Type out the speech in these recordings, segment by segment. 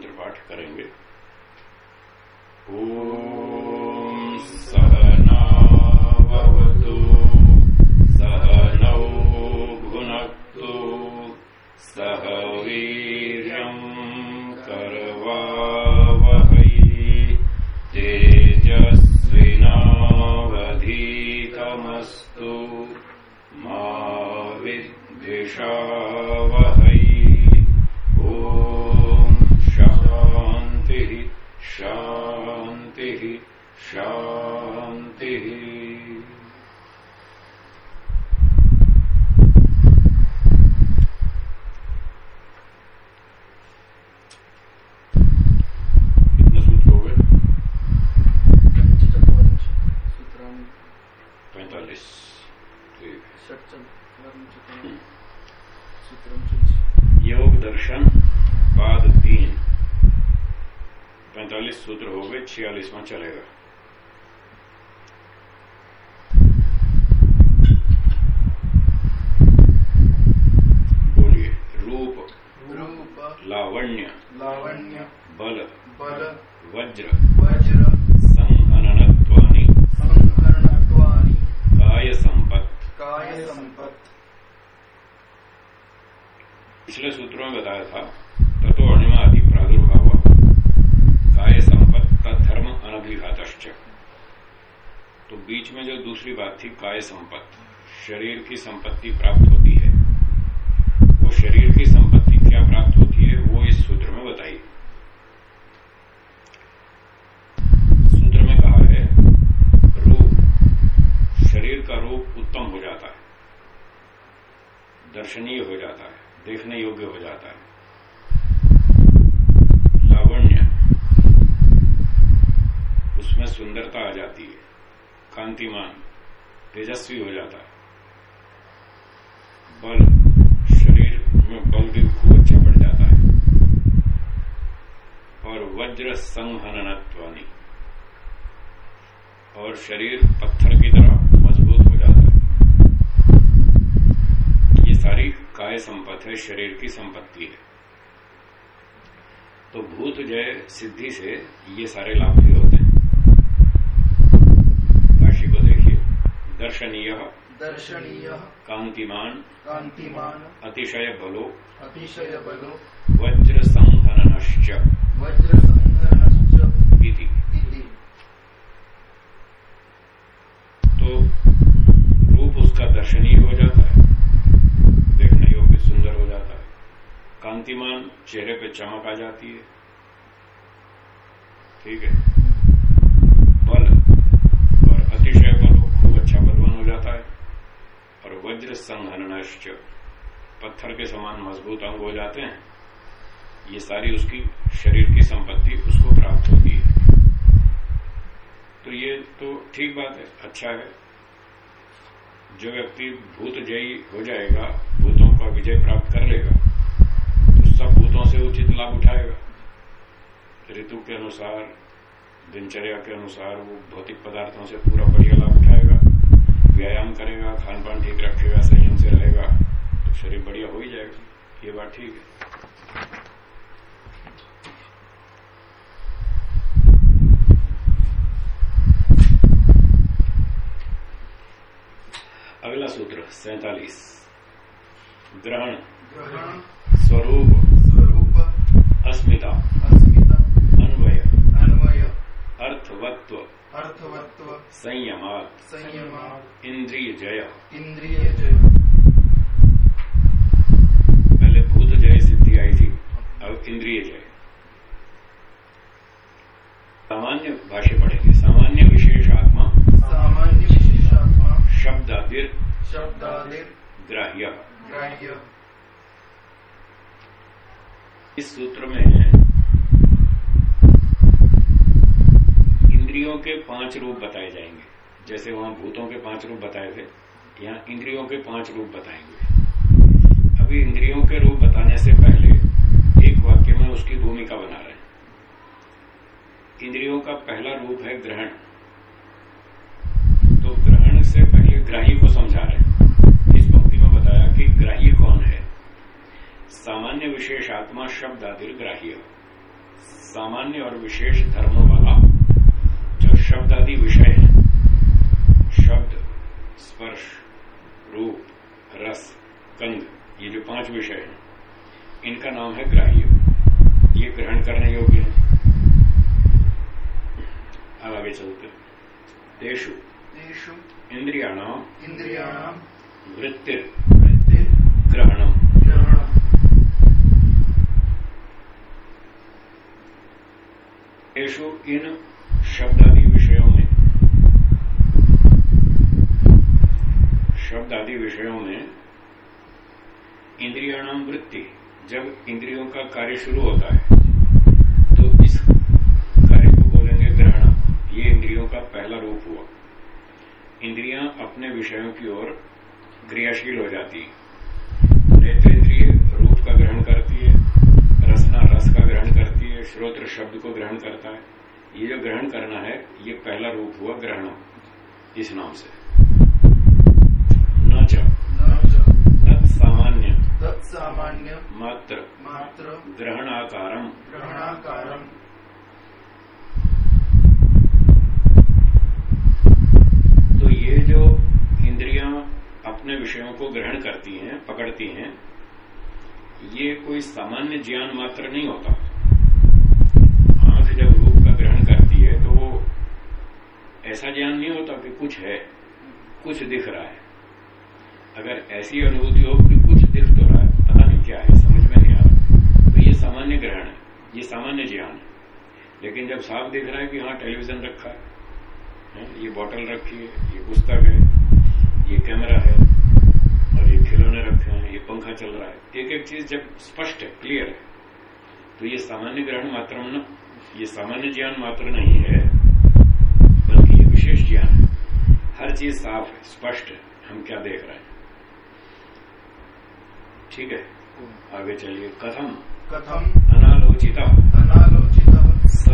मंत्र पाठ करेंगे। ॐ सहनावतु सहनौ भुनक्तु सह वीर्यम् करवावहै। तेजस्विनावधीतमस्तु मा विद्विषावहै चलति योग दर्शन पाद तीन। पैंतालीस सूत्र हो गए छियालीसवां चलेगा बोलिए रूप रूप लावण्य लावण्य बल बल वज्र वज्र संहननत्वानि संहरणत्वानि काय संपत् काय संपत् पिछले सूत्रों में बताया था तत्व अणिमा आदि प्रादुर्भाव काय संपत्त धर्म अनभिघातश्च तो बीच में जो दूसरी बात थी संपत्त। शरीर की संपत्ति प्राप्त होती है। वो शरीर की संपत्ति क्या प्राप्त होती है, वो इस सूत्र में बताई सूत्र में कहा है, रूप, शरीर का रूप उत्तम हो जाता है। दर्शनीय हो जाता है, देखने योग्य हो जाता है। लावण्य, उसमें सुंदरता आ जाती है, कांतिमान। तेजस्वी हो जाता है। बल शरीर में बल भी खूब अच्छा बढ़ जाता है। और वज्र संहननत्वानी। और शरीर पत्थर की तरह मज़बूत हो जाता है। ये सारी काय संपत्ति है, शरीर की संपत्ति है। तो भूत जय सिद्धि से ये सारे लाभ भी होते हैं राशि को देखिए दर्शनीय। दर्शनीय। कांतिमान। कांतिमान। अतिशय बलो अतिशय बलो वज्र संहननश्च वज्र इति। तो रूप उसका दर्शनीय हो जाता है। देखने योग्य सुंदर हो जाता है। कांतिमान चेहरे पे चमक आ जाती है। ठीक है? बल और अतिशय बल हो जाता है और वज्र संहनश्च पत्थर के समान मज़बूत अंग हो जाते हैं। ये सारी उसकी शरीर की संपत्ति उसको प्राप्त होती है। तो ये तो ठीक बात है अच्छा है। जो व्यक्ति भूत जयी हो जाएगा, भूतों का विजय प्राप्त कर लेगा तो सब भूतों से उचित लाभ उठाएगा। ऋतु के अनुसार, दिनचर्या के अनुसार वो भौतिक पदार्थों से पूरा बढ़िया लाभ उठाएगा। व्यायाम करेगा खान पान ठीक रखेगा संयम से रहेगा तो शरीर बढ़िया हो ही जाएगा। ये बात ठीक है। अगला सूत्र सैतालीस। ग्रहण। ग्रहण। स्वरूप। स्वरूप। अस्मिता। अस्मिता। अन्वय। अन्वय। अर्थवत्व। अर्थवत्व। संयम संयमात्। इंद्रिय जय इंद्रिय जय पहले भूत जय सिद्धि आई थी अब इंद्रिय जय सामान्य भाषा पढ़ेंगे। सामान्य विशेष आत्मा। सामान्य विशेष आत्मा। शब्दादिर। शब्दादिर। ग्राह्य। ग्राह्य। इस सूत्र में इंद्रियों के पाँच रूप बताए जाएँगे। जैसे वहाँ भूतों के पाँच रूप बताए थे, यहाँ इंद्रियों के पाँच रूप बताएँगे। अभी इंद्रियों के रूप बताने से पहले एक वाक्य में उसकी भूमिका बना रहे इंद्रियों का पहला रूप है ग्रहण। तो ग्रहण से पहले ग्राही को समझा रहे इस पंक्ति में बताया कि ग्राही कौन है? सामान्य विशेष आत्मा शब्द आदि ग्राह्य। सामान्य और विशेष धर्मों वाला शब्द आदि विषय है। शब्द स्पर्श रूप रस कंध ये जो पाँच विषय हैं इनका नाम है ग्राह्य। ये ग्रहण करने योग्य है। अब आगे चलते तेषु। तेषु। इंद्रियाणाम इन्द्रियाणाम् वृत्तिर वृत्तिर्ग्रहणम् ग्रहणम। तेषु इन शब्दादि विषयों में शब्द आदि विषयों में इंद्रियाणाम वृत्ति, जब इंद्रियों का कार्य शुरू होता है तो इस कार्य को बोलेंगे ग्रहण। ये इंद्रियों का पहला रूप हुआ। इंद्रियाँ अपने विषयों की ओर क्रियाशील हो जाती है। नेत्र इंद्रिय रूप का ग्रहण करती है, रसना रस का ग्रहण करती है, श्रोत्र शब्द को ग्रहण करता है। ये जो ग्रहण करना है, ये पहला रूप हुआ ग्रहण इस नाम से। च तत्सामान्य तत्सामान्य। मात्र। मात्र। ग्रहणाकारम। ग्रहणाकारम्। तो ये जो इंद्रियाँ अपने विषयों को ग्रहण करती हैं पकड़ती हैं ये कोई सामान्य ज्ञान मात्र नहीं होता। आँख जब रूप का ग्रहण करती है तो ऐसा ज्ञान नहीं होता कि कुछ है कुछ दिख रहा है। अगर ऐसी अनुभूति हो कि कुछ दिख तो रहा है, पता नहीं क्या है, समझ में नहीं आ रहा। तो ये सामान्य ग्रहण है, ये सामान्य ज्ञान है। लेकिन जब साफ़ दिख रहा है कि हाँ टेलीविज़न रखा है, हैं? ये बॉटल रखी है, ये पुस्तक है, ये कैमरा है, और ये खिलौने रखे हैं, ये पंखा चल रहा है एक एक चीज़ जब स्पष्ट है क्लियर है तो ये सामान्य ग्रहण मात्र न, ये सामान्य ज्ञान मात्र नहीं है, बल्कि ये विशेष ज्ञान है। हर चीज़ साफ़ है, स्पष्ट है, हम क्या देख रहे हैं? ठीक है? आगे चलिए। कथम। कथम। अनालोचिता अनालोचितः स।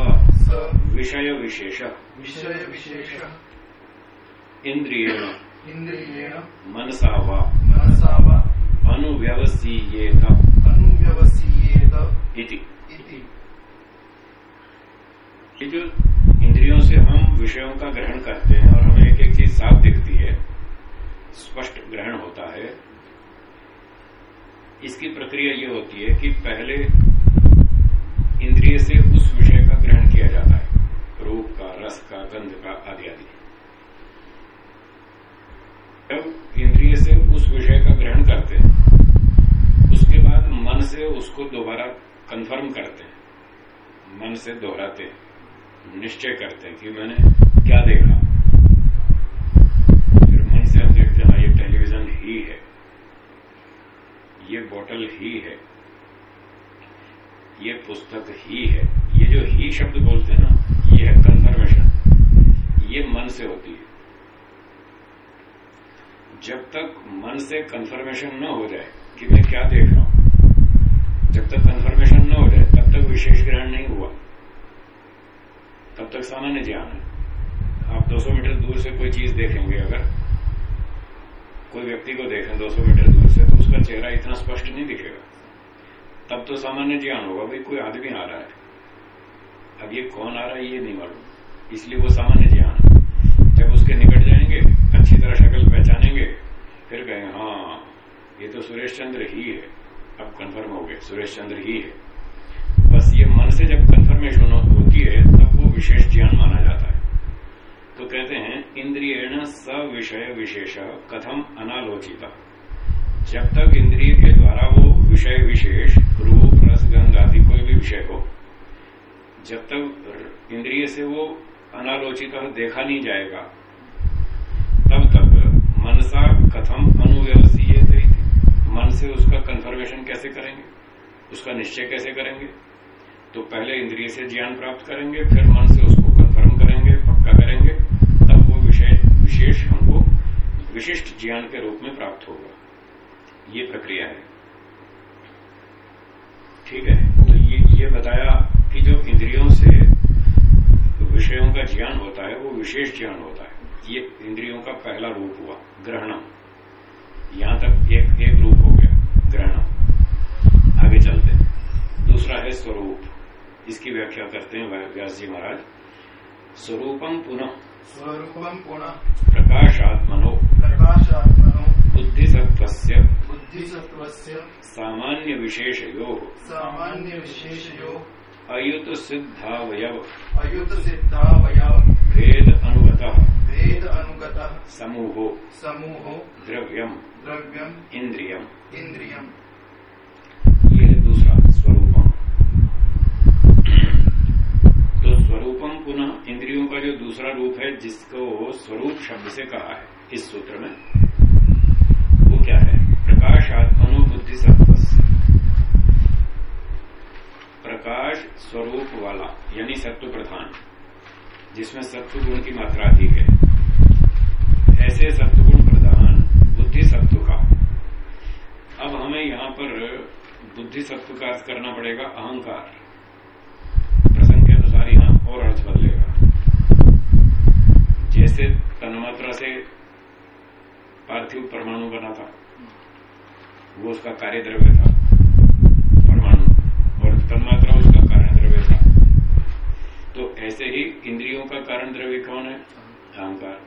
स। विषय विशेष विषयविशेषः इंद्रियेण इन्द्रियेण। मनसा वा। मनसा वा। अनुव्यवसीयेत। अनुव्यवसीयेत। इति। इति। ये जो इंद्रियों से हम विषयों का ग्रहण करते हैं और हमें एक एक चीज़ साफ़ दिखती है स्पष्ट ग्रहण होता है इसकी प्रक्रिया ये होती है कि पहले इंद्रिय से उस विषय का ग्रहण किया जाता है। रूप का, रस का, गंध का आदि आदि। जब इंद्रिय से उस विषय का ग्रहण करते हैं, उसके बाद मन से उसको दोबारा कंफर्म करते हैं। मन से दोहराते हैं, निश्चय करते हैं कि मैंने क्या देखा। फिर मन से हम देखते हैं हाँ ये टेलीविज़न ही है। ये बोतल ही है, ये पुस्तक ही है, ये जो ही शब्द बोलते हैं ना, ये है कंफर्मेशन ये मन से होती है। जब तक मन से कंफर्मेशन न हो जाए, कि मैं क्या देख रहा हूँ, जब तक कंफर्मेशन न हो जाए, तब तक विशेष ग्रहण नहीं हुआ। तब तक सामान्य ज्ञान है। आप 200 मीटर दूर से कोई चीज़ देखेंगे अगर कोई व्यक्ति को देखें 200 मीटर दूर से तो उसका चेहरा इतना स्पष्ट नहीं दिखेगा। तब तो सामान्य ज्ञान होगा, भाई, कोई आदमी आ रहा है। अब ये कौन आ रहा है, ये नहीं मालूम। इसलिए वो सामान्य ज्ञान जब उसके निकट जाएँगे, अच्छी तरह शक्ल पहचानेंगे, फिर कहेंगे हाँ ये तो सुरेश चंद्र ही है। अब कन्फर्म हो गए, सुरेश चंद्र ही है। बस ये मन से जब कन्फर्मेशन होती है, तब वो विशेष ज्ञान माना जाता है। तो कहते हैं, इंद्रियण स विषय विशेष कथम अनालोचिता। जब तक इंद्रिय के द्वारा वो विषय विशेष रूप रस गंध आदि कोई भी विषय हो, जब तक इंद्रिय से वो अनालोचित देखा नहीं जाएगा, तब तक मनसा कथम अनुव्यवसीय मन से उसका कंफर्मेशन कैसे करेंगे? उसका निश्चय कैसे करेंगे? तो पहले इंद्रिय से ज्ञान प्राप्त करेंगे, फिर मन से उसको कंफर्म करेंगे, पक्का करेंगे विशेष हमको विशिष्ट ज्ञान के रूप में प्राप्त होगा। ये प्रक्रिया है। ठीक है? तो ये ये बताया कि जो इंद्रियों से विषयों का ज्ञान होता है, वो विशेष ज्ञान होता है। ये इंद्रियों का पहला रूप हुआ, ग्रहणम। यहाँ तक एक एक रूप हो गया, ग्रहणम। आगे चलते दूसरा है स्वरूप। इसकी व्याख्या करते हैं व्यास जी महाराज। स्वरूपम पुनः स्वरूपम पुनः। प्रकाशात्मनो। प्रकाशात्मनो। बुद्धिसत्त्वस्य। बुद्धिसत्त्वस्य। सामान्य विशेषयो सामान्य विशेषयो अयुत सिद्धावयव अयुत सिद्धावयव भेद अनुगतः भेद अनुगतः समूहो। समूहो। द्रव्यम। द्रव्यम। इंद्रियम इंद्रियम ये है दूसरा स्वरूपम तो स्वरूपम पुनः इंद्रियों का जो दूसरा रूप है जिसको स्वरूप शब्द से कहा है। इस सूत्र में। वो क्या है? प्रकाश आत्मनो बुद्धि सत्वस्य प्रकाश स्वरूप वाला, यानी सत्व प्रधान, जिसमें सत्व गुण की मात्रा अधिक है। ऐसे सत्वगुण प्रधान बुद्धि सत्व का। अब हमें यहाँ पर बुद्धि सत्व का करना पड़ेगा अहंकार प्रसंग के अनुसार यहाँ और अर्थ बदलेगा जैसे तन्मात्रा से पार्थिव परमाणु बना था, वो उसका कार्य द्रव्य था, परमाणु, और तन्मात्रा उसका कारण द्रव्य था। तो ऐसे ही इंद्रियों का कारण द्रव्य कौन है? अहंकार।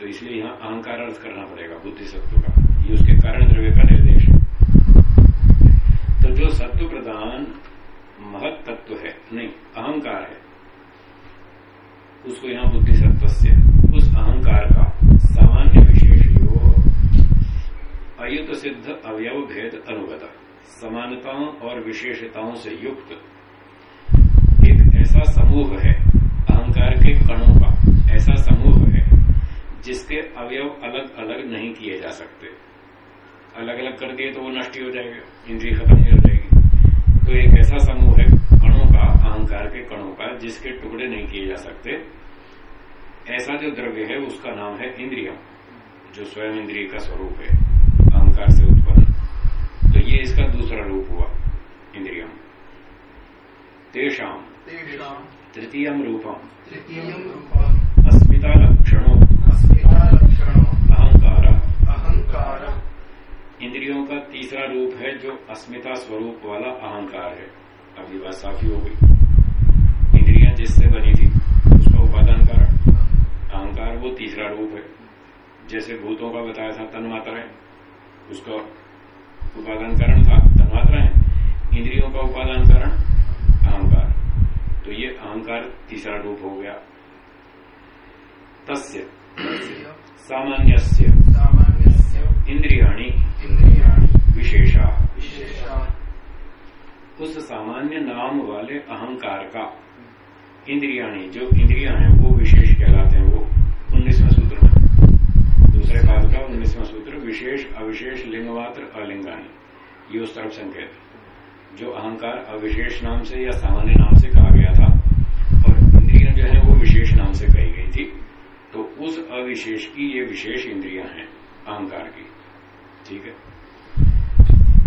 तो इसलिए यहाँ अहंकार अर्थ करना पड़ेगा, बुद्धि सत्व का। ये उसके कारण द्रव्य का निर्देश है। तो जो सत्व प्रधान महत तत्व है, नहीं, अहंकार है, उसको यहाँ बुद्धि सत्व से अहंकार का सामान्य विशेष योग। अयुत सिद्ध अवयव भेद अनुगत। समानताओं और विशेषताओं से युक्त। एक ऐसा समूह है, अहंकार के कणों का ऐसा समूह है, जिसके अवयव अलग अलग नहीं किए जा सकते। अलग अलग कर दिए तो वो नष्ट हो जाएगा, इंद्री खत्म नहीं हो जाएगी। तो एक ऐसा समूह है, कणों का, अहंकार के कणों का, जिसके टुकड़े नहीं किए जा सकते। ऐसा जो द्रव्य है उसका नाम है इंद्रिया जो स्वयं इंद्रिय का स्वरूप है अहंकार से उत्पन्न। तो ये इसका दूसरा रूप हुआ इंद्रियम तेषाम तृतीयम रूपम अस्मिता लक्षणों अस्मिता लक्षणो अहंकार। अहंकार। इंद्रियों का तीसरा रूप है जो अस्मिता स्वरूप वाला अहंकार है। अभी बात साफी हो गई। इंद्रिया जिससे बनी थी उसका उपादान कारण। अहंकार वो तीसरा रूप है। जैसे भूतों का बताया था तन्मात्राएँ उसका उपादान कारण था तन्मात्राएँ इंद्रियों का उपादान कारण अहंकार। तो ये अहंकार तीसरा रूप हो गया। तस्य सामान्य सामान्यस्य इंद्रियाणि इंद्रियाणि विशेषा। विशेषा। उस सामान्य नाम वाले अहंकार का इंद्रियाणी जो इंद्रिया हैं वो विशेष कहलाते हैं वो उन्नीसवें सूत्र में। दूसरे पाद का उन्नीसवां सूत्र विशेष अविशेष लिंगमात्र अलिंगानी। ये उस तरफ़ संकेत जो अहंकार अविशेष नाम से या सामान्य नाम से कहा गया था और इंद्रिया जो है वो विशेष नाम से कही गई थी तो उस अविशेष की ये विशेष इंद्रिया है अहंकार की। ठीक है?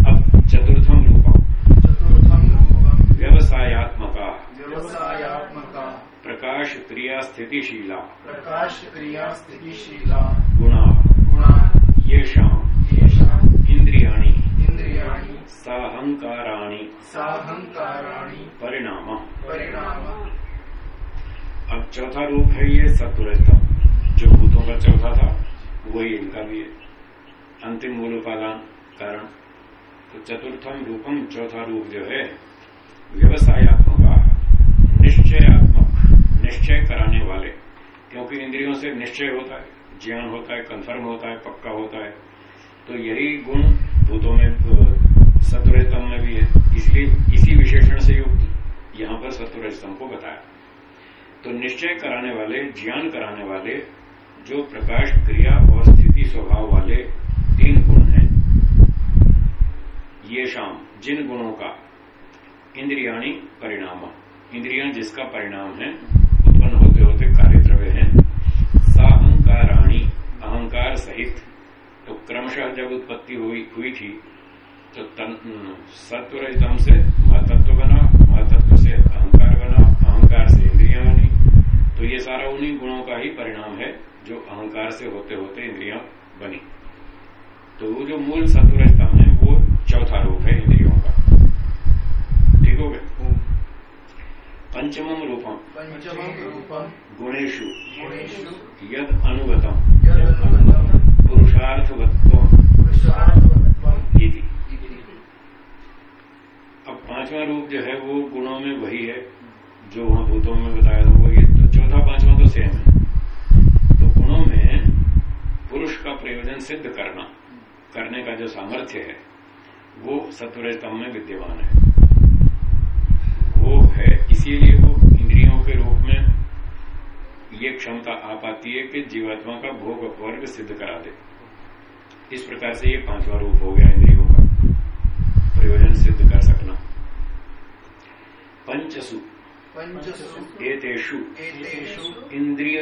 अब चतुर्थम रूपम चतुर्थम रूपम व्यवसायत्मका। व्यवसायात्मका। प्रकाश क्रिया स्थितिशीला प्रकाश क्रिया स्थितिशीला गुणा। गुणा। येषाम येषाम् इंद्रियाणि इंद्रियाणि साहंकाराणि। साहंकाराणि। परिणाम। परिणाम। अब चौथा रूप है ये सत्वरजतम जो भूतों का चौथा था वही इनका भी है अंतिम मूल उपादान कारण। तो चतुर्थम रूपम चौथा रूप जो है व्यवसायत्मक निश्चयात्मक निश्चय कराने वाले से निश्चय होता है, ज्ञान होता है कन्फर्म होता है, पक्का होता है। तो यही गुण भूतों में सत्वरजतम में भी है। इसलिए इसी विशेषण से युक्त यहाँ पर सत्वरजतम को बताया। तो निश्चय कराने वाले, ज्ञान कराने वाले, जो प्रकाश, क्रिया और स्थिति स्वभाव वाले तीन गुण हैं। ये शाम, जिन गुणों का, इंद्रियाणी परिणाम। इंद्रिया जिसका परिणाम है उत्पन्न होते होते कार्य द्रव्य है साहंकाराणी अहंकार सहित तो क्रमशः जब उत्पत्ति हुई हुई थी तो तन सत्वरहितम से महतत्व बना महतत्व से अहंकार बना अहंकार से इंद्रिया बनी। तो ये सारा उन्हीं गुणों का ही परिणाम है जो अहंकार से होते होते इंद्रिया बनी। तो वो जो मूल सत्वरहितम है वो चौथा रूप है इंद्रियों का। ठीक हो गया? पंचमम रूपम। पंचमं रूपं गुणेशु यद अनुगतम। पुरुषार्थवत्व इति। अब पांचवा रूप जो है वो गुणों में वही है जो वहाँ भूतों में बताया था वो ये तो चौथा पांचवा तो सेम है। तो गुणों में पुरुष का प्रयोजन सिद्ध करना करने का जो सामर्थ्य है वो सत्वरजतम में विद्यमान है। वो है इसीलिए वो इंद्रियों के रूप में ये क्षमता आ पाती है कि जीवात्मा का भोग वर्ग सिद्ध करा दे। इस प्रकार से ये पांचवा रूप हो गया इंद्रियों का। प्रयोजन सिद्ध कर सकना। पंचसु। एतेषु। इंद्रिय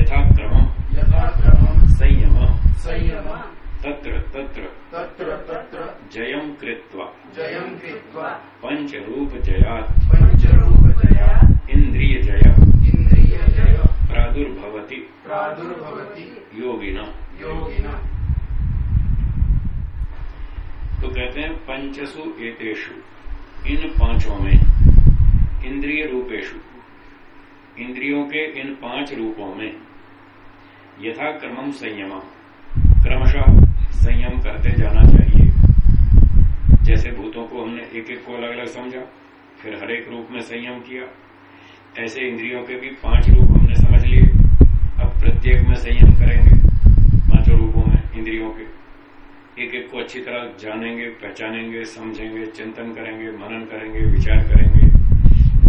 यथाक्रमं यथाक्रमं संयम संयमः तत्र तत्र। तत्र तत्र। जयं कृत्वा। जयं कृत्वा। पंचरूप जयात् पञ्चरूपतया इंद्रिय जय इन्द्रियजय। प्रादुर्भवति। प्रादुर्भवति। योगिना योगिना तो कहते हैं पंचसु एतेषु। इन पाँचों में इंद्रिय रूपेशु इंद्रियों के इन पाँच रूपों में यथा क्रमम संयम। क्रमशः संयम करते जाना चाहिए। जैसे भूतों को हमने एक एक को अलग अलग समझा, फिर हर एक रूप में संयम किया। ऐसे इंद्रियों के भी पाँच रूप हमने समझ लिए। अब प्रत्येक में संयम करेंगे, पाँचों रूपों में इंद्रियों के। एक एक को अच्छी तरह जानेंगे, पहचानेंगे, समझेंगे, चिंतन करेंगे, मनन करेंगे, विचार करेंगे।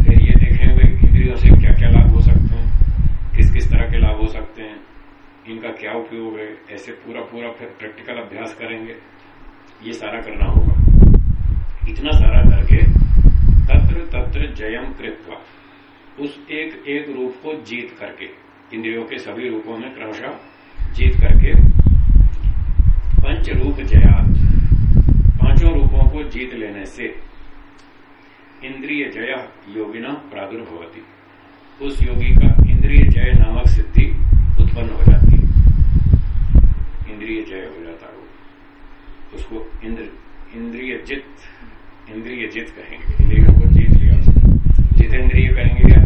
फिर ये देखेंगे इंद्रियों से क्या क्या लाभ हो सकते हैं किस किस तरह के लाभ हो सकते हैं। इनका क्या उपयोग है? ऐसे पूरा पूरा फिर प्रैक्टिकल अभ्यास करेंगे। ये सारा करना होगा। इतना सारा करके तत्र तत्र जयम कृत्वा उस एक एक रूप को जीत करके, इंद्रियों के सभी रूपों में क्रमशः जीत करके पंच रूप जयात, पाँचों रूपों को जीत लेने से इंद्रिय जय योगिना प्रादुर्भवती। उस योगी का इंद्रिय जय नामक सिद्धि उत्पन्न हो जाती है। इंद्रिय जय हो जाता है उसको इंद्र, इंद्रिय जित इंद्रिय जित कहेंगे। इंद्रियों को जीत लिया जितेंद्रिय कहेंगे या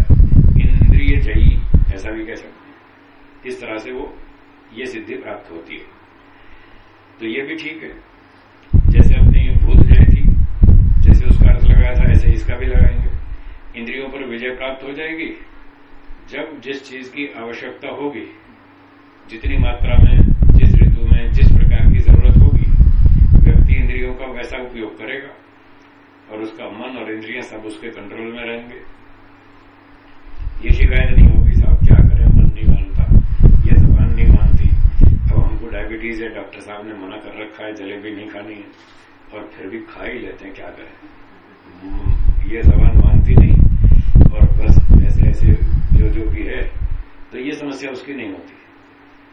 इंद्रिय जयी, ऐसा भी कह सकते हैं। इस तरह से वो ये सिद्धि प्राप्त होती है। तो ये भी ठीक है। जैसे अपनी भूत जय थी, जैसे उसका अर्थ लगाया था, ऐसे इसका भी लगाएँगे। इंद्रियों पर विजय प्राप्त हो जाएगी। जब जिस चीज़ की आवश्यकता होगी जितनी मात्रा में जिस ऋतु में जिस प्रकार की ज़रूरत होगी व्यक्ति इंद्रियों का वैसा उपयोग करेगा और उसका मन और इंद्रियाँ सब उसके कंट्रोल में रहेंगे। ये शिकायत नहीं होगी साहब क्या करें मन नहीं मानता। ये जबान नहीं मानती। अब हमको डायबिटीज़ है डॉक्टर साहब ने मना कर रखा है जलेबी नहीं खानी है और फिर भी खा ही लेते हैं क्या करें? हम्म, ये जबान मानती नहीं और बस ऐसे ऐसे जो जो भी है तो ये समस्या उसकी नहीं होती।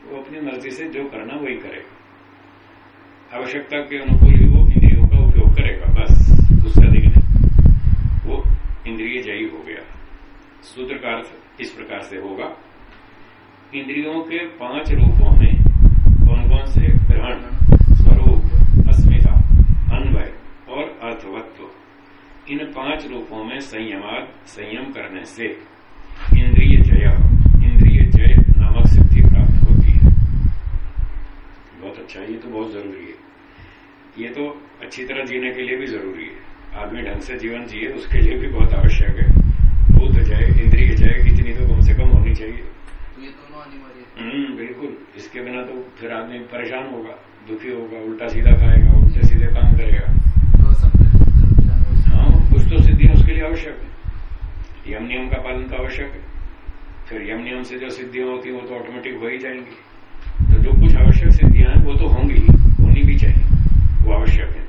वो अपनी मर्ज़ी से जो करना वही करेगा। आवश्यकता के अनुकूल ही वो इंद्रियों का उपयोग करेगा, बस उससे अधिक नहीं वो इंद्रिय जयी हो गया। सूत्र का अर्थ इस प्रकार से होगा। इंद्रियों के पाँच रूपों में कौन कौन से ग्रहण, स्वरूप, अस्मिता, अन्वय और अर्थवत्व, इन पाँच रूपों में संयमाद संयम करने से इंद्रिय जय इंद्रिय जय नामक सिद्धि प्राप्त होती है। बहुत अच्छा ये तो बहुत ज़रूरी है। ये तो अच्छी तरह जीने के लिए भी ज़रूरी है। आदमी ढंग से जीवन जिए उसके लिए भी बहुत आवश्यक है। भूत जय इंद्रिय जय इतनी तो कम से कम होनी चाहिए। ये हम्म बिल्कुल। इसके बिना तो फिर आदमी परेशान होगा दुखी होगा उल्टा सीधा खाएगा उल्टे सीधे काम करेगा। तो हाँ कुछ तो सिद्धियाँ उसके लिए आवश्यक है। यम नियम का पालन तो आवश्यक है। फिर यम नियम से जो सिद्धियाँ होती हैं वो तो ऑटोमेटिक हो ही जाएँगी। तो जो कुछ आवश्यक सिद्धियाँ हैं वो तो होंगी ही होनी भी चाहिए। वो आवश्यक है।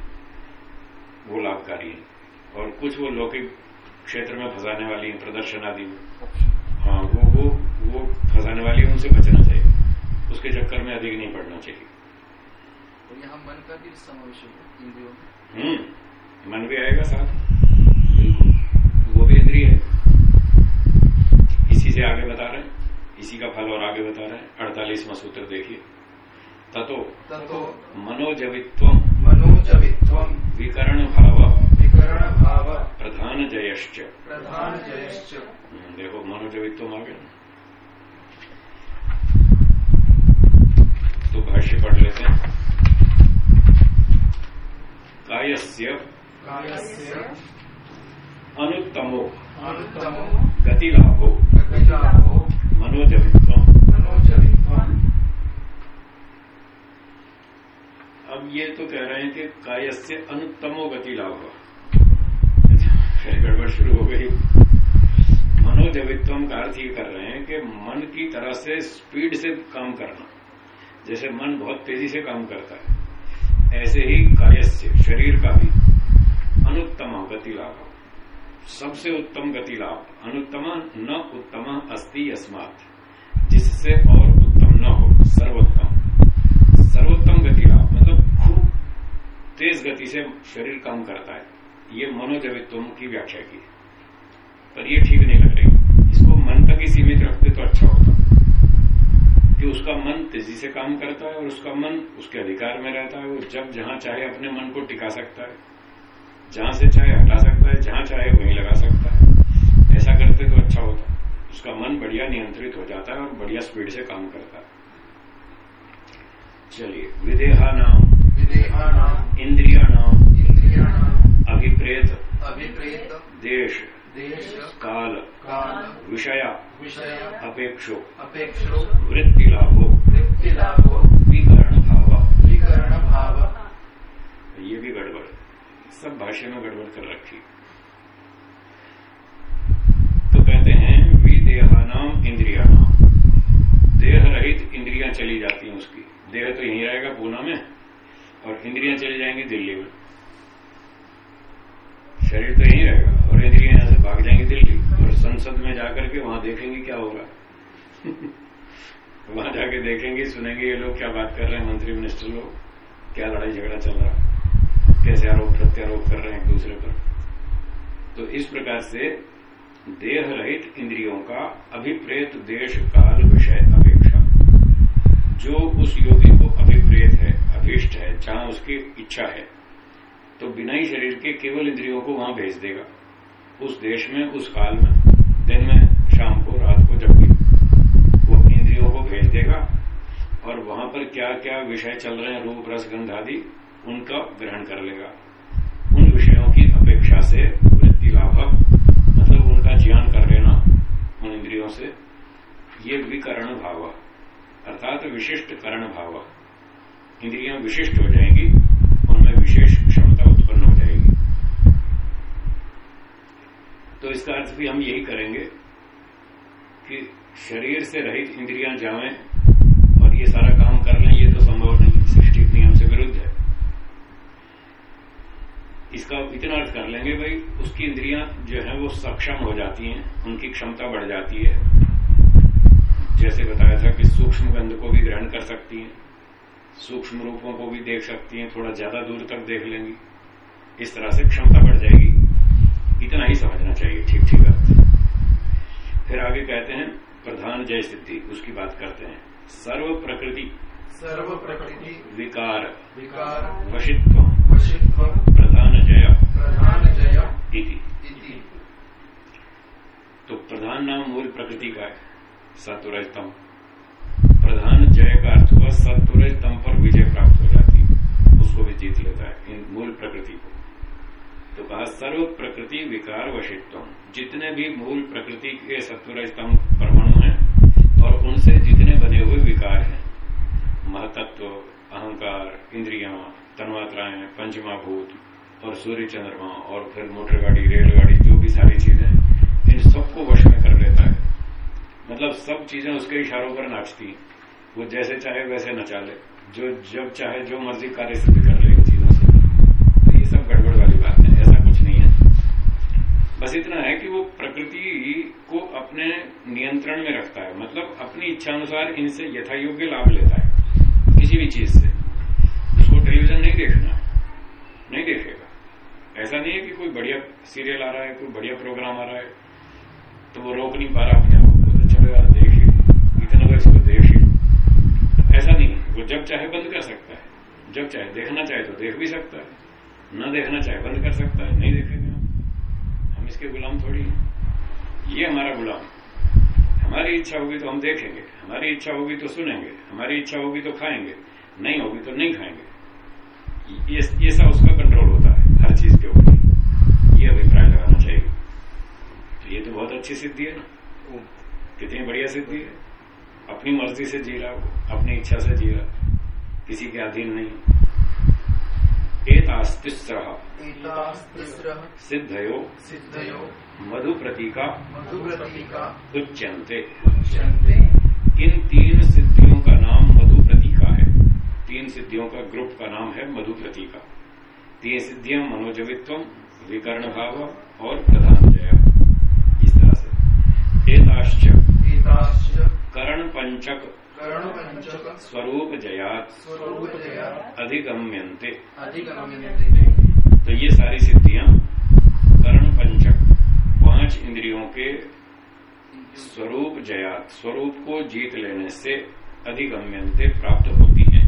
वो लाभकारी है। और कुछ वो लौकिक क्षेत्र में फंसाने वाली है प्रदर्शन आदि में। हाँ वो वो वो फंसाने वाली उनसे बचना चाहिए। उसके चक्कर में अधिक नहीं पड़ना चाहिए। तो यहाँ मन का भी समावेश होगा इंद्रियों में। हम्म। मन भी आएगा साथ वो भी इंद्रिय है। इसी से आगे बता रहे हैं। इसी का फल और आगे बता रहे हैं। अड़तालीसवां सूत्र देखिए। ततो ततो मनोजवित्व मनोजवित्वम। विकरण भाव विकरण भाव प्रधान जयश्च प्रधान जयश्च हम्म, देखो मनोजवित्व आ गया तो भाष्य पढ़ लेते हैं। कायस्य कायस्य अनुत्तमो। अनुत्तमो। गतिलाभो। अब ये तो कह रहे हैं कि कायस्य अनुत्तमो गतिलाभ फिर गड़बड़ शुरू हो गई। मनोजवित्वम का अर्थ ये कर रहे हैं कि मन की तरह से स्पीड से काम करना, जैसे मन बहुत तेज़ी से काम करता है, ऐसे ही कायस्य, शरीर का भी अनुत्तम गति लाभ सबसे उत्तम गति लाभ अनुत्तम न उत्तम अस्ति अस्मात् जिससे और उत्तम न हो, सर्वोत्तम। सर्वोत्तम गति लाभ मतलब खूब तेज गति से शरीर काम करता है। ये मनोजवित्व की व्याख्या की पर ये ठीक नहीं लग रही। इसको मन तक ही सीमित रखते तो अच्छा होता। कि उसका मन तेज़ी से काम करता है और उसका मन उसके अधिकार में रहता है। वो जब जहाँ चाहे अपने मन को टिका सकता है। जहाँ से चाहे हटा सकता है जहाँ चाहे वहीं लगा सकता है। ऐसा करते तो अच्छा होता। उसका मन बढ़िया नियंत्रित हो जाता है और बढ़िया स्पीड से काम करता है। चलिए विदेहा नाम। विदेहानाम् इंद्रिया नाम। इन्द्रियाणाम् अभिप्रेत। अभिप्रेत। देश। देश। काल। काल। विषया। विषय। अपेक्षो। अपेक्षो। वृत्ति लाभो। वृत्ति लाभो। विकरण भाव विकरण भाव ये भी सब भाषा में गड़बड़ कर रखी। तो कहते हैं, विदेहानाम इंद्रियाणाम। देह रहित इंद्रियाँ चली जाती हैं उसकी। देह तो यहीं रहेगा, पूना में, और इंद्रियाँ चली जाएँगी दिल्ली में। शरीर तो यहीं रहेगा, और इंद्रिया यहाँ से भाग जाएँगी दिल्ली, और संसद में जाकर के वहाँ देखेंगे क्या होगा। वहाँ जाके देखेंगे, सुनेंगे ये लोग क्या बात कर रहे हैं, मंत्री मिनिस्टर लोग, क्या लड़ाई झगड़ा चल रहा। है कैसे आरोप प्रत्यारोप कर रहे हैं एक दूसरे पर। तो इस प्रकार से देह रहित इंद्रियों का अभिप्रेत देश काल विषय अपेक्षा। जो उस योगी को अभिप्रेत है, अभीष्ट है, जहाँ उसकी इच्छा है तो बिना ही शरीर के केवल इंद्रियों को वहाँ भेज देगा। उस देश में, उस काल में, दिन में, शाम को, रात को जब भी। वो इंद्रियों को भेज देगा और वहाँ पर क्या क्या विषय चल रहे हैं, रूप, रस, गंध आदि उनका ग्रहण कर लेगा। उन विषयों की अपेक्षा से वृत्ति लाभक मतलब उनका ज्ञान कर लेना उन इंद्रियों से, ये विकरण भाव, अर्थात विशिष्ट करण भाव। इंद्रियाँ विशिष्ट हो जाएँगी, उनमें विशेष क्षमता उत्पन्न हो जाएगी। तो इसका अर्थ भी हम यही करेंगे कि शरीर से रहित इंद्रियाँ जावें और ये सारा काम कर लें, ये तो संभव नहीं, सृष्टि नियम से विरुद्ध है। इसका इतना अर्थ कर लेंगे भाई उसकी इंद्रियाँ जो है वो सक्षम हो जाती हैं उनकी क्षमता बढ़ जाती है। जैसे बताया था कि सूक्ष्म गंध को भी ग्रहण कर सकती हैं सूक्ष्म रूपों को भी देख सकती हैं थोड़ा ज़्यादा दूर तक देख लेंगी। इस तरह से क्षमता बढ़ जाएगी। इतना ही समझना चाहिए ठीक ठीक अर्थ फिर आगे कहते हैं प्रधान जय सिद्धि उसकी बात करते हैं। सर्व प्रकृति। सर्व प्रकृति। विकार। विकार। वशित्व। वशित्व। प्रधान इति। इति। तो प्रधान नाम मूल प्रकृति का है सत्वरजतम प्रधान जय का अर्थ हुआ सत्वरजतम पर विजय प्राप्त हो जाती है उसको भी जीत लेता है इन मूल प्रकृति को। तो कहा सर्व प्रकृति विकार वशित्व जितने भी मूल प्रकृति के सत्वरजतम परमाणु हैं और उनसे जितने बने हुए विकार हैं महतत्व अहंकार इंद्रियाँ तन्मात्राएँ पंचमाभूत और सूर्य चंद्रमा और फिर मोटर गाड़ी रेलगाड़ी, जो भी सारी चीज़ें इन सबको वश में कर लेता है। मतलब सब चीज़ें उसके इशारों पर नाचती हैं। वो जैसे चाहे वैसे नचा ले जो जब चाहे जो मर्ज़ी कार्य सिद्ध कर ले इन चीज़ों से। तो ये सब गड़बड़ वाली बात है, ऐसा कुछ नहीं है। बस इतना है कि वो प्रकृति को अपने नियंत्रण में रखता है। मतलब अपनी इच्छा अनुसार इनसे यथा योग्य लाभ लेता है, किसी भी चीज़ से। उसको टेलीविज़न नहीं देखना नहीं देखेगा ऐसा नहीं है कि कोई बढ़िया सीरियल आ रहा है कोई बढ़िया प्रोग्राम आ रहा है तो वो रोक नहीं पा रहा अपने आप को तो चलो यार देख ही इतना तो इसको देख ही ऐसा नहीं वो जब चाहे बंद कर सकता है। जब चाहे देखना चाहे तो देख भी सकता है न देखना चाहे बंद कर सकता है नहीं देखेंगे। हम इसके गुलाम थोड़ी ये हमारा गुलाम। हमारी इच्छा होगी तो हम देखेंगे हमारी इच्छा होगी तो सुनेंगे हमारी इच्छा होगी तो खाएँगे नहीं होगी तो नहीं खाएँगे। ये, ये सब उसका कंट्रोल होता है हर चीज़ के ऊपर ये अभिप्राय लगाना चाहिए तो ये तो बहुत अच्छी सिद्धि है। ना कितनी बढ़िया सिद्धि है। अपनी मर्ज़ी से जी रहा अपनी इच्छा से जी रहा किसी के अधीन नहीं। सिद्धयो सिद्धयो मधु प्रतीका मधुप्रतीका उच्यंते उच्यन्ते। इन तीन सिद्धियों का नाम मधु प्रतीका है। तीन सिद्धियों का ग्रुप का नाम है मधु प्रतीका तीन सिद्धियाँ मनोजवित्व विकर्ण भाव और प्रधान एताश्च एताश्च कर्ण पंचक स्वरूप जयात स्वरूपजया अधिगम्यन्ते। अधिगम्यन्ते। तो ये सारी सिद्धियाँ करण पंचक पाँच इंद्रियों के स्वरूप जयात स्वरूप को जीत लेने से अधिगम्यन्ते प्राप्त होती है।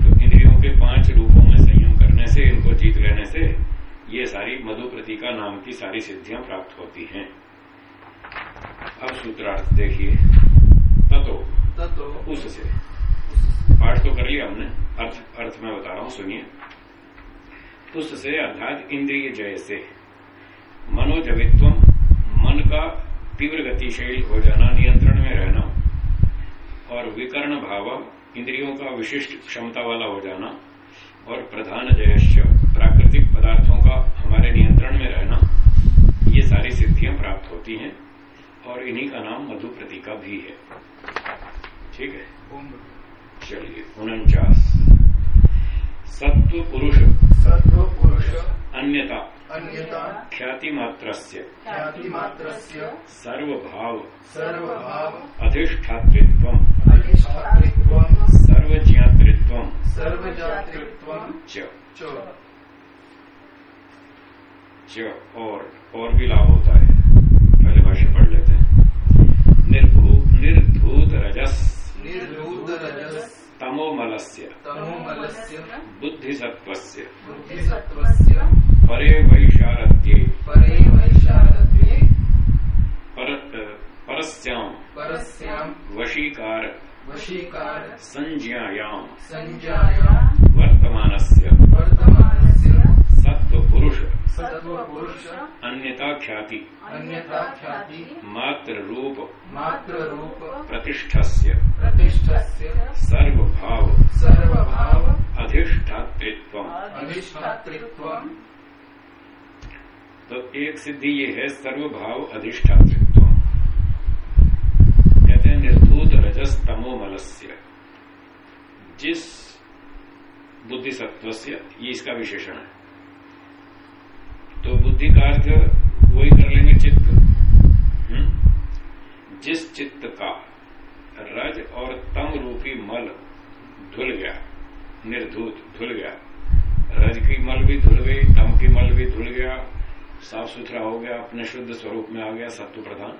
तो इंद्रियों के पाँच रूपों में संयम करने से इनको जीत लेने से ये सारी मधु प्रतीका नाम की सारी सिद्धियाँ प्राप्त होती हैं। अब सूत्रार्थ देखिए। ततो ततो उससे पाठ तो कर लिया हमने। अर्थ अर्थ में बता रहा हूँ सुनिए। उससे अर्थात इंद्रिय जय से। मनोजवित्व मन का तीव्र गतिशील हो जाना नियंत्रण में रहना और विकर्ण भाव इंद्रियों का विशिष्ट क्षमता वाला हो जाना और प्रधान जयश्च प्राकृतिक पदार्थों का हमारे नियंत्रण में रहना ये सारी सिद्धियाँ प्राप्त होती हैं। और इन्हीं का नाम मधु प्रतीका भी है। ठीक है? चलिए उनचास। सत्व पुरुष सत्व पुरुष अन्यता। अन्यता। ख्याति मात्र ख्यातिमात्रस्य। सर्वभाव। सर्वभाव। अधिष्ठातृत्व अधिष्ठातृत्वम्। सर्वज्ञातृत्व सर्वजातृत्वम्। च। च। च। और। और भी लाभ होता है। पहले भाष्य पढ़ लेते हैं। निर्भू निर्धूत रजस। निर्भूत निर्धूतरजस् तमोमलस्य। तमोमलस्य। बुद्धिसत्वस्य बुद्धिसत्त्वस्य। परे वैशारद्ये। परे वैशारद्ये। पर, परस्यां परस्याम्। वशीकार। वशीकार। संज्ञायाम। सञ्जायाम् वर्तमानस्य। वर्तमानस्य। सत्वपुरुष सत्त्वपुरुष। अन्यता ख्याति अन्यथा ख्याति मात्र रूप मात्ररूप प्रतिष्ठस्य। प्रतिष्ठस्य। सर्वभाव। सर्वभाव। अधिष्ठातृत्व अधिष्ठातृत्वम्। तो एक सिद्धि ये है सर्वभाव अधिष्ठातृत्व कहते हैं निर्धूत रजस तमोमलस्य जिस बुद्धि सत्वस्य ये इसका विशेषण है। बुद्धि का अर्थ वही कर लेंगे चित्त हम्म? जिस चित्त का रज और तम रूपी मल धुल गया निर्धूत धुल गया रज की मल भी धुल गई तम की मल भी धुल गया साफ़ सुथरा हो गया अपने शुद्ध स्वरूप में आ गया सत्व प्रधान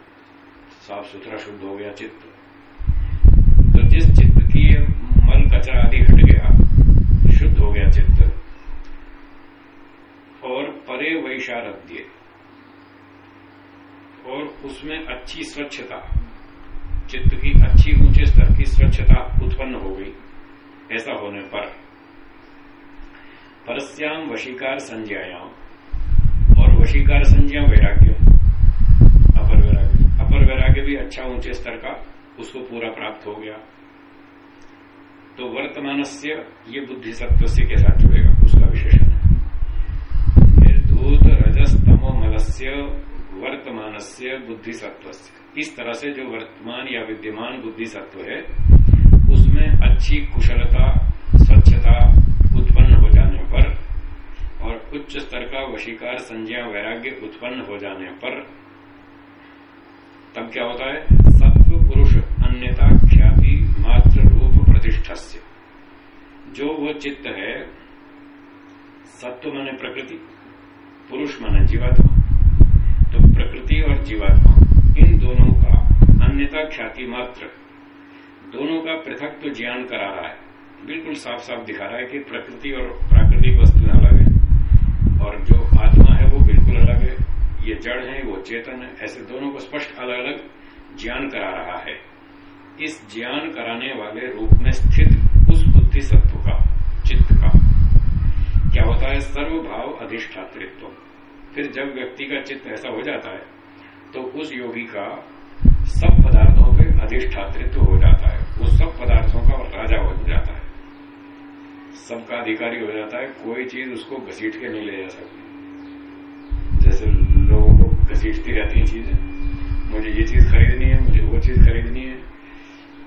साफ़ सुथरा शुद्ध हो गया चित्त तो जिस चित्त की मल कचरा आदि हट गया शुद्ध हो गया चित्त और परे वैशारद्य और उसमें अच्छी स्वच्छता, चित्त की अच्छी ऊँचे स्तर की स्वच्छता उत्पन्न हो गई। ऐसा होने पर परस्याम वशीकार संज्ञायाम और वशीकार संज्ञा वैराग्य। अपर वैराग्य। अपर वैराग्य भी अच्छा ऊँचे स्तर का, उसको पूरा प्राप्त हो गया। तो वर्तमान से ये बुद्धि सत्व से के साथ जुड़ेगा, उसका विशेषण है। मलस्य वर्तमान से बुद्धि सत्व इस तरह से जो वर्तमान या विद्यमान बुद्धि सत्व है, उसमें अच्छी कुशलता, स्वच्छता उत्पन्न हो जाने पर और उच्च स्तर का वशीकार संज्ञा वैराग्य उत्पन्न हो जाने पर तब क्या होता है? सत्व पुरुष अन्यता ख्याति मात्र रूप प्रतिष्ठा जो वो चित्त है, सत्व माने प्रकृति। पुरुष माने जीवात्मा। तो प्रकृति और जीवात्मा, इन दोनों का अन्यता ख्याति मात्र। दोनों का पृथक तो ज्ञान करा रहा है। बिल्कुल साफ़ साफ़ दिखा रहा है कि प्रकृति और प्राकृतिक वस्तुएँ अलग है। और जो आत्मा है वो बिल्कुल अलग है। ये जड़ है, वो चेतन है। ऐसे दोनों को स्पष्ट अलग अलग ज्ञान करा रहा है। इस ज्ञान कराने वाले रूप में स्थित उस बुद्धि सत्व का क्या होता है? सर्वभाव अधिष्ठातृत्व। फिर जब व्यक्ति का चित्त ऐसा हो जाता है तो उस योगी का सब पदार्थों पर अधिष्ठातृत्व हो जाता है। वो सब पदार्थों का राजा हो जाता है। सबका अधिकारी हो जाता है। कोई चीज़ उसको घसीट के नहीं ले जा सकती। जैसे लोगों को घसीटती रहती है चीज़ें। मुझे ये चीज़ खरीदनी है, मुझे वो चीज़ खरीदनी है।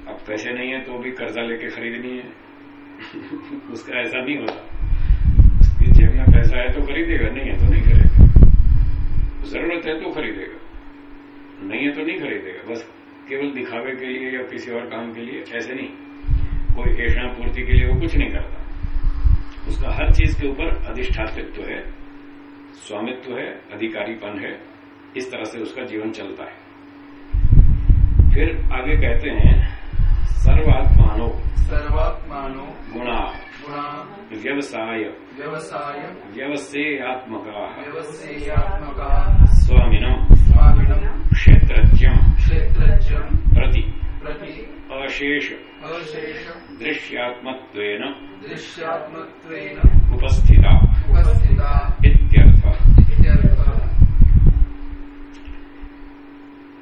अब पैसे नहीं है तो भी कर्जा लेके खरीदनी है। उसका ऐसा नहीं होता। पैसा है तो खरीदेगा नहीं है तो नहीं खरीदेगा। ज़रूरत है तो खरीदेगा नहीं है तो नहीं खरीदेगा। बस केवल दिखावे के लिए या किसी और काम के लिए ऐसे नहीं। कोई ऐसा पूर्ति के लिए वो कुछ नहीं करता। उसका हर चीज़ के ऊपर अधिष्ठातित्व है स्वामित्व है अधिकारीपन है इस तरह से उसका जीवन चलता है। फिर आगे कहते हैं सर्वात्मानो सर्वात्मानो गुणा। व्यवसाय। व्यवसाय। व्यवसेयात्मका। व्यवसेयात्मका। स्वामिनम स्वामिनम क्षेत्रज्ञम। प्रति। प्रति। अशेष अशेष दृश्यात्मत्वेन। दृश्यात्मत्वेन। उपस्थिता। उपस्थिता। इत्यर्थ।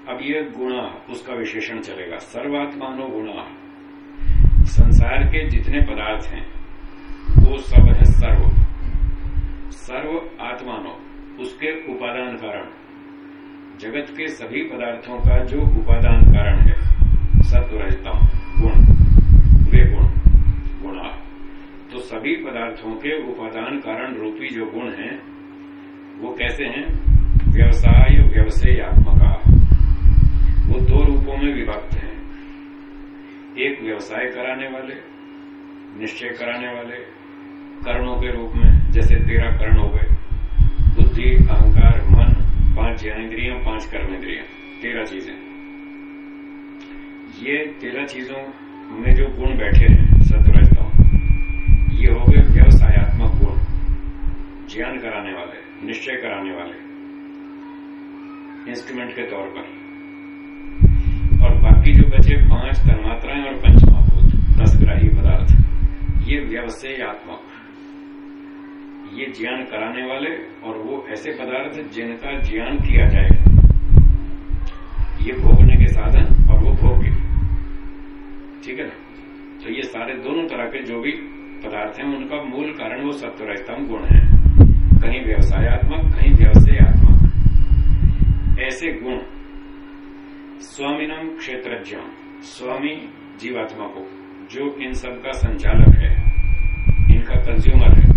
अब ये गुण उसका विशेषण चलेगा। सर्वात्मानो गुण। संसार के जितने पदार्थ हैं वो सब है सर्व। सर्व आत्मानो, उसके उपादान कारण। जगत के सभी पदार्थों का जो उपादान कारण है सत्वरजतम गुण। वे गुण। गुणा तो सभी पदार्थों के उपादान कारण रूपी जो गुण हैं, वो कैसे हैं? व्यवसाय व्यवसायत्मका वो दो रूपों में विभक्त हैं। एक व्यवसाय कराने वाले, निश्चय कराने वाले कर्णों के रूप में, जैसे तेरह कर्ण हो गए बुद्धि, अहंकार, मन, पाँच ज्ञानेन्द्रियाँ, पाँच कर्मेंद्रियाँ, तेरह चीज़ें। ये तेरह चीज़ों में जो गुण बैठे हैं सतरजता ये हो गए व्यवसायत्मक गुण। ज्ञान कराने वाले, निश्चय कराने वाले इंस्ट्रूमेंट के तौर पर। और बाकी जो बचे पाँच तन्मात्राएँ और पंचमाभूत दस ग्राही पदार्थ, ये व्यवसायत्मक। ये ज्ञान कराने वाले और वो ऐसे पदार्थ जिनका ज्ञान किया जाएगा ये भोगने के साधन और वो भोग्य ठीक है ना? तो ये सारे दोनों तरह के जो भी पदार्थ हैं, उनका मूल कारण वो सत्वरहितम गुण है। कहीं व्यवसायत्मक कहीं व्यवसायत्मक। ऐसे गुण स्वामीनम क्षेत्रज्ञ स्वामी जीवात्मा को, जो इन सब का संचालक है, इनका कंज्यूमर है।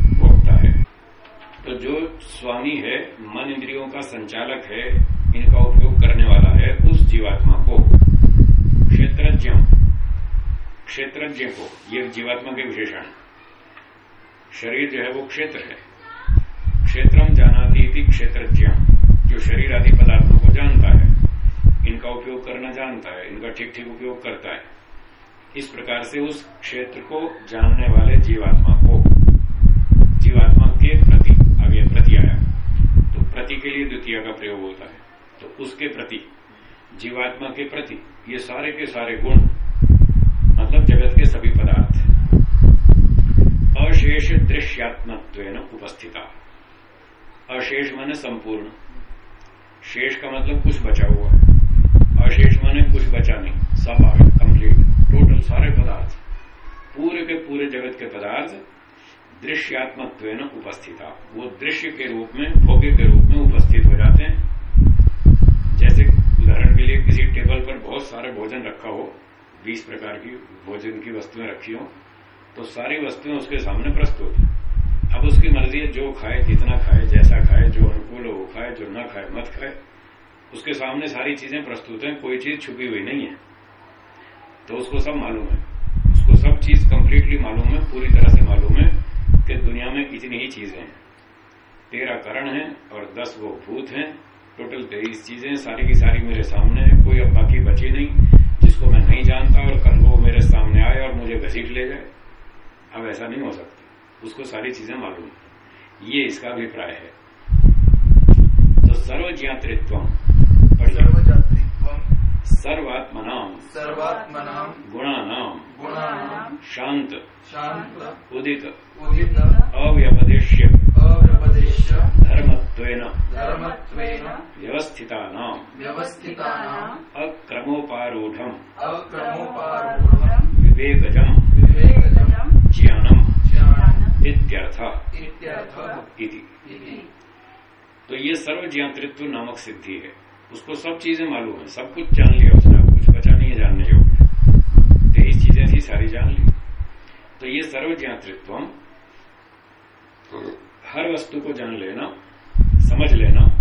तो जो स्वामी है, मन इंद्रियों का संचालक है, इनका उपयोग करने वाला है उस जीवात्मा को। क्षेत्रज्ञ क्षेत्रज्ञ को, ये जीवात्मा के विशेषण। शरीर जो है वो क्षेत्र है। क्षेत्रम जानाती थी क्षेत्रज्ञ जो शरीर आदि पदार्थों को जानता है। इनका उपयोग करना जानता है, इनका ठीक ठीक उपयोग करता है। इस प्रकार से उस क्षेत्र को जानने वाले जीवात्मा को। जीवात्मा के प्रति आगे प्रति आया तो प्रति के लिए द्वितीय का प्रयोग होता है। तो उसके प्रति, जीवात्मा के प्रति, ये सारे के सारे गुण मतलब जगत के सभी पदार्थ, अशेष दृश्यात्मत्व उपस्थिता। अशेष माने संपूर्ण। शेष का मतलब कुछ बचा हुआ। अशेष माने कुछ बचा नहीं। सब कंप्लीट टोटल सारे पदार्थ। पूरे के पूरे जगत के पदार्थ दृश्यात्मत्व उपस्थिता। वो दृश्य के रूप में, भोग्य के रूप में उपस्थित हो जाते हैं। जैसे उदाहरण के लिए किसी टेबल पर बहुत सारे भोजन रखा हो, बीस प्रकार की भोजन की वस्तुएँ रखी हो तो सारी वस्तुएँ उसके सामने प्रस्तुत अब उसकी मर्ज़ी है, जो खाए, जितना खाए, जैसा खाए, जो अनुकूल हो वो खाए, जो न खाए, मत खाए। उसके सामने सारी चीज़ें प्रस्तुत हैं, कोई चीज़ छुपी हुई नहीं है। तो उसको सब मालूम है। उसको सब चीज़ कंप्लीटली मालूम है, पूरी तरह से मालूम है कि दुनिया में इतनी ही चीज़ें हैं। तेरह करण है और दस वो भूत हैं। टोटल तेईस चीज़ें सारी की सारी मेरे सामने है। कोई अब बाकी बची नहीं जिसको मैं नहीं जानता और कल वो मेरे सामने आए और मुझे घसीट ले जाए। अब ऐसा नहीं हो सकता। उसको सारी चीज़ें मालूम है। ये इसका अभिप्राय है। तो सर्व सर्वज्ञातृत्व सर्वात्मनाम। सर्वात्मनां गुणानाम। गुणानां शांत। शान्त उदित। उदित। अव्यपदेश्य व्यवस्थितानाम। व्यवस्थितानाम्। अक्रमोपारूढ़म। अक्रमोपारूढम्। विवेकजम। विवेकजम्। ज्ञानम। इत्यर्थ। इति। इति। तो ये सर्व ज्ञातृत्व नामक सिद्धि है उसको सब चीज़ें मालूम है। सब कुछ जान लिया उसने अब कुछ बचा नहीं है जानने योग्य। तेईस चीज़ें थी सारी जान ली। तो ये सर्व ज्ञातृत्व हर वस्तु को जान लेना समझ लेना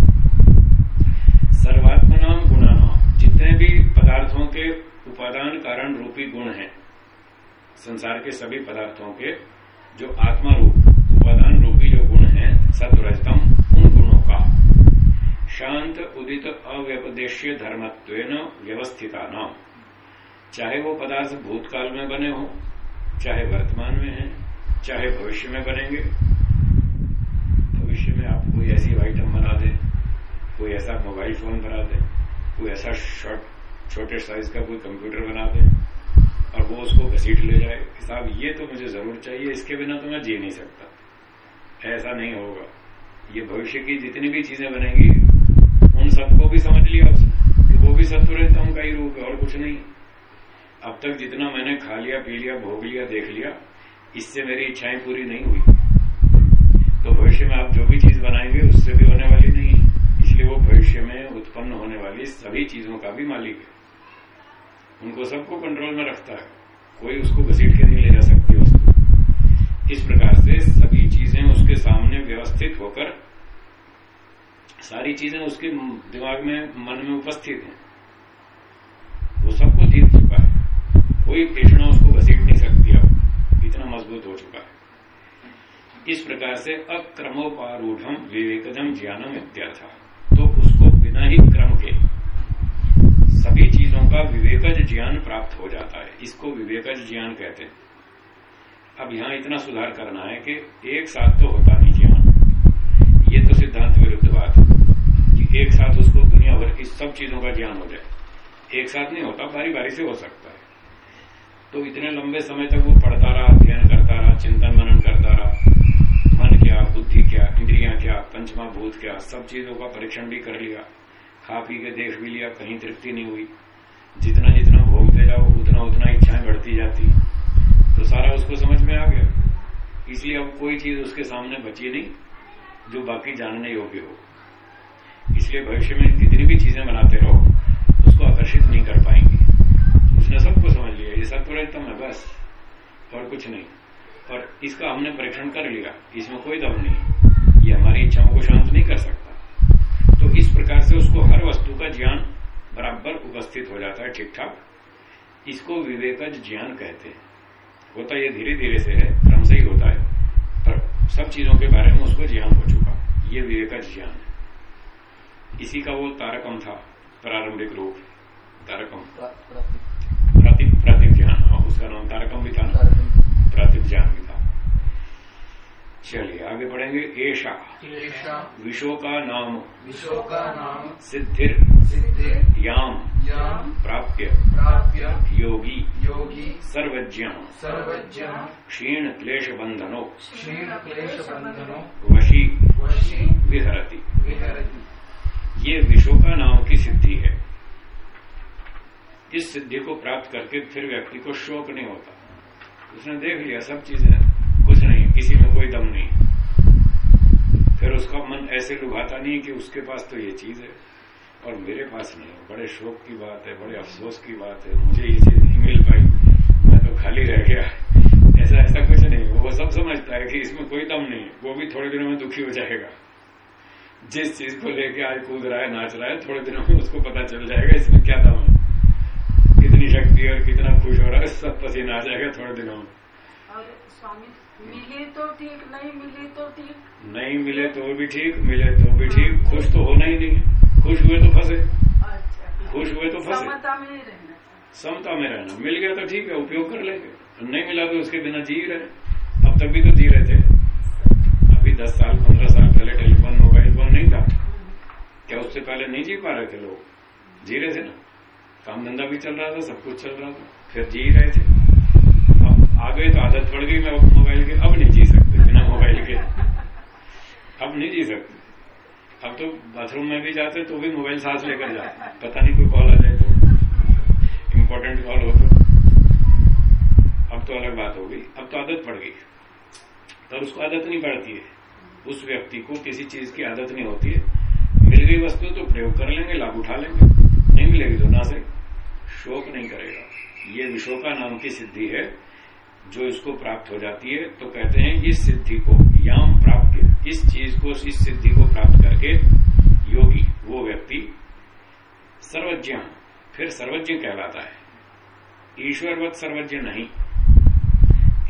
सर्वात्मनाम गुणानाम जितने भी पदार्थों के उपादान कारण रूपी गुण हैं, संसार के सभी पदार्थों के जो आत्मा रूप उपादान रूपी जो गुण हैं सत्वरजतम उन गुणों का। शांत, उदित अव्यपदेश्य धर्मत्व व्यवस्थिता नाम चाहे वो पदार्थ भूतकाल में बने हो, चाहे वर्तमान में है, चाहे भविष्य में बनेंगे, भविष्य में आप कोई ऐसी आइटम बना दे कोई ऐसा मोबाइल फ़ोन बना दे कोई ऐसा शॉर्ट, छोटे साइज़ का कोई कंप्यूटर बना दे और वो उसको घसीट ले जाए कि साहब ये तो मुझे ज़रूर चाहिए, इसके बिना तो मैं जी नहीं सकता। ऐसा नहीं होगा। ये भविष्य की जितनी भी चीज़ें बनेंगी, उन सबको भी समझ लिया उसने कि वो भी सत्वरतम का ही रूप है और कुछ नहीं। अब तक जितना मैंने खा लिया, पी लिया, भोग लिया, देख लिया, इससे मेरी इच्छाएँ पूरी नहीं हुई। तो भविष्य में आप जो भी चीज़ बनाएँगे, उससे भी होने वाली नहीं इसलिए वो भविष्य में उत्पन्न होने वाली सभी चीज़ों का भी मालिक है। उनको सबको कंट्रोल में रखता है। कोई उसको घसीट के नहीं ले जा सकती उसको इस प्रकार से सभी चीज़ें उसके सामने व्यवस्थित होकर सारी चीज़ें उसके दिमाग में, मन में उपस्थित हैं। वो सबको जीत चुका है। कोई पेशना उसको घसीट नहीं सकती अब। इतना मज़बूत हो चुका है। इस प्रकार से अक्रमोपारूढ़ विवेकजम ज्ञानम तो उसको बिना ही क्रम के। सभी चीज़ों का विवेकज ज्ञान प्राप्त हो जाता है। इसको विवेकज ज्ञान कहते हैं। अब यहाँ इतना सुधार करना है कि एक साथ तो होता नहीं ज्ञान। ये तो सिद्धांत विरुद्ध बात है कि एक साथ उसको दुनिया भर की सब चीज़ों का ज्ञान हो जाए। एक साथ नहीं होता, बारी बारी से हो सकता है। तो इतने लंबे समय तक वो पढ़ता रहा, अध्ययन करता रहा, चिंतन मनन करता रहा। मन क्या, बुद्धि क्या, इंद्रिया क्या, पंचमा भूत क्या, सब चीज़ों का परीक्षण भी कर लिया। खा पी के देख भी लिया, कहीं तृप्ति नहीं हुई। जितना जितना भोगते जाओ उतना उतना इच्छाएँ बढ़ती जाती। तो सारा उसको समझ में आ गया। इसलिए अब कोई चीज़ उसके सामने बची नहीं, जो बाकी जानने योग्य हो। इसलिए भविष्य में जितनी भी चीज़ें बनाते रहो, उसको आकर्षित नहीं कर पाएँगे। उसने सबको समझ लिया, ये तो है, बस। और कुछ नहीं। और इसका हमने परीक्षण कर लिया, इसमें कोई दम नहीं। ये हमारी इच्छाओं को शांत नहीं कर सकता। तो इस प्रकार से उसको हर वस्तु का ज्ञान बराबर उपस्थित हो जाता है ठीक ठाक इसको विवेकज ज्ञान कहते हैं। होता ये धीरे धीरे से है, क्रम से ही होता है, पर सब चीज़ों के बारे में उसको ज्ञान हो चुका। ये विवेकज ज्ञान है। इसी का वो तारकम था, प्रारंभिक रूप, तारकम प्रातिप प्रातिप ज्ञान हाँ उसका नाम तारकम भी था ना प्रातिप ज्ञान भी था चलिए आगे बढ़ेंगे। एषा। विशो का नाम। विशो का नाम। सिद्धिर। सिद्धि याम। याम। प्राप्य। प्राप्य। योगी। योगी। सर्वज्ञ। सर्वज्ञ। क्षीण क्लेश बंधनो। क्षीण क्लेश बंधनो। वशी। वशी। विहरती। विहरति। ये विशोका नाम की सिद्धि है। इस सिद्धि को प्राप्त करके फिर व्यक्ति को शोक नहीं होता। उसने देख लिया सब चीज़ें। किसी में कोई दम नहीं। फिर उसका मन ऐसे लुभाता नहीं कि उसके पास तो ये चीज़ है। और मेरे पास नहीं बड़े शोक की बात है, बड़े अफसोस की बात है। मुझे ये चीज़ नहीं मिल पाई। मैं तो खाली रह गया। ऐसा ऐसा कुछ नहीं। वो सब समझता है कि इसमें कोई दम नहीं। वो भी थोड़े दिनों में दुखी हो जाएगा। जिस चीज़ को लेके आज कूद रहा है, नाच रहा है, थोड़े दिनों में उसको पता चल जाएगा इसमें क्या दम है। कितनी शक्ति और कितना खुश हो रहा है, सब पसीना आ जाएगा थोड़े दिनों में। और स्वामी मिले तो ठीक नहीं मिले तो ठीक। नहीं मिले तो भी ठीक मिले तो भी ठीक। खुश तो होना ही नहीं। खुश हुए तो फंसे। अच्छा खुश हुए तो फंसे। समता में रहना। समता में रहना। मिल गया तो ठीक है उपयोग कर लेंगे। नहीं मिला तो उसके बिना जी रहे। अब तक भी तो जी रहे थे अभी दस साल पंद्रह साल पहले टेलीफोन मोबाइल फ़ोन नहीं था। क्या उससे पहले नहीं जी पा रहे थे लोग? जी रहे थे ना? काम धंधा भी चल रहा था सब कुछ चल रहा था। फिर जी रहे थे। आ गए तो आदत पड़ गई, मैं मोबाइल के अब नहीं जी सकते, बिना मोबाइल के। अब नहीं जी सकते। अब तो बाथरूम में भी जाते तो भी मोबाइल साथ लेकर जाते पता नहीं कोई कॉल आ जाए तो। इम्पोर्टेंट कॉल हो तो। अब तो अलग बात हो गई। अब तो आदत पड़ गई। तो उसको आदत नहीं पड़ती है। उस व्यक्ति को किसी चीज़ की आदत नहीं होती है। मिल गई वस्तु तो प्रयोग कर लेंगे, लाभ उठा लेंगे। नहीं मिलेगी तो ना से शोक नहीं करेगा। ये विशोका नाम की सिद्धि है। जो इसको प्राप्त हो जाती है तो कहते हैं इस सिद्धि को याम प्राप्त, इस चीज़ को, इस सिद्धि को प्राप्त करके योगी, वो व्यक्ति सर्वज्ञ, फिर सर्वज्ञ कहलाता है। ईश्वर ईश्वरवत सर्वज्ञ नहीं।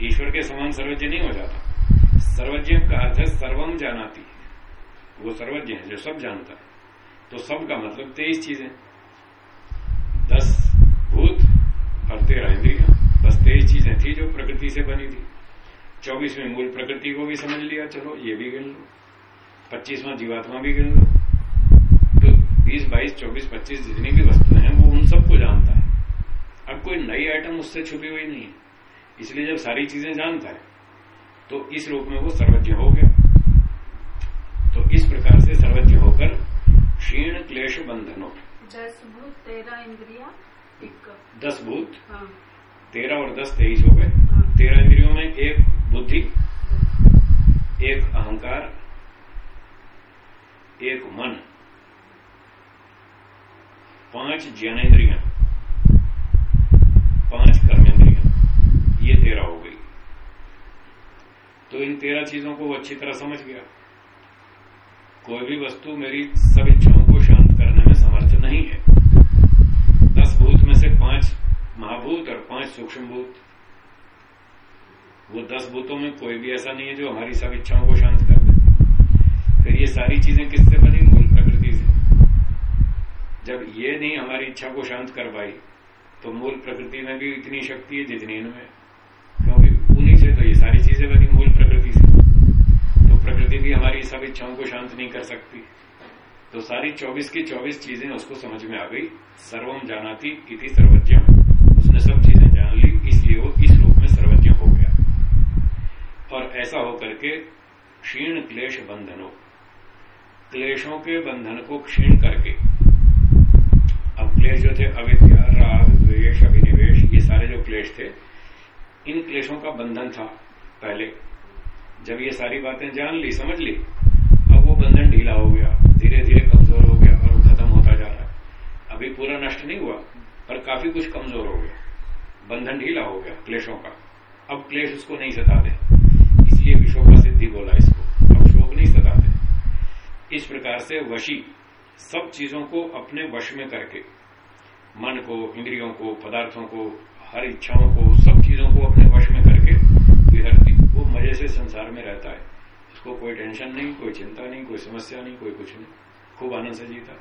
ईश्वर के समान सर्वज्ञ नहीं हो जाता। सर्वज्ञ का अर्थ है सर्वम जानाती। वो सर्वज्ञ है, जो सब जानता है। तो सब का मतलब तेईस चीज़ें। दस भूत और तेरह इंद्रिया। तेईस चीज़ें थी जो प्रकृति से बनी थी। चौबीसवें मूल प्रकृति को भी समझ लिया चलो ये भी गिन लो। पच्चीसवां जीवात्मा भी गिन लो। तो बीस बाईस चौबीस पच्चीस जितनी भी वस्तुएँ हैं वो उन सबको जानता है। अब कोई नई आइटम उससे छुपी हुई नहीं है। इसलिए जब सारी चीज़ें जानता है तो इस रूप में वो सर्वज्ञ हो गया। तो इस प्रकार से सर्वज्ञ होकर क्षीण क्लेश बंधनों। दस भूत तेरह इंद्रिया दस भूत। हाँ, तेरह और दस तेईस हो गए। हाँ। तेरह इंद्रियों में एक बुद्धि एक अहंकार एक मन। पाँच ज्ञानेन्द्रिया पाँच कर्मेंद्रिया ये तेरह हो गई। तो इन तेरह चीज़ों को वो अच्छी तरह समझ गया। कोई भी वस्तु मेरी सब इच्छाओं को शांत करने में समर्थ नहीं है। दस भूत में से पाँच महाभूत पाँच सूक्ष्म भूत। वो दस भूतों में कोई भी ऐसा नहीं है जो हमारी सब इच्छाओं को शांत कर दे। फिर ये सारी चीज़ें किससे बनी? मूल प्रकृति से। जब ये नहीं हमारी इच्छा को शांत कर पाई तो मूल प्रकृति में भी इतनी शक्ति है जितनी इनमें क्योंकि उन्हीं से तो ये सारी चीज़ें बनी मूल प्रकृति से। तो प्रकृति भी हमारी सब इच्छाओं को शांत नहीं कर सकती। तो सारी चौबीस की चौबीस चीज़ें उसको समझ में आ गई। सर्वम जानाती इति सर्वज्ञ उसने सब चीज़ें जान ली इसलिए वो इस रूप में सर्वज्ञ हो गया और ऐसा होकर के क्षीण क्लेश बंधनों क्लेशों के बंधन को क्षीण करके। अब क्लेश जो थे, अविद्या, राग, द्वेष, अभिनिवेश, ये सारे जो क्लेश थे, इन क्लेशों का बंधन था पहले। जब ये सारी बातें जान ली, समझ ली, अब वो बंधन ढीला हो गया धीरे धीरे कमज़ोर हो गया और खत्म होता जा रहा है। अभी पूरा नष्ट नहीं हुआ, पर काफ़ी कुछ कमज़ोर हो गया। बंधन ढीला हो गया क्लेशों का। अब क्लेश उसको नहीं सताते सिद्धि बोला इसको। अब शोक नहीं सताते। इस प्रकार से वशी सब चीज़ों को अपने वश में करके, मन को, इंद्रियों को, पदार्थों को, हर इच्छाओं को, सब चीज़ों को अपने वश में करके विहरती वो मज़े से संसार में रहता है। उसको कोई टेंशन नहीं, कोई चिंता नहीं, कोई समस्या नहीं, कोई कुछ नहीं। खूब आनंद से जीता।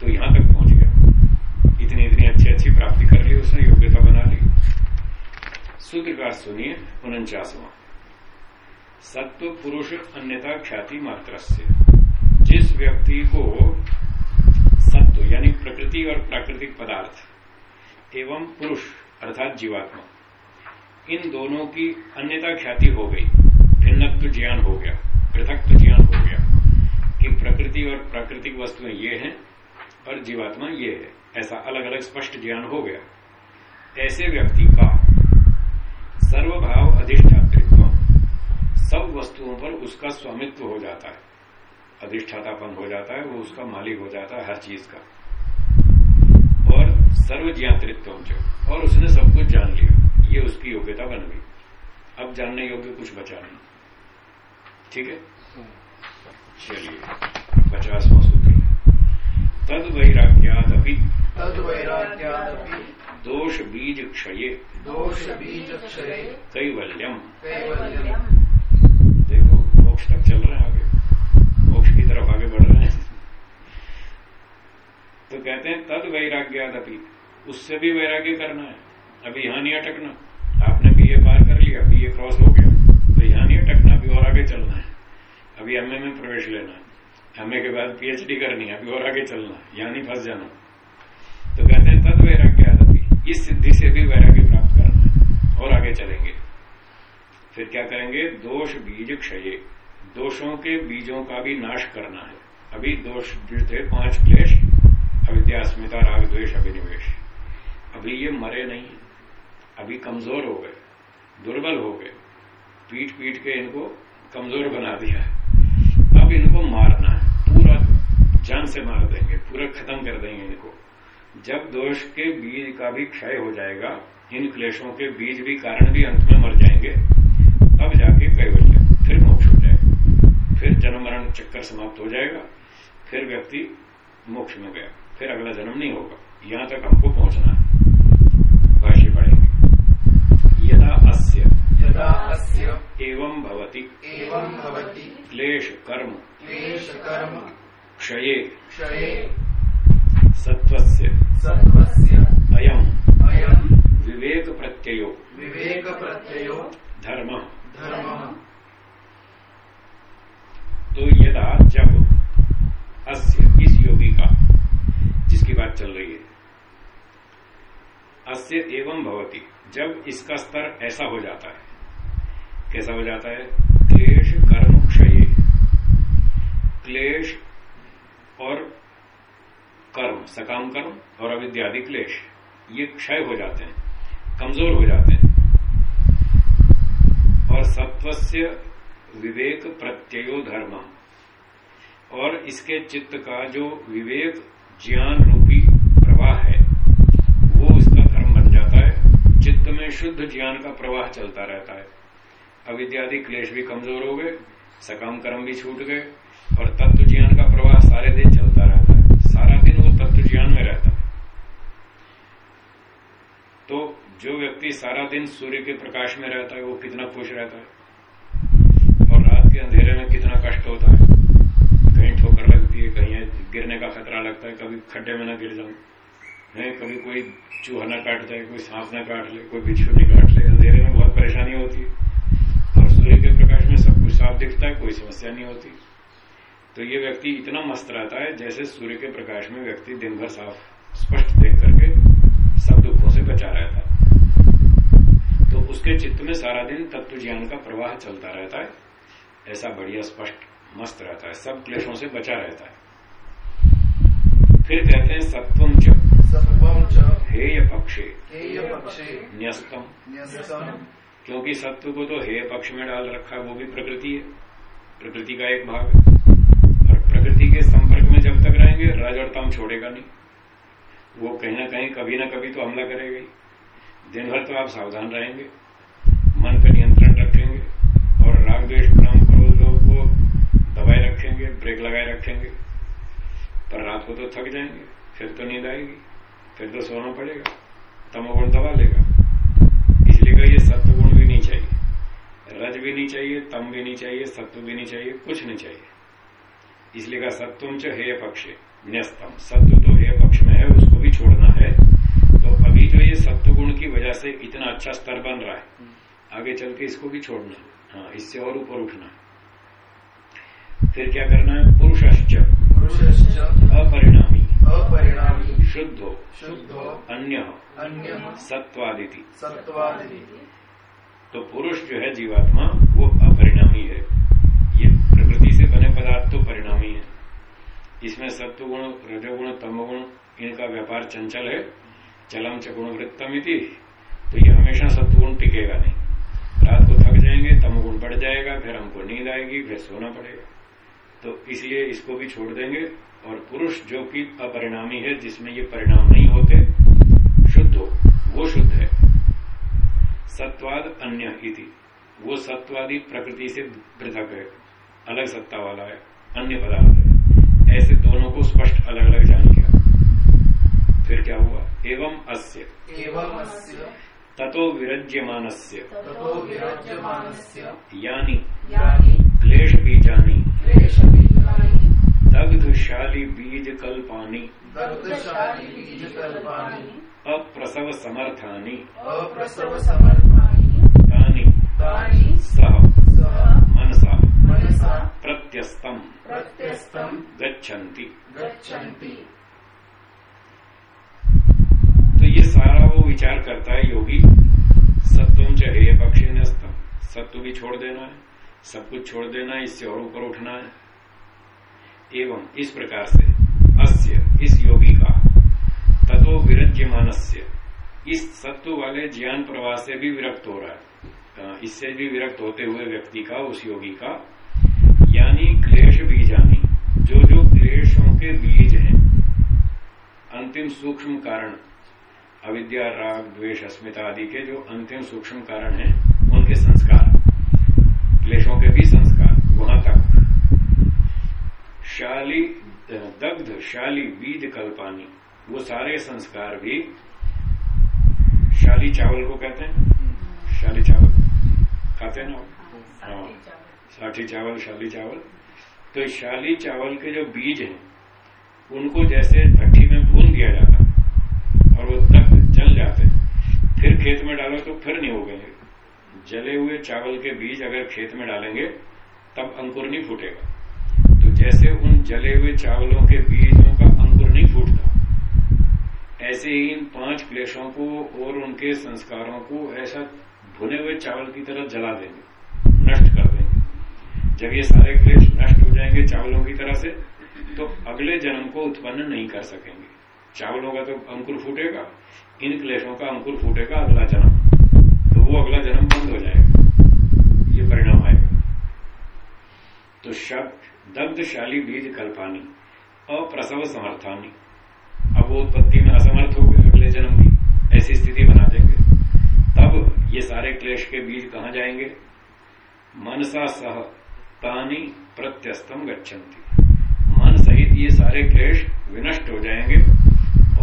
तो यहाँ तक पहुँच गया। इतनी इतनी अच्छी अच्छी प्राप्ति कर ली उसने, योग्यता बना ली। सूत्र का सुनिए उनचासवा। सत्व पुरुष अन्यथा ख्याति मात्र से जिस व्यक्ति को सत्व, यानी प्रकृति और प्राकृतिक पदार्थ एवं पुरुष, अर्थात जीवात्मा, इन दोनों की अन्यता ख्याति हो गई, भिन्नत्व ज्ञान हो गया पृथक ज्ञान हो गया, कि प्रकृति और प्राकृतिक वस्तुएँ ये हैं और जीवात्मा ये है। ऐसा अलग अलग स्पष्ट ज्ञान हो गया। ऐसे व्यक्ति का सर्वभाव अधिष्ठातृत्व सब वस्तुओं पर उसका स्वामित्व हो जाता है। अधिष्ठातापन हो जाता है वो उसका मालिक हो जाता है हर चीज़ का। और सर्वज्ञातृत्व और उसने सब कुछ जान लिया। ये उसकी योग्यता बन गई। अब जानने योग्य कुछ बचा नहीं। ठीक है? चलिए पचासवा सूत्र। तद वैराग्यादपि। तद वैराग्यादपि। दोष बीज क्षये। दोष बीज क्षय। कैवल्यम। कैवल्यम। मोक्ष तक चल रहे हैं आगे। मोक्ष की तरफ़ आगे बढ़ रहे हैं। तो कहते हैं, तद वैराग्यादपि। उससे भी वैराग्य करना है। अभी यहाँ नहीं अटकना। आपने बीए पार कर लिया बीए क्रॉस हो गया। तो यहाँ नहीं अटकना, अभी और आगे चलना है। अभी एमए में प्रवेश लेना है। एमए के बाद पीएचडी करनी है, अभी और आगे चलना यहाँ नहीं फंस जाना। तो कहते हैं, तद वैराग्य अभी इस सिद्धि से भी वैराग्य प्राप्त करना है। और आगे चलेंगे। फिर क्या करेंगे? दोष बीज क्षय। दोषों के बीजों का भी नाश करना है। अभी दोष जो थे पाँच क्लेश अविद्या अस्मिता राग द्वेश अभिनिवेश। अभी ये मरे नहीं अभी कमज़ोर हो गए, दुर्बल हो गए। पीट पीट के इनको कमज़ोर बना दिया है। अब इनको मारना है। पूरा जान से मार देंगे, पूरा खत्म कर देंगे इनको। जब दोष के बीज का भी क्षय हो जाएगा, इन क्लेशों के बीज भी कारण भी अंत में मर जाएँगे, तब जाके कई कैवल्य फिर मोक्ष हो जाएगा फिर जन्म मरण चक्कर समाप्त हो जाएगा फिर व्यक्ति मोक्ष में गया फिर अगला जन्म नहीं होगा। यहाँ तक हमको पहुँचना है। भाष्य पढ़ेंगे। यदा अस्य यदा अस्य एवं भवति। एवं भवति। क्लेश कर्म। क्लेश कर्म। क्षये। क्षये। सत्वस्य सत्वस्य अयम। अयम्। विवेक प्रत्ययो विवेक प्रत्ययो धर्म। धर्मः। यदा जब अस्य, इस योगी का, जिसकी बात चल रही है। अस्य एवं भवती, जब इसका स्तर ऐसा हो जाता है। कैसा हो जाता है? क्लेश कर्म क्षय। क्लेश और कर्म, सकाम कर्म और अविद्यादि क्लेश, ये क्षय हो जाते हैं, कमज़ोर हो जाते हैं। और सत्वस्य विवेक प्रत्ययो धर्म और इसके चित्त का जो विवेक, ज्ञान रूपी प्रवाह है, वो इसका धर्म बन जाता है। चित्त में शुद्ध ज्ञान का प्रवाह चलता रहता है। अविद्यादि क्लेश भी कमज़ोर हो गए, सकाम कर्म भी छूट गए, और तत्व ज्ञान का प्रवाह सारे दिन चलता रहता है। सारा दिन वो तत्व ज्ञान में रहता है। तो जो व्यक्ति सारा दिन सूर्य के प्रकाश में रहता है, वो कितना खुश रहता है? और रात के अंधेरे में कितना कष्ट होता है? कहीं ठोकर लगती है, कहीं गिरने का खतरा लगता है, कभी खड्डे में ना गिर जाऊँ नहीं कभी कोई चूहा न काट जाए कोई सांप न काट ले, कोई बिच्छू नहीं काट ले, अंधेरे में बहुत परेशानी होती है। और सूर्य के प्रकाश में सब कुछ साफ़ दिखता है, कोई समस्या नहीं होती। तो ये व्यक्ति इतना मस्त रहता है, जैसे सूर्य के प्रकाश में व्यक्ति दिन भर साफ़, स्पष्ट देख करके सब दुखों से बचा रहता है। तो उसके चित्त में सारा दिन तत्व ज्ञान का प्रवाह चलता रहता है, ऐसा बढ़िया स्पष्ट मस्त रहता है सब क्लेशों से बचा रहता है। फिर कहते हैं सत्वम च सत्वं च हेय पक्षे हेय पक्षे न्यस्तम। न्यस्तम्। क्योंकि सत्व को तो हेय पक्ष में डाल रखा है वो भी प्रकृति है। प्रकृति का एक भाग है। और प्रकृति के संपर्क में जब तक रहेंगे रज और तम छोड़ेगा नहीं। वो कहीं ना कहीं कभी ना कभी तो हमला करेगा ही। दिन भर तो आप सावधान रहेंगे मन पर नियंत्रण रखेंगे और राग द्वेष काम क्रोध लोग को दबाए रखेंगे ब्रेक लगाए रखेंगे। पर रात को तो थक जाएँगे, फिर तो नींद आएगी, फिर तो सोना पड़ेगा, तमोगुण दबा लेगा। इसलिए का ये सत्व गुण भी नहीं चाहिए, रज भी नहीं चाहिए, तम भी नहीं चाहिए, सत्व भी नहीं चाहिए, कुछ नहीं चाहिए। इसलिए का सत्वम च हेय पक्ष, न्यस्तम। सत्व तो हे पक्ष में है, उसको भी छोड़ना है। तो अभी जो ये सत्व गुण की वजह से इतना अच्छा स्तर बन रहा है, आगे चल के इसको भी छोड़ना है। हाँ इससे और ऊपर उठना है। फिर क्या करना है? पुरुषश्च। पुरुषश्च। अपरिणामी। अपरिणामी। शुद्ध। शुद्धो। अन्य। अन्यः। सत्वादिति। सत्त्वादि तो पुरुष जो है जीवात्मा वो अपरिणामी है। ये प्रकृति से बने पदार्थ तो परिणामी है। इसमें सत्व गुण रजोगुण तमोगुण इनका व्यापार चंचल है। चलम च गुण वृत्तम तो ये हमेशा सत्वगुण टिकेगा नहीं। रात को थक जाएँगे तमोगुण बढ़ जाएगा फिर हमको नींद आएगी फिर सोना पड़ेगा। तो इसलिए इसको भी छोड़ देंगे। और पुरुष जो कि अपरिणामी है जिसमें ये परिणाम नहीं होते शुद्ध हो वो शुद्ध है। सत्वाद अन्य इति। वो सत्वादी प्रकृति से पृथक है अलग सत्ता वाला है अन्य पदार्थ है। ऐसे दोनों को स्पष्ट अलग अलग जान लिया। फिर क्या हुआ? एवं अस्य। एवं अस्य। ततो विरज्यमानस्य। ततो विराज्यमानस्य। यानी यानी क्लेश बीजानी दग्धशाली बीज कल्पानी दग्धशाली बीजकल्पानि अप्रसव समर्थानी। अप्रसवसमर्थानि तानि तानि सह। मनसा। मनसा। प्रत्यस्तम। प्रत्यस्तम। गच्छन्ति। गच्छन्ति। तो ये सारा वो विचार करता है योगी। सत्वम च हेय पक्षी नस्तम सत्व भी छोड़ देना है। सब कुछ छोड़ देना, इससे और ऊपर उठना है। एवं इस प्रकार से अस्य, इस योगी का ततो विरज्य मानस्य इस सत्व वाले ज्ञान प्रवाह से भी विरक्त हो रहा है। इससे भी विरक्त होते हुए व्यक्ति का, उस योगी का, यानी क्लेश बीजानी। जो जो क्लेशों के बीज हैं, अंतिम सूक्ष्म कारण, अविद्या, राग, द्वेष, अस्मिता आदि के जो अंतिम सूक्ष्म कारण हैं क्लेशों के भी संस्कार वहाँ तक। शाली दग्ध शाली बीज कल्पानी वो सारे संस्कार भी शाली चावल को कहते हैं? शाली चावल। खाते हैं ना? हाँ। साठी चावल शाली चावल। तो शाली चावल के जो बीज हैं उनको जैसे भट्टी में भून दिया जाता और वो तक जल जाते फिर खेत में डालो तो फिर नहीं उगेंगे जले हुए चावल के बीज अगर खेत में डालेंगे, तब अंकुर नहीं फूटेगा। तो जैसे उन जले हुए चावलों के बीजों का अंकुर नहीं फूटता, ऐसे ही इन पाँच क्लेशों को और उनके संस्कारों को ऐसा भुने हुए चावल की तरह जला देंगे, नष्ट कर देंगे। जब ये सारे क्लेश नष्ट हो जाएँगे चावलों की तरह से तो अगले जन्म को उत्पन्न नहीं कर सकेंगे। चावलों का तो अंकुर फूटेगा, इन क्लेशों का अंकुर फूटेगा, अगला जन्म। अगला जन्म बंद हो जाएगा। ये परिणाम आएगा। तो शब्द दग्धशाली बीज कल्पानी, अप्रसव समर्थानी। अब वो उत्पत्ति में असमर्थ हो गए अगले जन्म की। ऐसी स्थिति बना देंगे। तब ये सारे क्लेश के बीज कहाँ जाएँगे? मनसा सह, तानी प्रत्यस्तम गच्छन्ति। मन सहित ये सारे क्लेश विनष्ट हो जाएँगे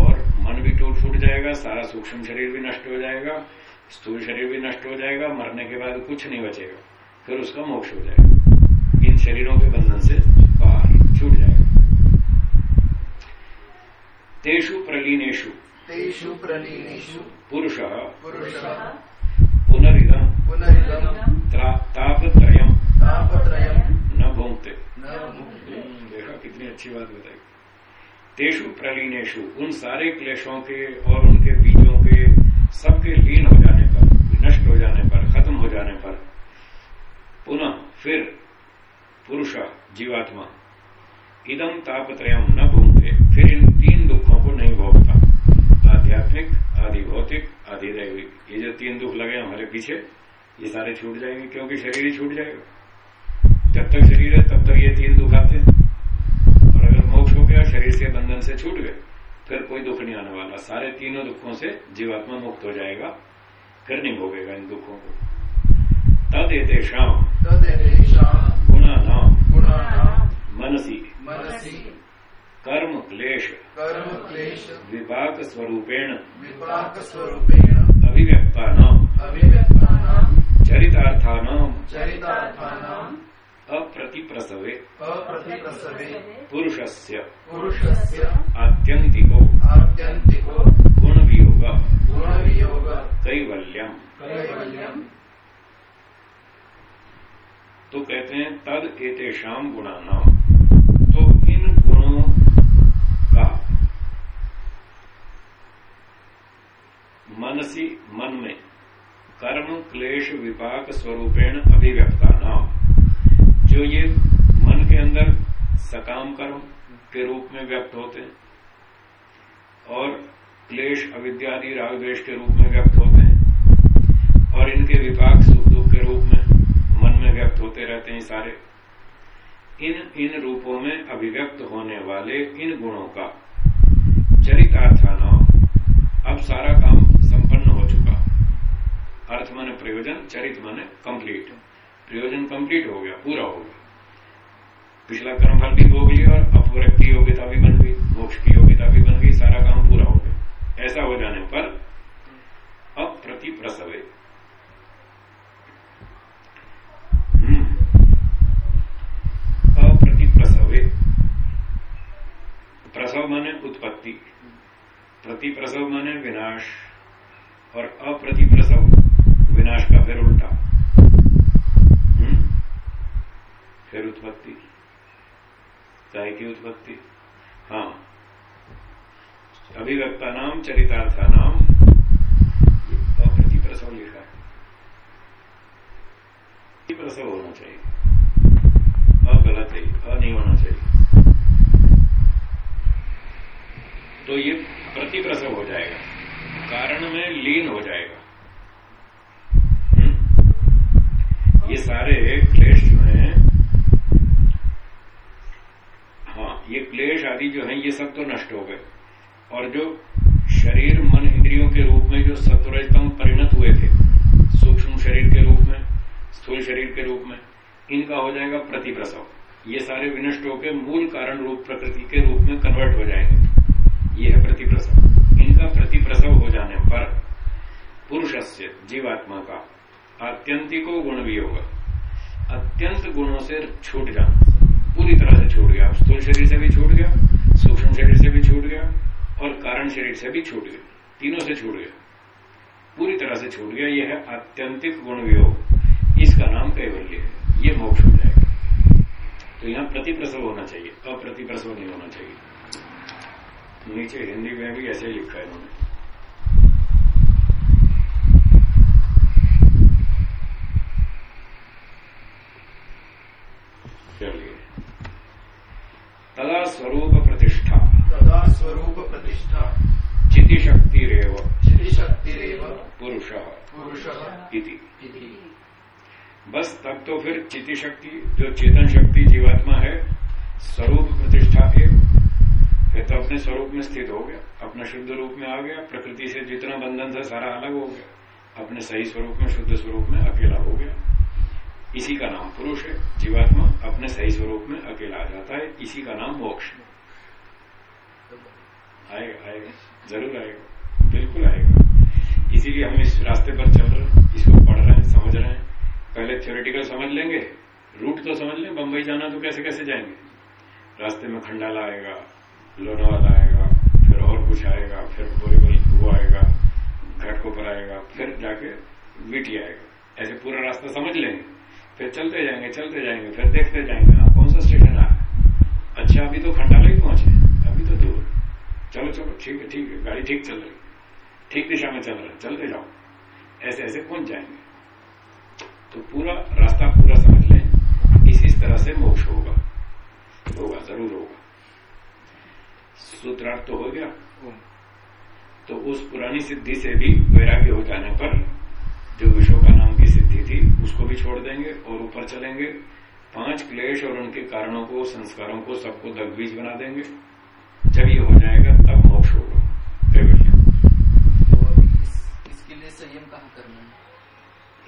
और मन भी टूट फूट जाएगा, सारा सूक्ष्म शरीर भी नष्ट हो जाएगा। स्थूल शरीर भी नष्ट हो जाएगा मरने के बाद कुछ नहीं बचेगा फिर उसका मोक्ष हो जाएगा। इन शरीरों के बंधन से बाहर छूट जाएगा। तेषु प्रलीनेशु तेषु प्रलीनेषु। पुरुष। पुरुषः। पुनरिदम पुनरिदम् तापत्रयम तापत्रयम् न भोंगते न मुक्ते देखा कितनी अच्छी बात बताई। तेषु प्रलीनेशु उन सारे क्लेशों के और उनके बीजों के सबके लीन हो जाने पर, नष्ट हो जाने पर, खत्म हो जाने पर, पुनः फिर पुरुष जीवात्मा इदम तापत्रयम न भूमते फिर इन तीन दुखों को नहीं भोगता। आध्यात्मिक, आदि भौतिक, आदि दैविक। ये जो तीन दुख लगे हमारे पीछे, ये सारे छूट जाएँगे, क्योंकि शरीर ही छूट जाएगा। जब तक शरीर है, तब तक ये तीन दुख आते हैं। और अगर मोक्ष हो गया, शरीर से बंधन से छूट गए फिर कोई दुख नहीं आने वाला। सारे तीनों दुखों से जीवात्मा मुक्त हो जाएगा। फिर नहीं भोगेगा इन दुखों को। तद एतेषाम तदेतेषाम् गुणा नाम। मनसी। मनसि। कर्म क्लेश। कर्म क्लेश। विपाक स्वरूपेण। विपाकस्वरूपेण अभिव्यक्ता नाम। अभिव्यक्तानाम् चरितार्थानाम चरितार्थानाम् अप्रतिप्रसवे। अप्रतिप्रसवे। पुरुषस्य। पुरुषस्य। आत्यंतिको आत्यन्तिको। गुण वियोग गुणवियोग। कैवल्यम। कैवल्यम्। तो कहते हैं तद एतेषाम गुणानाम तो इन गुणों का मनसी मन में कर्म क्लेश विपाक स्वरूपेण अभिव्यक्ता नाम जो ये मन के अंदर सकाम कर्म के रूप में व्यक्त होते हैं और क्लेश अविद्यादि राग के रूप में व्यक्त होते हैं और इनके विपाक सुख दुख के रूप में मन में व्यक्त होते रहते हैं सारे। इन इन रूपों में अभिव्यक्त होने वाले इन गुणों का चरितार्थाना अब सारा काम संपन्न हो चुका। अर्थ माने प्रयोजन, चरित माने कंप्लीट प्रयोजन कंप्लीट हो गया, पूरा हो गया। पिछला कर्मफल भी भोग लिया और अपवर्ग की योग्यता भी बन गई, मोक्ष की योग्यता भी बन गई, सारा काम पूरा हो गया। ऐसा हो जाने पर अप्रति प्रसवे अप्रति प्रसवे प्रसव माने उत्पत्ति। प्रति प्रसव माने विनाश। और अप्रति प्रसव विनाश का फिर उल्टा हम्म? फिर उत्पत्ति काय की उत्पत्ति। हाँ। अभिव्यक्ता नाम, चरितार्था नाम। अप्रति प्रसव लिखा है। प्रसव होना चाहिए। अगलत है अ नहीं होना चाहिए। तो ये प्रतिप्रसव हो जाएगा। कारण में लीन हो जाएगा। हम्म? ये सारे क्लेश जो हैं हाँ ये क्लेश आदि जो है, ये सब तो नष्ट हो गए। और जो शरीर मन इंद्रियों के रूप में जो सत्वरजतम परिणत हुए थे, सूक्ष्म शरीर के रूप में, स्थूल शरीर के रूप में, इनका हो जाएगा प्रतिप्रसव। ये सारे विनष्ट होकर मूल कारण रूप प्रकृति के रूप में कन्वर्ट हो जाएँगे। ये है प्रतिप्रसव। इनका प्रतिप्रसव हो जाने पर पुरुष से जीवात्मा का, आत्यंतिको गुण भी होगा। अत्यंत गुणों से छूट जाना। पूरी तरह से छूट गया। स्थूल शरीर से भी छूट गया, सूक्ष्म शरीर से भी छूट गया और कारण शरीर से भी छूट गया। तीनों से छूट गया। पूरी तरह से छूट गया। यह है आत्यंतिक गुण वियोग इसका नाम कैवल्य है। ये मोक्ष हो जाएगा। तो यहाँ प्रतिप्रसव होना चाहिए। अप्रतिप्रसव नहीं होना चाहिए। नीचे हिंदी में भी ऐसे लिखा है इन्होंने चलिए। तदा स्वरूप प्रतिष्ठा तदा स्वरूप प्रतिष्ठा चिति शक्तिरेव श्रीशक्तिरेव पुरुष पुरुषः बस तब तो फिर चिति शक्ति जो चेतन शक्ति जीवात्मा है स्वरूप प्रतिष्ठा एक फिर तो अपने स्वरूप में स्थित हो गया। अपने शुद्ध रूप में आ गया। प्रकृति से जितना बंधन था सारा अलग हो गया। अपने सही स्वरूप में शुद्ध स्वरूप में अकेला हो गया। इसी का नाम पुरुष है, जीवात्मा अपने सही स्वरूप में अकेला आ जाता है, इसी का नाम मोक्ष है। आएगा आएगा, ज़रूर आएगा, बिल्कुल आएगा। इसीलिए हम इस रास्ते पर चल रहे हैं, इसको पढ़ रहे हैं, समझ रहे हैं। पहले थ्योरेटिकल समझ लेंगे रूट तो समझ लें, बंबई जाना तो कैसे कैसे जाएँगे? रास्ते में खंडाला आएगा, लोनावाला आएगा, फिर और कुछ आएगा, फिर बोरीवल वो आएगा, घाटकोपर आएगा, फिर जाके वीटी आएगा। ऐसे पूरा रास्ता समझ लेंगे। फिर चलते जाएँगे चलते जाएँगे, फिर देखते जाएँगे। हाँ कौन सा स्टेशन आ अच्छा अभी तो खंडाला ही पहुँचे। अभी तो दूर। चलो चलो, ठीक है ठीक है, गाड़ी ठीक चल रही। ठीक दिशा में चल रहा है। चलते जाओ। ऐसे ऐसे पहुँच जाएँगे। तो पूरा रास्ता पूरा समझ लें। इसी तरह से मोक्ष होगा। होगा, ज़रूर होगा। सूत्रार्थ तो हो गया। तो उस पुरानी सिद्धि से भी वैराग्य हो जाने पर जो विश्व का नाम उसको भी छोड़ देंगे और ऊपर चलेंगे। पाँच क्लेश और उनके कारणों को संस्कारों को सबको दगबीज बना देंगे। जब ये हो जाएगा तब मोक्ष होगा। कैवल्य तो इस, इसके लिए संयम कहाँ करना है?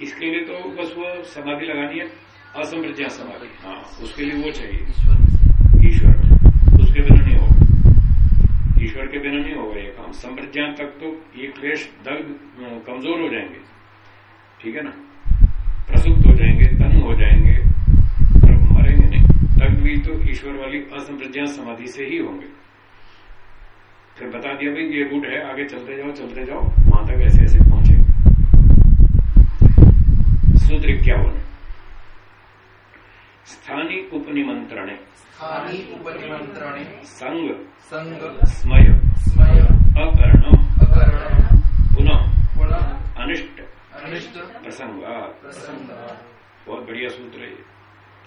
इसके लिए तो बस वो समाधि लगानी है। असमृज्ञा समाधि हाँ उसके लिए वो चाहिए। ईश्वर ईश्वर। उसके बिना नहीं होगा। ईश्वर के बिना नहीं होगा ये काम। समृज्ञान तक तो ये क्लेश दर्द अ, कमज़ोर हो जाएँगे। ठीक है ना? प्रसुप्त हो जाएँगे तंग हो जाएँगे पर मरेंगे नहीं। तब भी तो ईश्वर वाली असमृज्ञा समाधि से ही होंगे। फिर बता दिया भाई ये रूट है आगे चलते जाओ चलते जाओ वहाँ तक ऐसे ऐसे पहुँचेंगे। सूत्र इक्यावन। स्थानीय उपनिमंत्रणे। स्थानी उपनिमंत्रणे। संग। संग। स्मय। स्मय। अकरणम। अकरणम। पुनः। पुनः। अनिष्ट। अनिष्ट प्रसंग प्रसंग बहुत बढ़िया सूत्र है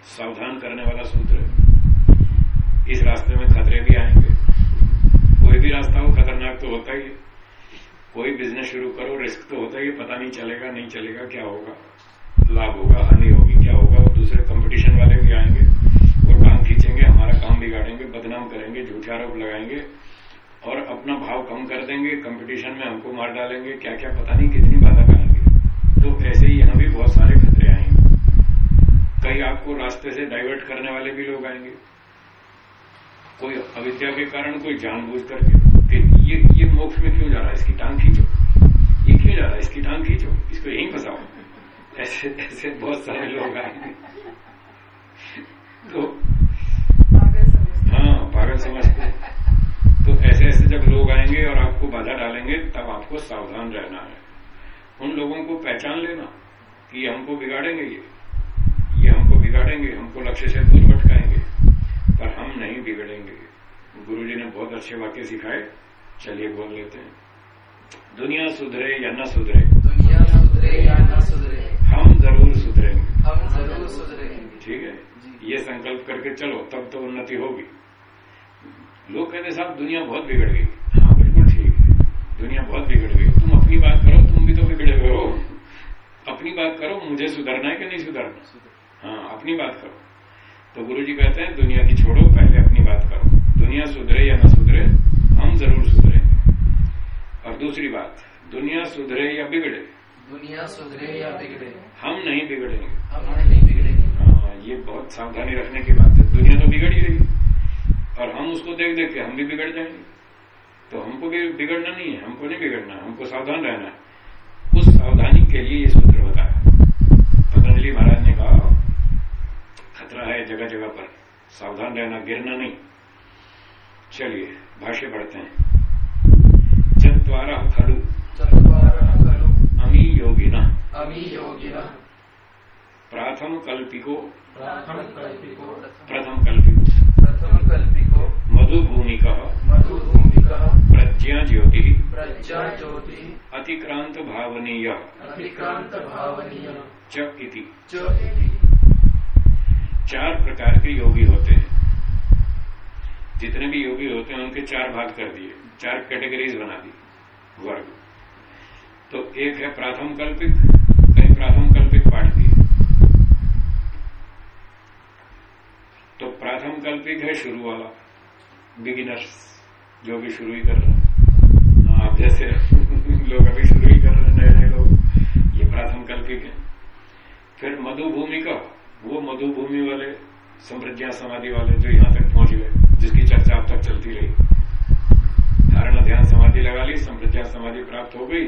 सावधान करने वाला सूत्र है। इस रास्ते में खतरे भी आएँगे। कोई भी रास्ता हो खतरनाक तो होता ही है। कोई बिज़नेस शुरू करो रिस्क तो होता ही है। पता नहीं चलेगा नहीं चलेगा क्या होगा? लाभ होगा हानि होगी क्या होगा? और दूसरे कंपटीशन वाले भी आएँगे। और काम खींचेंगे हमारा काम बिगाड़ेंगे बदनाम करेंगे झूठे आरोप लगाएँगे और अपना भाव कम कर देंगे। कंपटीशन में हमको मार डालेंगे। क्या क्या पता नहीं कितनी बाधा करेंगे तो ऐसे ही यहाँ भी बहुत सारे खतरे आएँगे। कई आपको रास्ते से डाइवर्ट करने वाले भी लोग आएँगे। कोई अविद्या के कारण कोई जानबूझ करके। ये ये मोक्ष में क्यों जा रहा है? इसकी टांग खींचो। ये क्यों जा रहा है? इसकी टांग खींचो। इसको यहीं फंसाओ। ऐसे ऐसे बहुत सारे लोग आएँगे। तो हाँ। पागल समझते तो ऐसे ऐसे जब लोग आएँगे और आपको बाधा डालेंगे तब आपको सावधान रहना है। उन लोगों को पहचान लेना कि हमको बिगाड़ेंगे ये। ये हमको बिगाड़ेंगे हमको लक्ष्य से दूर भटकाएँगे पर हम नहीं बिगड़ेंगे। गुरु जी ने बहुत अच्छे वाक्य सिखाए चलिए बोल लेते हैं। दुनिया सुधरे या न सुधरे दुनिया सुधरे या न सुधरे हम ज़रूर सुधरेंगे। हम ज़रूर सुधरेंगे। ठीक है। ये संकल्प करके चलो तब तो उन्नति होगी। लोग कहते साहब दुनिया बहुत बिगड़ गई। हाँ बिल्कुल ठीक है। दुनिया बहुत बिगड़ गई। तुम अपनी बात करो भी तो बिगड़े हुए हो। अपनी बात करो मुझे सुधरना है कि नहीं सुधरना? हाँ अपनी बात करो। तो गुरु जी कहते हैं दुनिया की छोड़ो पहले अपनी बात करो। दुनिया सुधरे या न सुधरे हम ज़रूर सुधरे। और दूसरी बात दुनिया सुधरे या बिगड़े? दुनिया सुधरे या बिगड़े। हम नहीं बिगड़ेंगे। हम नहीं बिगड़ेंगे। हाँ, ये बहुत सावधानी रखने की बात है। दुनिया तो बिगड़ ही रही और हम उसको देख देख के हम भी बिगड़ जाएँगे। तो हमको भी बिगड़ना नहीं है हमको नहीं बिगड़ना हमको सावधान रहना है। उस सावधानी के लिए ये सूत्र बताया। पतंजलि महाराज ने कहा खतरा है जगह जगह पर। सावधान रहना गिरना नहीं। चलिए भाष्य पढ़ते हैं। चत्वारः खलु। अमी योगिना। अमी योगिनः। प्राथम कल्पिको। प्रथम कल्पिको। प्रथम कल्पिको। प्रथम कल्पिको। मधुभूमिका। प्रज्ञा ज्योति प्रज्ञा ज्योति अतिक्रांत भावनीय अतिक्रांत भावनीय च च इति। चार प्रकार के योगी होते हैं। जितने भी योगी होते हैं उनके चार भाग कर दिए। चार कैटेगरीज बना दी। वर्ग। तो एक है प्राथम कल्पिक कहीं प्राथम कल्पिक पाठ दिए। तो प्राथम कल्पिक है शुरू वाला। बिगिनर्स जो भी शुरू ही कर रहे हैं। हाँ, आप जैसे लोग अभी शुरू ही कर रहे हैं नए नए लोग। ये कल्पिक है। फिर मधुभूमि का वो मधुभूमि वाले संप्रज्ञा समाधि वाले जो यहाँ तक पहुँच गए जिसकी चर्चा अब तक चलती रही। धारणा ध्यान समाधि लगा ली संप्रज्ञा समाधि प्राप्त हो गई।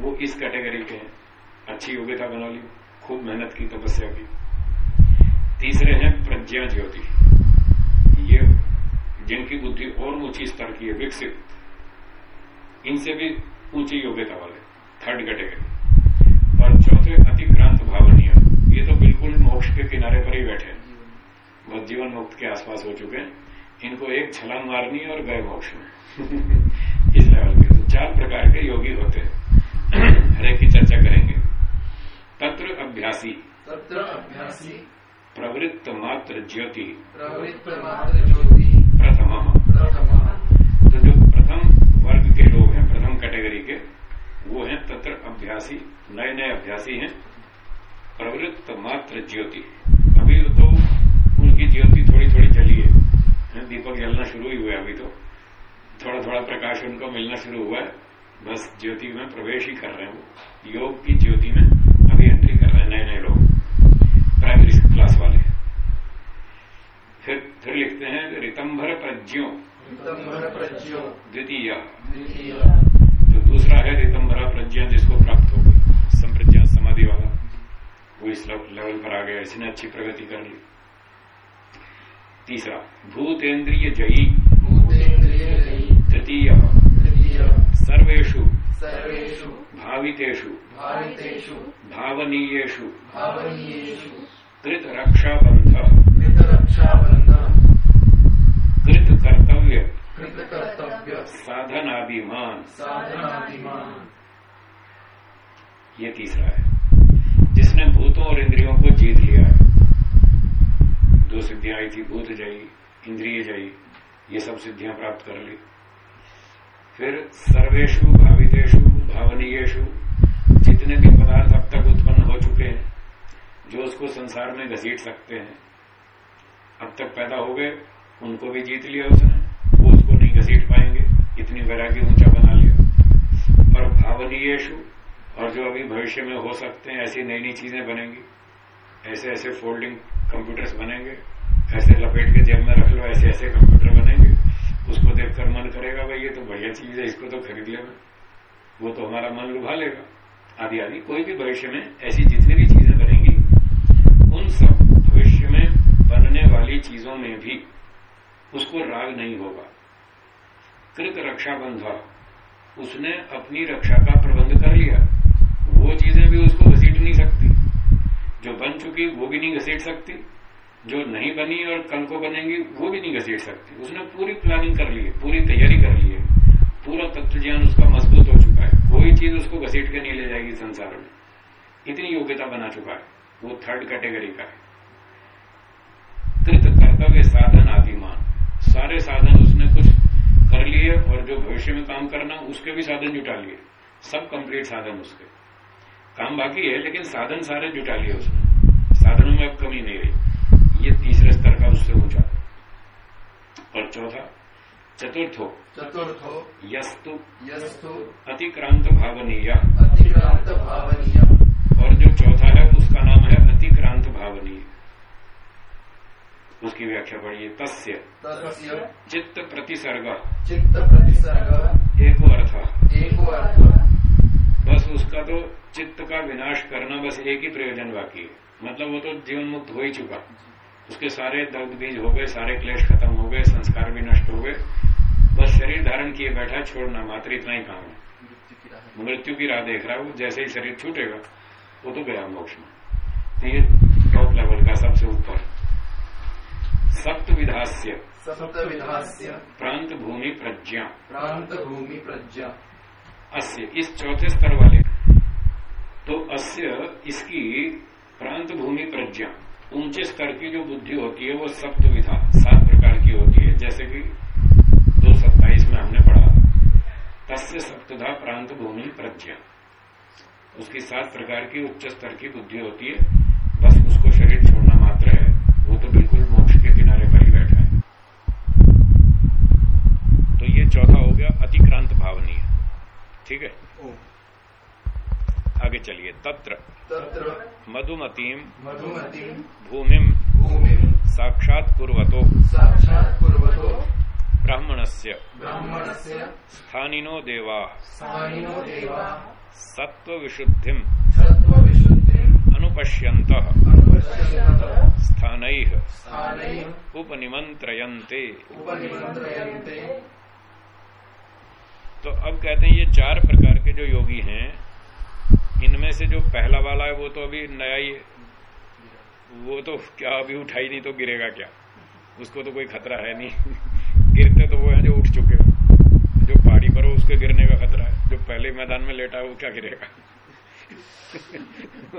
वो इस कैटेगरी के हैं। अच्छी योग्यता बना ली खूब मेहनत की तपस्या की। तीसरे हैं प्रज्ञा ज्योति। ये जिनकी बुद्धि और ऊँची स्तर की है विकसित। इनसे भी ऊँची योग्यता वाले थर्ड कैटेगरी और चौथे अतिक्रांत भावनीय। ये तो बिल्कुल मोक्ष के किनारे पर ही बैठे हैं। बस जीवन मुक्त के आसपास हो चुके हैं। इनको एक छलांग मारनी और गए मोक्ष में। इस लेवल के। तो चार प्रकार के योगी होते हैं। हरे की चर्चा करेंगे। तत्र अभ्यासी। तत्र अभ्यासी। प्रवृत्त मात्र ज्योति। प्रवृत्त मात्र ज्योति। प्रथम। तो जो प्रथम वर्ग के लोग हैं प्रथम कैटेगरी के वो हैं तत्र अभ्यासी नए नए अभ्यासी हैं प्रवृत्त मात्र ज्योति। अभी तो उनकी ज्योति थोड़ी थोड़ी जली है दीपक जलना शुरू ही हुआ है अभी तो। थोड़ा थोड़ा प्रकाश उनको मिलना शुरू हुआ है। बस ज्योति में प्रवेश ही कर रहे हैं वो। योग की ज्योति में अभी एंट्री कर रहे हैं नए नए लोग प्राइमरी क्लास वाले फिर फिर लिखते हैं रितंभर प्रज्ञों रितंभर प्रज्ञो द्वितीय। तो दूसरा है रितंभरा प्रज्ञा जिसको प्राप्त हो गई। संप्रज्ञा समाधि वाला। वो इस लेवल पर आ गया इसने अच्छी प्रगति कर ली। तीसरा भूतेन्द्रिय जयी। तृतीय सर्वेषु। भावितेषु। भावनीयेषु। भावनीयेषु। कृत रक्षाबंध कृत कर्तव्य कृतकर्तव्य। साधनाभिमान। साधनाभिमान। ये तीसरा है। जिसने भूतों और इंद्रियों को जीत लिया है। दो सिद्धियाँ आई थी भूत जयी इंद्रिय जयी ये सब सिद्धियाँ प्राप्त कर ली। फिर सर्वेशु भावितेशु भावनीयेशु जितने भी पदार्थ अब तक उत्पन्न हो चुके हैं जो उसको संसार में घसीट सकते हैं अब तक पैदा हो गए उनको भी जीत लिया उसने वो उसको नहीं घसीट पाएँगे, इतनी वैराग्य ऊँचा बना लिया। और भावनीयेशु और जो अभी भविष्य में हो सकते हैं, ऐसी नई नई चीज़ें बनेंगी ऐसे ऐसे फोल्डिंग कंप्यूटर्स बनेंगे, ऐसे लपेट के जेब में रख लो ऐसे ऐसे कंप्यूटर बनेंगे, उसको देखकर मन करेगा, भाई, ये तो बढ़िया चीज़ है, इसको तो खरीद ले वो तो हमारा मन लुभा लेगा। आदि आदि कोई भी भविष्य में ऐसी जितनी भी चीज़ें बनेंगी, उन सब भविष्य में बनने वाली चीज़ों में भी उसको राग नहीं होगा। कृत रक्षा बंधा उसने अपनी रक्षा का प्रबंध कर लिया। वो चीज़ें भी उसको घसीट नहीं सकती। जो बन चुकी, वो भी नहीं घसीट सकती। जो नहीं बनी और कल को बनेंगी, वो भी नहीं घसीट सकती। उसने पूरी प्लानिंग कर ली है, पूरी तैयारी कर ली है। पूरा तत्व ज्ञान उसका मज़बूत हो चुका है। कोई चीज़ उसको घसीट के नहीं ले जाएगी संसार में। इतनी योग्यता बना चुका है। वो थर्ड कैटेगरी का है। कृत कर्तव्य साधन आदिमान। सारे साधन उसने कुछ कर लिए और जो भविष्य में काम करना उसके भी साधन जुटा लिए। सब कंप्लीट साधन उसके। काम बाकी है लेकिन साधन सारे जुटा लिए उसने। साधनों में अब कमी नहीं रही। ये तीसरे स्तर का उससे ऊँचा। और चौथा चतुर्थो चतुर्थो यस्तु। यस्तु। अतिक्रांत भावनीय। अतिक्रांत भावनीय। और जो चौथा है उसका नाम है अतिक्रांत भावनीय। उसकी व्याख्या पढ़िए तस्य। चित्त प्रतिसर्ग। चित्त प्रतिसर्ग। एक अर्थ। एको अर्थ। बस उसका तो चित्त का विनाश करना बस एक ही प्रयोजन बाकी है। मतलब वो तो जीवन मुक्त हो ही चुका। उसके सारे दर्द बीज हो गए सारे क्लेश खत्म हो गए संस्कार भी नष्ट हो गए। बस शरीर धारण किए बैठा छोड़ना मात्र इतना ही काम है। मृत्यु की राह मृत्यु की राह देख रहा है वो जैसे ही शरीर छूटेगा वो तो गया मोक्ष में। तो ये टॉप लेवल का सबसे ऊपर। सप्त विधास्य सप्त विधास्य प्रांत भूमि प्रज्ञा प्रांत भूमि प्रज्ञा अस्य इस चौथे स्तर वाले। तो अस्य इसकी प्रांत भूमि प्रज्ञा ऊँचे स्तर की जो बुद्धि होती है वो सप्त विधा सात प्रकार की होती है। जैसे कि दो सत्ताईस में हमने पढ़ा तस्य सप्तधा प्रांत भूमि प्रज्ञा उसकी सात प्रकार की उच्च स्तर की बुद्धि होती है बस उसको शरीर छोड़ना मात्र है वो तो बिल्कुल मोक्ष के किनारे पर ही बैठा है तो ये चौथा हो गया अतिक्रांत भावनीय ठीक है आगे चलिए तत्र। तत्र मधुमतीम। मधुमतीं भूमिम। भूमिं साक्षात कुर्वतो। साक्षात् कुर्वतो। ब्राह्मणस्य। ब्राह्मणस्य। स्थानिनो देवा। स्थानिनो देवा। सत्व विशुद्धिम अनुपश्यंत अनुपश्यन्तः। स्थानैः। स्थानैः। उपनिमंत्रयन्ते उपनिमन्त्रयन्ते। तो अब कहते हैं ये चार प्रकार के जो योगी हैं इनमें से जो पहला वाला है, वो तो अभी नया ही है। वो तो क्या, अभी उठाई नहीं तो गिरेगा क्या? उसको तो कोई खतरा है नहीं। गिरते तो वो है जो उठ चुके जो पहाड़ी पर हो, उसके गिरने का खतरा है। जो पहले मैदान में लेटा है, वो क्या गिरेगा?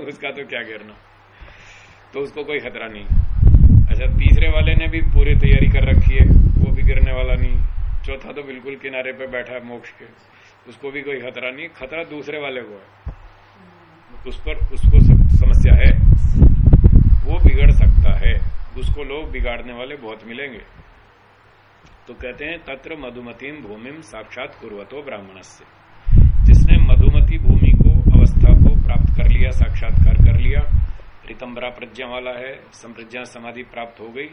उसका तो क्या गिरना? तो उसको कोई खतरा नहीं। अच्छा तीसरे वाले ने भी पूरी तैयारी कर रखी है। वो भी गिरने वाला नहीं। चौथा तो बिल्कुल किनारे पे बैठा है मोक्ष के। उसको भी कोई खतरा नहीं। खतरा दूसरे वाले को है। उस पर उसको समस्या है। वो बिगड़ सकता है। उसको लोग बिगाड़ने वाले बहुत मिलेंगे। तो कहते हैं, तत्र मधुमतीम भूमिम साक्षात कुर्वतो ब्राह्मण से जिसने मधुमती भूमि को, अवस्था को प्राप्त कर लिया, साक्षात्कार कर लिया रितंबरा प्रज्ञा वाला है, संप्रज्ञा समाधि प्राप्त हो गई,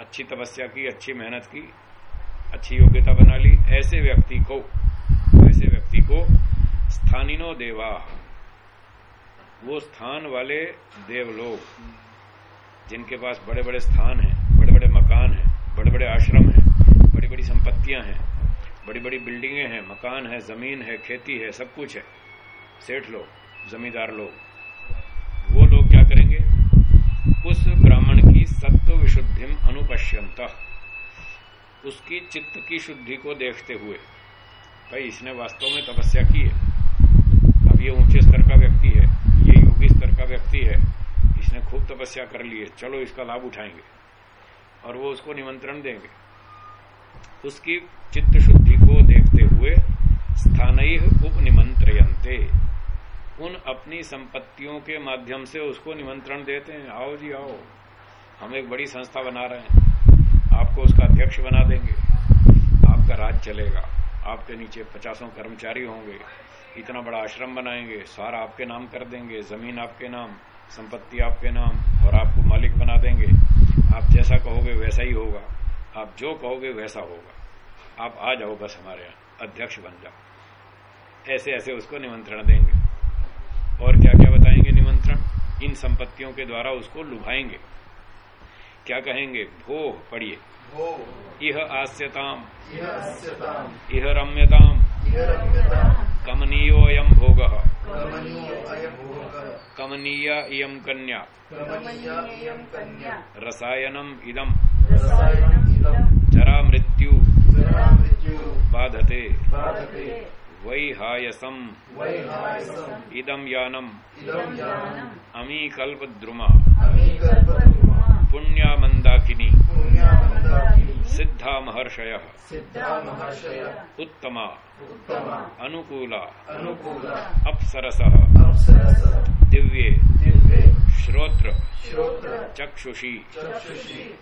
अच्छी तपस्या की, अच्छी मेहनत की, अच्छी योग्यता बना ली, ऐसे व्यक्ति को, ऐसे व्यक्ति को स्थानिनो देवा। वो स्थान वाले देवलोग जिनके पास बड़े बड़े स्थान हैं बड़े बड़े मकान हैं बड़े बड़े आश्रम हैं बड़ी बड़ी संपत्तियाँ हैं बड़ी बड़ी बिल्डिंगे हैं, मकान है, ज़मीन है, खेती है, सब कुछ है। सेठ लोग, जमींदार लोग। वो लोग क्या करेंगे? उस ब्राह्मण की सत्व विशुद्धिम अनुपश्यंत। उसकी चित्त की शुद्धि को देखते हुए। भाई, इसने वास्तव में तपस्या की है। अब ये ऊँचे स्तर का व्यक्ति है। स्तर का व्यक्ति है। इसने खूब तपस्या कर ली है। चलो इसका लाभ उठाएँगे और वो उसको निमंत्रण देंगे। उसकी चित्त शुद्धि को देखते हुए स्थानय उपनिमंत्रयंते उन अपनी संपत्तियों के माध्यम से उसको निमंत्रण देते हैं। आओ जी, आओ। हम एक बड़ी संस्था बना रहे हैं। आपको उसका अध्यक्ष बना देंगे। आपका राज चलेगा। आपके नीचे पचासों कर्मचारी होंगे। इतना बड़ा आश्रम बनाएँगे सारा आपके नाम कर देंगे ज़मीन आपके नाम संपत्ति आपके नाम और आपको मालिक बना देंगे। आप जैसा कहोगे वैसा ही होगा। आप जो कहोगे वैसा होगा। आप आ जाओ बस हमारे यहाँ अध्यक्ष बन जाओ। ऐसे ऐसे उसको निमंत्रण देंगे। और क्या क्या बताएँगे निमंत्रण? इन संपत्तियों के द्वारा उसको लुभाएँगे। क्या कहेंगे? भो पढ़िए। इह आस्यताम। इह रम्यताम। कमनीयो अयम भोगः। कमनीया इयम कन्या। रसायनम इदम। जरा मृत्यु बाधते। वैहायसम। इदम यानम इदं यानम्। अमीकल्पद्रुमा अमीकल्पद्रुमा पुण्या मंदाकिनी पुण्यामन्दाकिनी सिद्धा महर्षय उत्तमा। अनुकूला। अप्सरस। दिव्ये। श्रोत्र। चक्षुषी।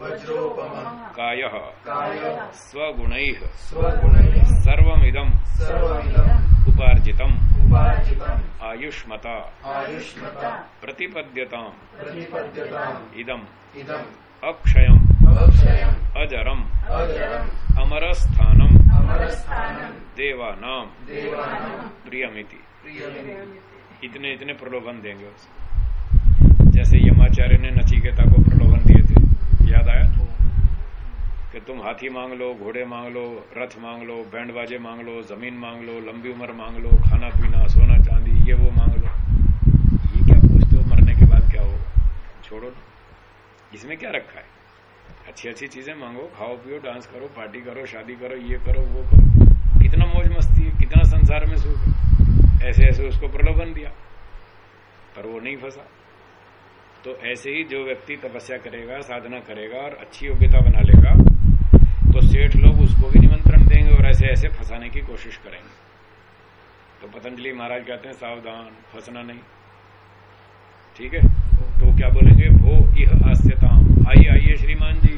वज्रोपम। काय। स्वगुण। उपार्जितम्। उपार्जितम्। आयुष्मता। प्रतिपद्यताम्। इदम्। अक्षयम्। अजरम्। अजरम्। अमरस्थानम्। अमरस्थानम्। देवानाम्। प्रियमिति। इतने इतने प्रलोभन देंगे उसे। जैसे यमाचार्य ने नचिकेता को प्रलोभन दिए थे। याद आया? कि तुम हाथी मांग लो घोड़े मांग लो रथ मांग लो बैंड बाजे मांग लो ज़मीन मांग लो लंबी उम्र मांग लो खाना पीना सोना चांदी ये वो मांग लो। ये क्या पूछते हो मरने के बाद क्या हो छोड़ो इसमें क्या रखा है? अच्छी अच्छी चीज़ें मांगो, खाओ, पियो, डांस करो, पार्टी करो, शादी करो, ये करो, वो करो। कितना मौज मस्ती है, कितना संसार में सुख है। ऐसे ऐसे उसको प्रलोभन दिया, पर वो नहीं फंसा। तो ऐसे ही जो व्यक्ति तपस्या करेगा, साधना करेगा और अच्छी योग्यता बना लेगा तो सेठ लोग उसको भी निमंत्रण देंगे और ऐसे ऐसे फंसाने की कोशिश करेंगे। तो पतंजलि महाराज कहते हैं, सावधान, फंसना नहीं। ठीक है? तो क्या बोलेंगे? भो यह आस्यताम आइए आइए श्रीमान जी,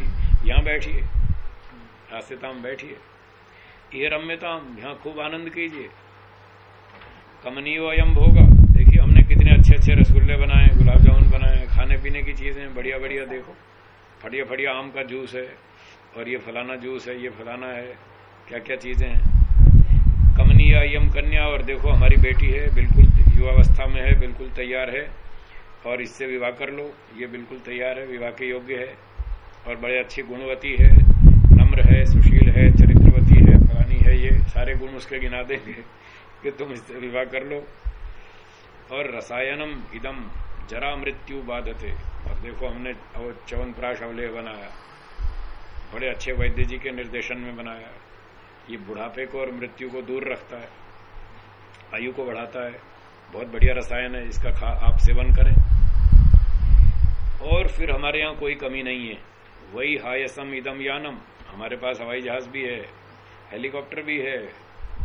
यहाँ बैठिए। आस्यताम बैठिए। ये रम्यताम यहाँ खूब आनंद कीजिए। कमनीय अयम भोगा। देखिए, हमने कितने अच्छे अच्छे रसगुल्ले बनाए गुलाब जामुन बनाए खाने पीने की चीज़ें बढ़िया बढ़िया देखो। फटिया फटिया आम का जूस है, और ये फलाना जूस है, ये फलाना है क्या क्या चीज़ें हैं? कमनीय यम कन्या, और देखो, हमारी बेटी है, बिल्कुल युवावस्था में है, बिल्कुल तैयार है। और इससे विवाह कर लो। ये बिल्कुल तैयार है, विवाह के योग्य है और बड़े अच्छी गुणवती है, नम्र है, सुशील है, चरित्रवती है, फलानी है ये। सारे गुण उसके गिना देंगे कि तुम इससे विवाह कर लो। और रसायनम इदम, जरा मृत्यु बाधते। और देखो, हमने वो चवन प्राश अवलेह बनाया। बड़े अच्छे वैद्य जी के निर्देशन में बनाया। ये बुढ़ापे को और मृत्यु को दूर रखता है, आयु को बढ़ाता है। बहुत बढ़िया रसायन है, इसका खा आप सेवन करें। और फिर हमारे यहाँ कोई कमी नहीं है। वही हायसम इदम यानम। हमारे पास हवाई जहाज़ भी है, हेलीकॉप्टर भी है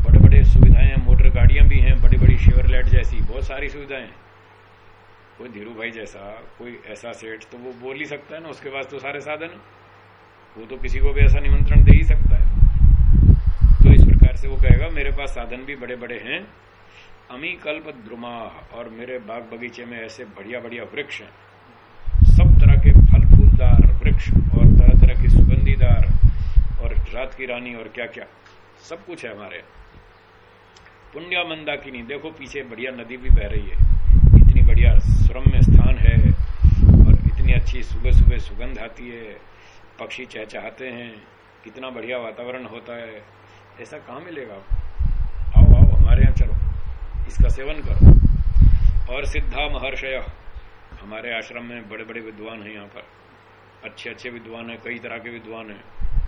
बड़े बड़े सुविधाएँ हैं, मोटर गाड़ियाँ भी हैं बड़ी बड़ी शेवरलेट जैसी बहुत सारी सुविधाएँ हैं। कोई धीरू भाई जैसा, कोई ऐसा सेठ तो वो बोल ही सकता है ना, उसके पास तो सारे साधन वो तो किसी को भी ऐसा निमंत्रण दे ही सकता है। तो इस प्रकार से वो कहेगा, मेरे पास साधन भी बड़े बड़े हैं। अमी कल्प द्रुमा और मेरे बाग बगीचे में ऐसे बढ़िया बढ़िया वृक्ष हैं। फूलदार वृक्ष और तरह तरह की सुगंधीदार और रात की रानी और क्या क्या सब कुछ है हमारे। पुण्या मंदाकिनी देखो पीछे बढ़िया नदी भी बह रही है। इतनी बढ़िया सुरम्य स्थान है और इतनी अच्छी सुबह सुबह सुगंध आती है। पक्षी चहचहाते हैं, कितना बढ़िया वातावरण होता है। ऐसा कहाँ मिलेगा? आओ आओ, हमारे यहाँ चलो। इसका सेवन करो। और सिद्धा महर्षय, हमारे आश्रम में बड़े बड़े विद्वान हैं यहाँ पर। अच्छे अच्छे विद्वान हैं, कई तरह के विद्वान हैं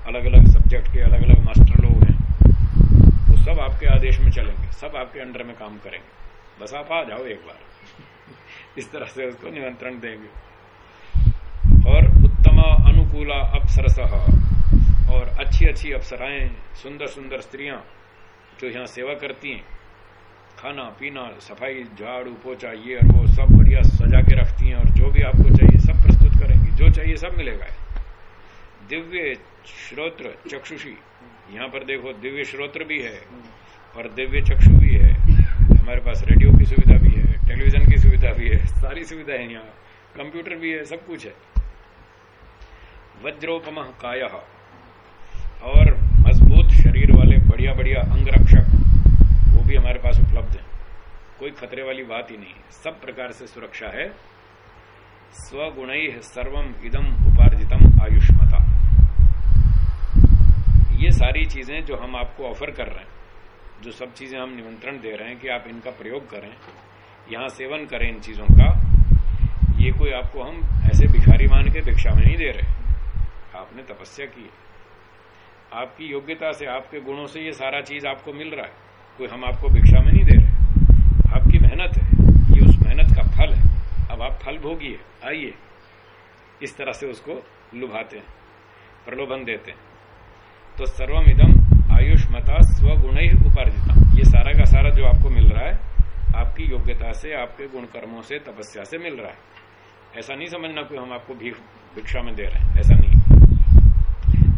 अलग अलग सब्जेक्ट के अलग अलग मास्टर लोग हैं, वो सब आपके आदेश में चलेंगे, सब आपके अंडर में काम करेंगे। बस आप आ जाओ एक बार, इस तरह से उसको निमंत्रण देंगे। और उत्तम अनुकूला अप्सरस, और अच्छी अच्छी अप्सराएँ सुंदर सुंदर स्त्रियाँ, जो यहाँ सेवा करती हैं, खाना, पीना, सफ़ाई, झाड़ू, पोछा, ये और वो सब बढ़िया सजा के रखती हैं, और जो भी आपको चाहिए जो चाहिए सब मिलेगा। दिव्य श्रोत्र चक्षुषी, यहाँ पर देखो दिव्य श्रोत्र भी है और दिव्य चक्षु भी है। हमारे पास रेडियो की सुविधा भी है, टेलीविज़न की सुविधा भी है, सारी सुविधा है यहाँ। कंप्यूटर भी है, सब कुछ है। वज्रोपम काय। और मज़बूत शरीर वाले बढ़िया बढ़िया अंगरक्षक, वो भी हमारे पास उपलब्ध है। कोई खतरे वाली बात ही नहीं सब प्रकार से सुरक्षा है। स्वगुण सर्वम इदम उपार्जितम आयुष्मता। ये सारी चीज़ें जो हम आपको ऑफ़र कर रहे हैं, जो सब चीज़ें हम निमंत्रण दे रहे हैं कि आप इनका प्रयोग करें, यहाँ सेवन करें इन चीज़ों का, ये कोई आपको हम ऐसे भिखारी मान के भिक्षा में नहीं दे रहे। आपने तपस्या की है। आपकी योग्यता से, आपके गुणों से ये सारा चीज़ आपको मिल रहा है। कोई हम आपको भिक्षा में नहीं दे रहे। आपकी मेहनत है। ये उस मेहनत का फल है। अब आप फल भोगिए आइए। इस तरह से उसको लुभाते हैं, प्रलोभन देते हैं। तो सर्वम इदम आयुष्मता स्वगुण ही उपार्जिता ये सारा का सारा जो आपको मिल रहा है, आपकी योग्यता से, आपके गुण कर्मों से, तपस्या से मिल रहा है। ऐसा नहीं समझना कोई हम आपको भिक्षा में दे रहे हैं। ऐसा नहीं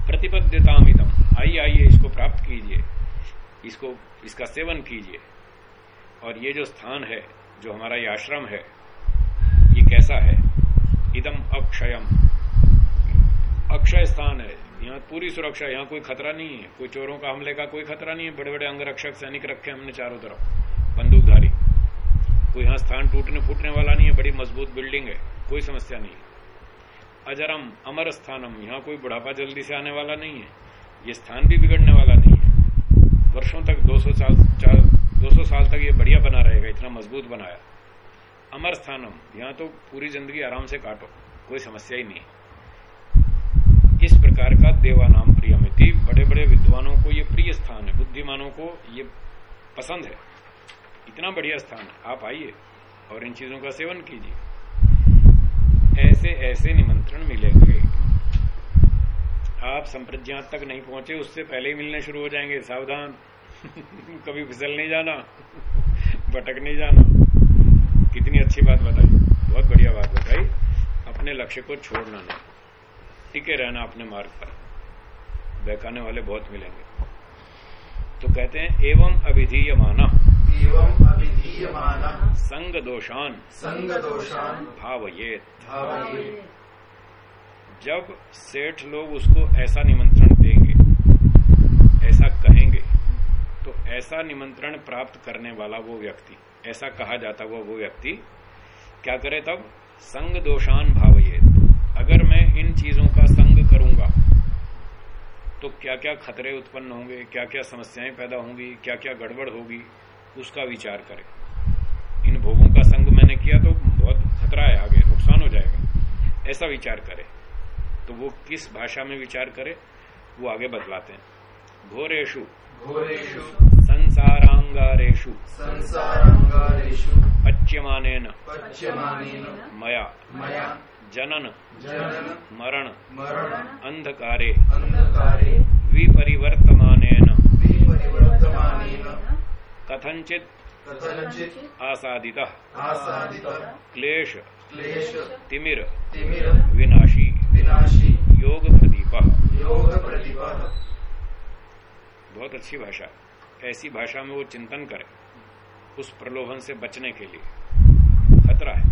प्रतिबद्धता प्रतिपद्यतामितम आइए आइए, इसको प्राप्त कीजिए। इसको इसका सेवन कीजिए। और ये जो स्थान है, जो हमारा ये आश्रम है कैसा है? इदम अक्षयम। अक्षय स्थान है। यहाँ पूरी सुरक्षा, यहाँ कोई खतरा नहीं है। कोई चोरों का हमले का कोई खतरा नहीं है। बड़े बड़े अंगरक्षक, सैनिक रखे हमने चारों तरफ़। बंदूकधारी। कोई यहाँ स्थान टूटने फूटने वाला नहीं है। बड़ी मज़बूत बिल्डिंग है। कोई समस्या नहीं अजरम, अमर स्थानम। यहाँ कोई बुढ़ापा जल्दी से आने वाला नहीं है। ये स्थान भी बिगड़ने वाला नहीं है। वर्षों तक 200 साल 200 साल तक ये बढ़िया बना रहेगा। इतना मज़बूत बनाया। अमर स्थानम, यहाँ तो पूरी ज़िंदगी आराम से काटो, कोई समस्या ही नहीं इस प्रकार का देवानाम प्रियमिति बड़े बड़े विद्वानों को ये प्रिय स्थान है, बुद्धिमानों को ये पसंद है। इतना बढ़िया स्थान है आप आइए और इन चीज़ों का सेवन कीजिए। ऐसे ऐसे निमंत्रण मिलेंगे। आप संप्रज्ञात तक नहीं पहुँचे, उससे पहले ही मिलने शुरू हो जाएँगे, सावधान। कभी फिसल नहीं जाना, भटक नहीं जाना। कितनी अच्छी बात बताई। बहुत बढ़िया बात बताई। अपने लक्ष्य को छोड़ना नहीं। टिके रहना अपने मार्ग पर। बहकाने वाले बहुत मिलेंगे। तो कहते हैं एवं अभिधीय माना एवं अभिधीयमाना। संग दोषान। संग दोषान। भावये जब सेठ लोग उसको ऐसा निमंत्रण देंगे ऐसा कहेंगे तो ऐसा निमंत्रण प्राप्त करने वाला वो व्यक्ति। ऐसा कहा जाता हुआ वो व्यक्ति, क्या करे तब? संग दोषान भावयेत अगर मैं इन चीज़ों का संग करूँगा तो क्या क्या खतरे उत्पन्न होंगे क्या क्या समस्याएँ पैदा होंगी क्या क्या गड़बड़ होगी, उसका विचार करे। इन भोगों का संग मैंने किया तो बहुत खतरा है आगे, नुकसान हो जाएगा। ऐसा विचार करे। तो वो किस भाषा में विचार करे? वो आगे बतलाते हैं। घोरेशु। घोरेषु संसारांगारेशु संसारांगारेषु। पच्यमानेन। पच्यमानेन। मया। मया। जनन। जनन। मरण। मरण। अंधकारे। अंधकारे। विपरिवर्तमानेन। विपरिवर्तमानेन। कथंचित कथनचित् आसादितः। आसादितः। क्लेश। क्लेश। तिमिर। तिमिर। विनाशी। विनाशी। योग प्रदीप योग प्रतिपद बहुत अच्छी भाषा। ऐसी भाषा में वो चिंतन करे उस प्रलोभन से बचने के लिए। खतरा है।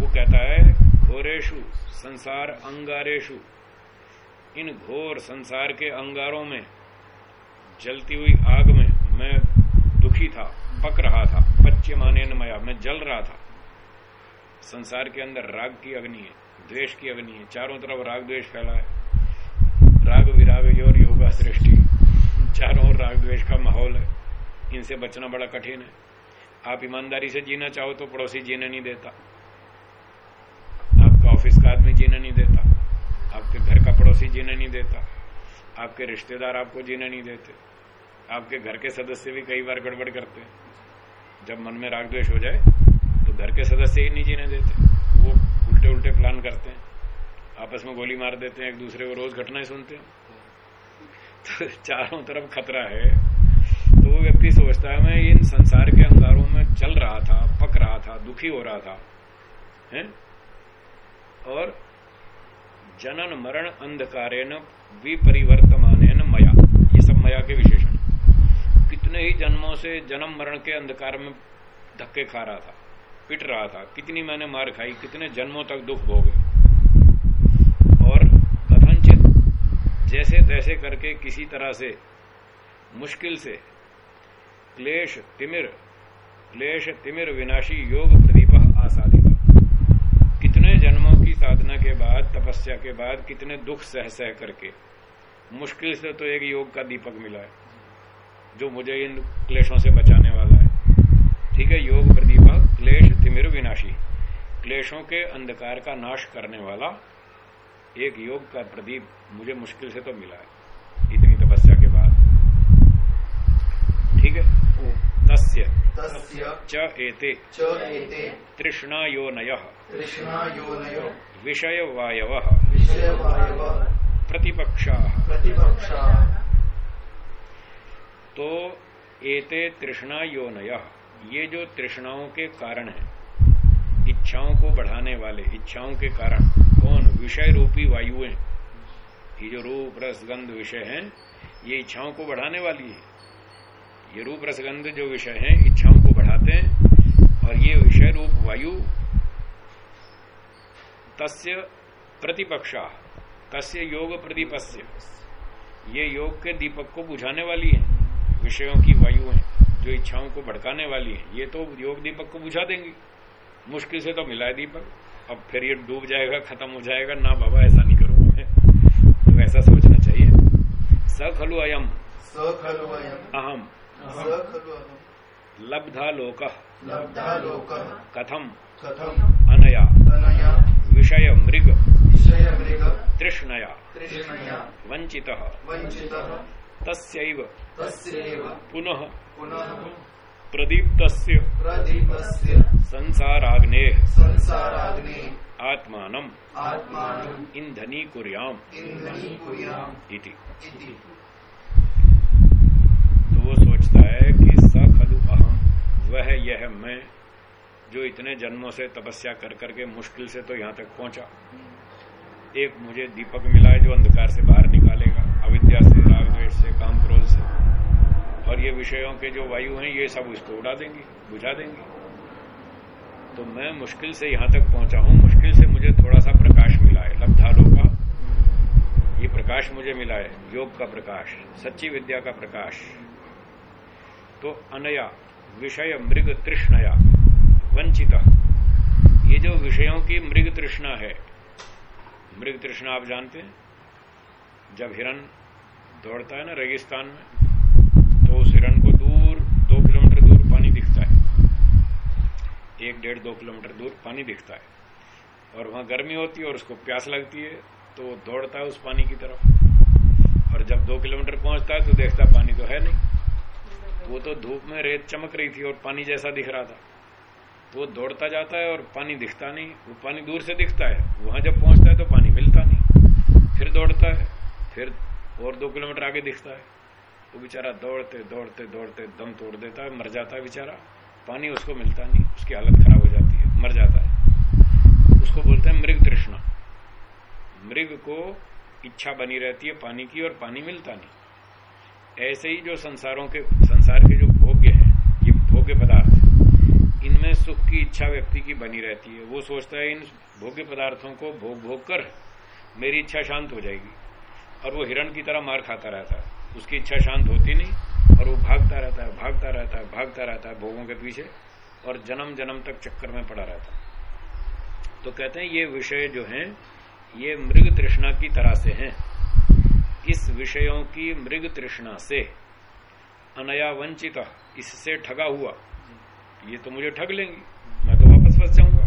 वो कहता है, घोरेशु, संसार अंगारेशु। इन घोर संसार के अंगारों में, जलती हुई आग में मैं दुखी था, पक रहा था, पच्चे माने मया, मैं जल रहा था। संसार के अंदर राग की अग्नि है, द्वेष की अग्नि है, चारों तरफ़ राग द्वेष फैला है। राग विराग योर योगा सृष्टि। चारों ओर राग द्वेष का माहौल है। इनसे बचना बड़ा कठिन है। आप ईमानदारी से जीना चाहो तो पड़ोसी जीने नहीं देता। आपका ऑफ़िस का आदमी जीने नहीं देता। आपके घर का पड़ोसी जीने नहीं देता। आपके रिश्तेदार आपको जीने नहीं देते। आपके घर के सदस्य भी कई बार गड़बड़ करते हैं। जब मन में राग द्वेष हो जाए तो घर के सदस्य ही नहीं जीने देते। वो उल्टे उल्टे प्लान करते हैं। आपस में गोली मार देते हैं, एक दूसरे को रोज घटनाएँ सुनते हैं। तो चारों तरफ़ खतरा है। तो वो व्यक्ति सोचता है मैं इन संसार के अंगारों में चल रहा था, पक रहा था, दुखी हो रहा था, है? और जनन, मरण अंधकारे विपरिवर्तमान मया। ये सब मया के विशेषण। कितने ही जन्मों से जन्म, मरण के अंधकार में धक्के खा रहा था, पिट रहा था। कितनी मैंने मार खाई, कितने जन्मों तक दुख भोगे और कथनचित जैसे तैसे करके किसी तरह से, मुश्किल से, क्लेश, तिमिर क्लेश, तिमिर, विनाशी, योग, प्रदीप आसादित कितने जन्मों की साधना के बाद, तपस्या के बाद, कितने दुख सह सह करके, मुश्किल से तो एक योग का दीपक मिला है, जो मुझे इन क्लेशों से बचाने वाला है। ठीक है, योग प्रदीपक क्लेश, तिमिर, विनाशी। क्लेशों के अंधकार का नाश करने वाला एक योग का प्रदीप मुझे मुश्किल से तो मिला है। इतनी तपस्या के बाद। ठीक है? तस्य। तस्य च एते। च एते। तृष्णा योनय तृष्णायोनयो। विषय वायव विषयवायव। प्रतिपक्षा। प्रतिपक्षाः। तो एते तृष्णा योनय ये जो तृष्णाओं के कारण है इच्छाओं को बढ़ाने वाले, इच्छाओं के कारण कौन? विषय रूपी वायुएँ। ये जो रूप रसगंध विषय हैं, ये इच्छाओं को बढ़ाने वाली है। ये रूप रसगंध जो विषय हैं, इच्छाओं को बढ़ाते हैं, और ये विषय रूप वायु तस्य प्रतिपक्षा, तस्य योग प्रतिपस्य, ये योग के दीपक को बुझाने वाली है, विषयों की वायु है जो इच्छाओं को भड़काने वाली है, ये तो योग दीपक को बुझा देंगी। मुश्किल से तो मिला है दीपक अब फिर ये डूब जाएगा खत्म हो जाएगा। ना बाबा ऐसा नहीं करूँगा मैं। तो ऐसा सोचना चाहिए। स खलु अयम। स खलु अहम। लब्धा लोक। लब्धा लोकः। कथम। कथम्। अनया। अनया। विषय मृग। तृष्णया। वंचित तस्यैव। पुनः। प्रदीप्तस्य। प्रदीपस्य संसाराग्नेः। संसाराग्ने। आत्मानम् आत्मानम् ईंधनी कुर्याम इन्धनीकुर्याम्। इति। इति। तो वो सोचता है कि स खलु अहम वह यह मैं जो इतने जन्मों से तपस्या कर करके मुश्किल से तो यहाँ तक पहुँचा। एक मुझे दीपक मिला है जो अंधकार से बाहर निकालेगा अविद्या से राग द्वेष से काम क्रोध से। और ये विषयों के जो वायु हैं, ये सब उसको उड़ा देंगी, बुझा देंगी। तो मैं मुश्किल से यहाँ तक पहुँचा हूँ। मुश्किल से मुझे थोड़ा सा प्रकाश मिला है लब्धालो का। ये प्रकाश मुझे मिला है, योग का प्रकाश, सच्ची विद्या का प्रकाश। तो अनया, विषय मृग तृष्णया, वंचित। ये जो विषयों की मृग तृष्णा है, मृग तृष्णा आप जानते हैं? जब हिरण दौड़ता है ना रेगिस्तान में हिरन को दूर, दो किलोमीटर दूर पानी दिखता है। एक डेढ़ दो किलोमीटर दूर पानी दिखता है। और वहाँ गर्मी होती है और उसको प्यास लगती है तो वो दौड़ता है उस पानी की तरफ़। और जब दो किलोमीटर पहुँचता है तो देखता पानी तो है नहीं। वो तो धूप में रेत चमक रही थी और पानी जैसा दिख रहा था। तो वो दौड़ता जाता है और पानी दिखता नहीं। वो पानी दूर से दिखता है। वहाँ जब पहुँचता है तो पानी मिलता नहीं। फिर दौड़ता है, फिर और दो किलोमीटर आगे दिखता है। वो बेचारा दौड़ते दौड़ते दौड़ते दम तोड़ देता है, मर जाता है बेचारा। पानी उसको मिलता नहीं, उसकी हालत खराब हो जाती है, मर जाता है। उसको बोलते हैं मृग तृष्णा। मृग को इच्छा बनी रहती है पानी की और पानी मिलता नहीं। ऐसे ही जो संसारों के, संसार के जो भोग्य हैं, ये भोग्य पदार्थ, इनमें सुख की इच्छा व्यक्ति की बनी रहती है। वो सोचता है इन भोग्य पदार्थों को भोग भोग कर मेरी इच्छा शांत हो जाएगी और वो हिरण की तरह मार खाता रहता है। उसकी इच्छा शांत होती नहीं, और वो भागता रहता है, भागता रहता है, भागता रहता है भोगों के पीछे, और जन्म जन्म तक चक्कर में पड़ा रहता है। तो कहते हैं, ये विषय जो हैं, ये मृग तृष्णा की तरह से हैं। इस विषयों की मृग तृष्णा से अनया वंचित इससे ठगा हुआ। ये तो मुझे ठग लेंगी, मैं तो वापस फंस जाऊँगा।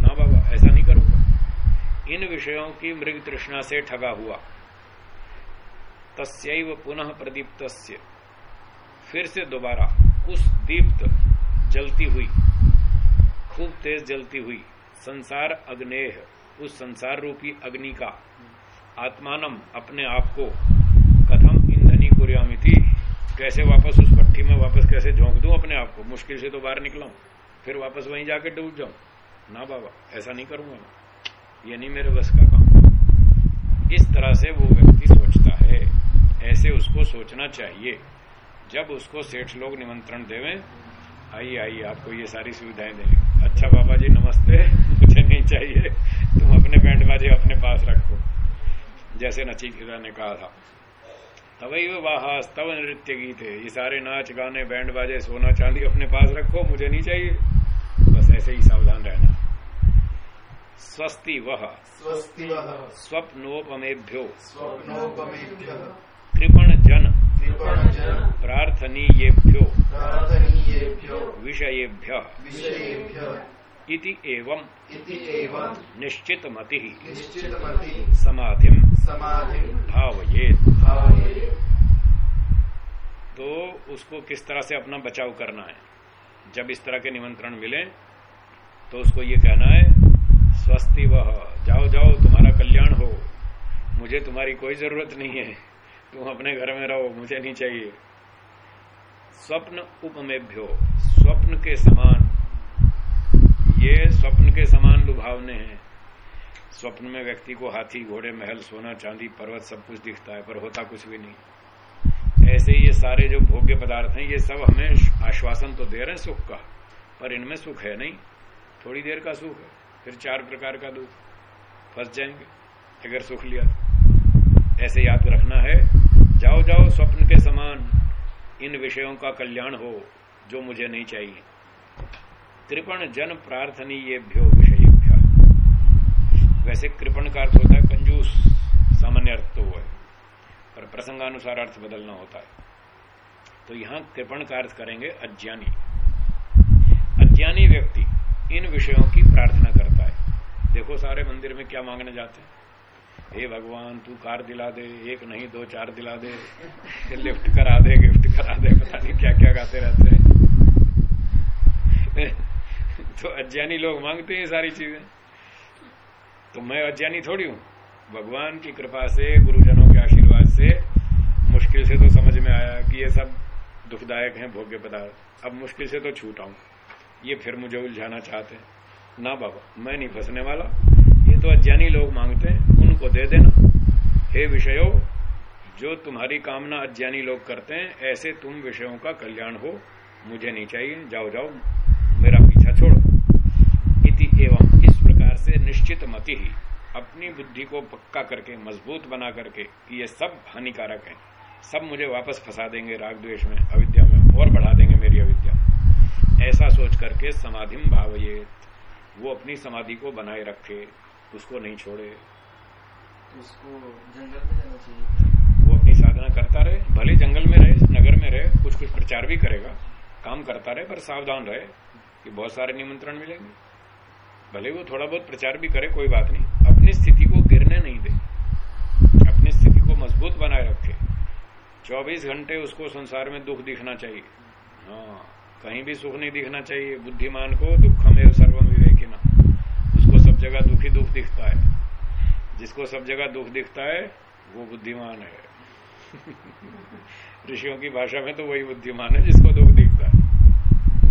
ना बाबा, ऐसा नहीं करूँगा। इन विषयों की मृग तृष्णा से ठगा हुआ। तस्यैव पुनः प्रदीप्त फिर से दोबारा, उस दीप्त जलती हुई, खूब तेज जलती हुई, संसार अग्नेह, उस संसार रूपी अग्नि का, आत्मानम अपने आप को, कथम ईंधनी कुरियामिति कैसे वापस उस भट्टी में वापस कैसे झोंक दूँ अपने आप को? मुश्किल से तो बाहर निकला फिर वापस वहीं जाके डूब जाऊँ। ना बाबा, ऐसा नहीं करूँगा मैं। ये नहीं मेरे बस का काम। इस तरह से वो व्यक्ति सोचता है। ऐसे उसको सोचना चाहिए। जब उसको सेठ लोग निमंत्रण देवे, आइए आइए, आपको ये सारी सुविधाएँ देंगे। अच्छा बाबा जी, नमस्ते। मुझे नहीं चाहिए। तुम अपने बैंड बाजे अपने पास रखो। जैसे नचिकेता ने कहा था। तवई वाहास तव नृत्य गीत। है ये सारे नाच गाने, बैंड बाजे, सोना चांदी अपने पास रखो। मुझे नहीं चाहिए। बस ऐसे ही सावधान रहना। स्वस्ति वह स्वस्ति स्वप्नोपमेभ्यो। स्वप्नोपमेभ्यः। कृपण जन कृपणजन। प्रार्थ प्रार्थनीयेभ्यो। प्रार्थनीयेभ्यो। विषयेभ्य। विषयेभ्य। इति एवं। निश्चितमति। निश्चितमति। समाधि समाधि भावयेत। भावये तो उसको किस तरह से अपना बचाव करना है? जब इस तरह के निमंत्रण मिले तो उसको ये कहना है स्वस्ति वह। जाओ जाओ, तुम्हारा कल्याण हो। मुझे तुम्हारी कोई ज़रूरत नहीं है। तुम अपने घर में रहो, मुझे नहीं चाहिए। स्वप्न उपमेभ्यो। स्वप्न के समान। ये स्वप्न के समान लुभावने हैं। स्वप्न में व्यक्ति को हाथी, घोड़े, महल, सोना, चांदी, पर्वत सब कुछ दिखता है, पर होता कुछ भी नहीं। ऐसे ये सारे जो भोग्य पदार्थ हैं, ये सब हमें आश्वासन तो दे रहे हैं सुख का, पर इनमें सुख है नहीं। थोड़ी देर का सुख है। फिर चार प्रकार का दुख। फंस जाएँगे, अगर सुख लिया तो। ऐसे याद रखना है, जाओ जाओ स्वप्न के समान इन विषयों का कल्याण हो जो मुझे नहीं चाहिए। कृपण जन प्रार्थनीयेभ्यो विषयेभ्य। वैसे कृपण का अर्थ होता है कंजूस, सामान्य अर्थ तो है, पर प्रसंगानुसार अर्थ बदलना होता है। तो यहाँ कृपण का अर्थ करेंगे अज्ञानी। अज्ञानी व्यक्ति इन विषयों की प्रार्थना करता देखो सारे मंदिर में क्या मांगने जाते हैं। हे भगवान, तू कार दिला दे, एक नहीं, दो चार दिला दे लिफ्ट करा दे गिफ्ट करा दे, पता नहीं क्या क्या गाते रहते हैं। तो अज्ञानी लोग मांगते हैं सारी चीज़ें। तो मैं अज्ञानी थोड़ी हूँ। भगवान की कृपा से, गुरुजनों के आशीर्वाद से, मुश्किल से तो समझ में आया कि ये सब दुखदायक हैं, भोग्य पदार्थ। अब मुश्किल से तो छूटा हूँ ये फिर मुझे उलझाना चाहते हैं। ना बाबा, मैं नहीं फंसने वाला। ये तो अज्ञानी लोग मांगते हैं, उनको दे देना। हे विषयों, जो तुम्हारी कामना अज्ञानी लोग करते हैं, ऐसे तुम विषयों का कल्याण हो। मुझे नहीं चाहिए, जाओ जाओ, मेरा पीछा छोड़ो। इति एवं इस प्रकार से निश्चित मति ही अपनी बुद्धि को पक्का करके, मज़बूत बना करके कि ये सब हानिकारक है। सब मुझे वापस फंसा देंगे राग द्वेष में, अविद्या में, और बढ़ा देंगे मेरी अविद्या। ऐसा सोच करके समाधि भावये वो अपनी समाधि को बनाए रखे उसको नहीं छोड़े। तो उसको जंगल में जाना चाहिए। वो अपनी साधना करता रहे भले जंगल में रहे नगर में रहे कुछ कुछ प्रचार भी करेगा काम करता रहे पर सावधान रहे कि बहुत सारे निमंत्रण मिलेंगे। भले वो थोड़ा बहुत प्रचार भी करे कोई बात नहीं अपनी स्थिति को गिरने नहीं दे। अपनी स्थिति को मज़बूत बनाए रखे। 24 घंटे उसको संसार में दुख दिखना चाहिए। हाँ कहीं भी सुख नहीं दिखना चाहिए बुद्धिमान को दुखमेव सर्वम विवेकिना उसको सब जगह दुखी दुख दिखता है। जिसको सब जगह दुख दिखता है वो बुद्धिमान है। ऋषियों की भाषा में तो वही बुद्धिमान है जिसको दुख दिखता है।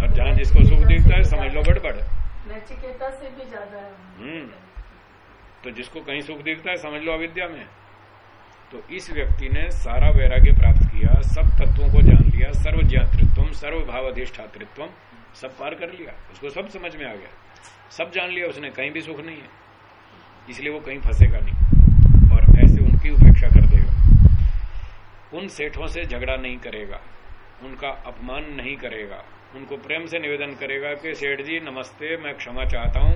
और जहाँ जिसको सुख दिखता है समझ लो गड़बड़ नचिकेता से भी ज़्यादा हम्म। तो जिसको कहीं सुख दिखता है समझ लो अविद्या में। तो इस व्यक्ति ने सारा वैराग्य प्राप्त किया सब तत्वों को जान लिया सर्व ज्ञातृत्व सर्व भाव अधिष्ठातृत्व सब पार कर लिया, उसको सब समझ में आ गया। सब जान लिया, उसने कहीं भी सुख नहीं है। इसलिए वो कहीं फंसेगा नहीं। और ऐसे उनकी उपेक्षा कर देगा। उन सेठों से झगड़ा नहीं करेगा। उनका अपमान नहीं करेगा। उनको प्रेम से निवेदन करेगा कि, सेठ जी, नमस्ते, मैं क्षमा चाहता हूँ।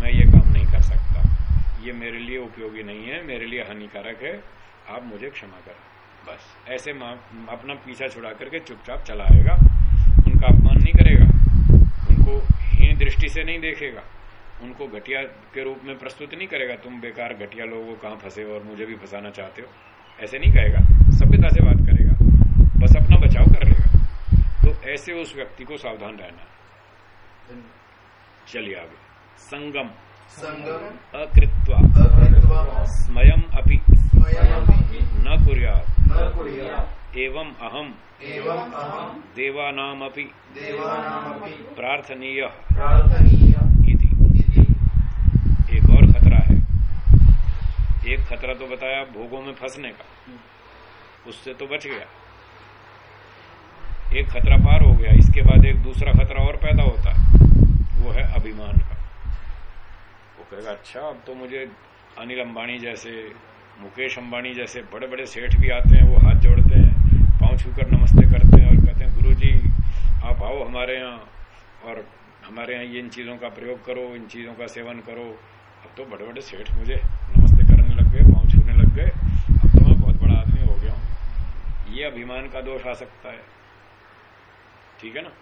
मैं ये काम नहीं कर सकता। ये मेरे लिए उपयोगी नहीं है, मेरे लिए हानिकारक है। आप मुझे क्षमा करें। बस, ऐसे अपना पीछा छुड़ा करके चुपचाप चला आएगा। उनका अपमान नहीं करेगा। उनको हीन दृष्टि से नहीं देखेगा। उनको घटिया के रूप में प्रस्तुत नहीं करेगा। तुम बेकार घटिया लोगों को कहाँ फंसे और मुझे भी फंसाना चाहते हो? ऐसे नहीं कहेगा। सभ्यता से बात करेगा। बस अपना बचाव कर लेगा। तो ऐसे उस व्यक्ति को सावधान रहना। चलिए आगे। संगम। संगम। अकृत्वा। स्वयं अपि। न कुर्यात्। एवं अहम। एवं अहम। देवानामपि। देवानामपि। प्रार्थनीय। प्रार्थनीय। इति। इति। एक और खतरा है। एक खतरा तो बताया भोगों में फंसने का। उससे तो बच गया। एक खतरा पार हो गया। इसके बाद एक दूसरा खतरा और पैदा होता है। वो है अभिमान का। वो कहेगा अच्छा अब तो मुझे अनिल अंबानी जैसे मुकेश अंबानी जैसे बड़े बड़े सेठ भी आते हैं वो हाथ जोड़ते हैं पाँव छूकर नमस्ते करते हैं और कहते हैं गुरु जी आप आओ हमारे यहाँ और हमारे यहाँ ये इन चीज़ों का प्रयोग करो, इन चीज़ों का सेवन करो। अब तो बड़े बड़े सेठ मुझे नमस्ते करने लग गए पाँव छूने लग गए। अब तो मैं बहुत बड़ा आदमी हो गया हूँ। ये अभिमान का दोष आ सकता है। ठीक है ना?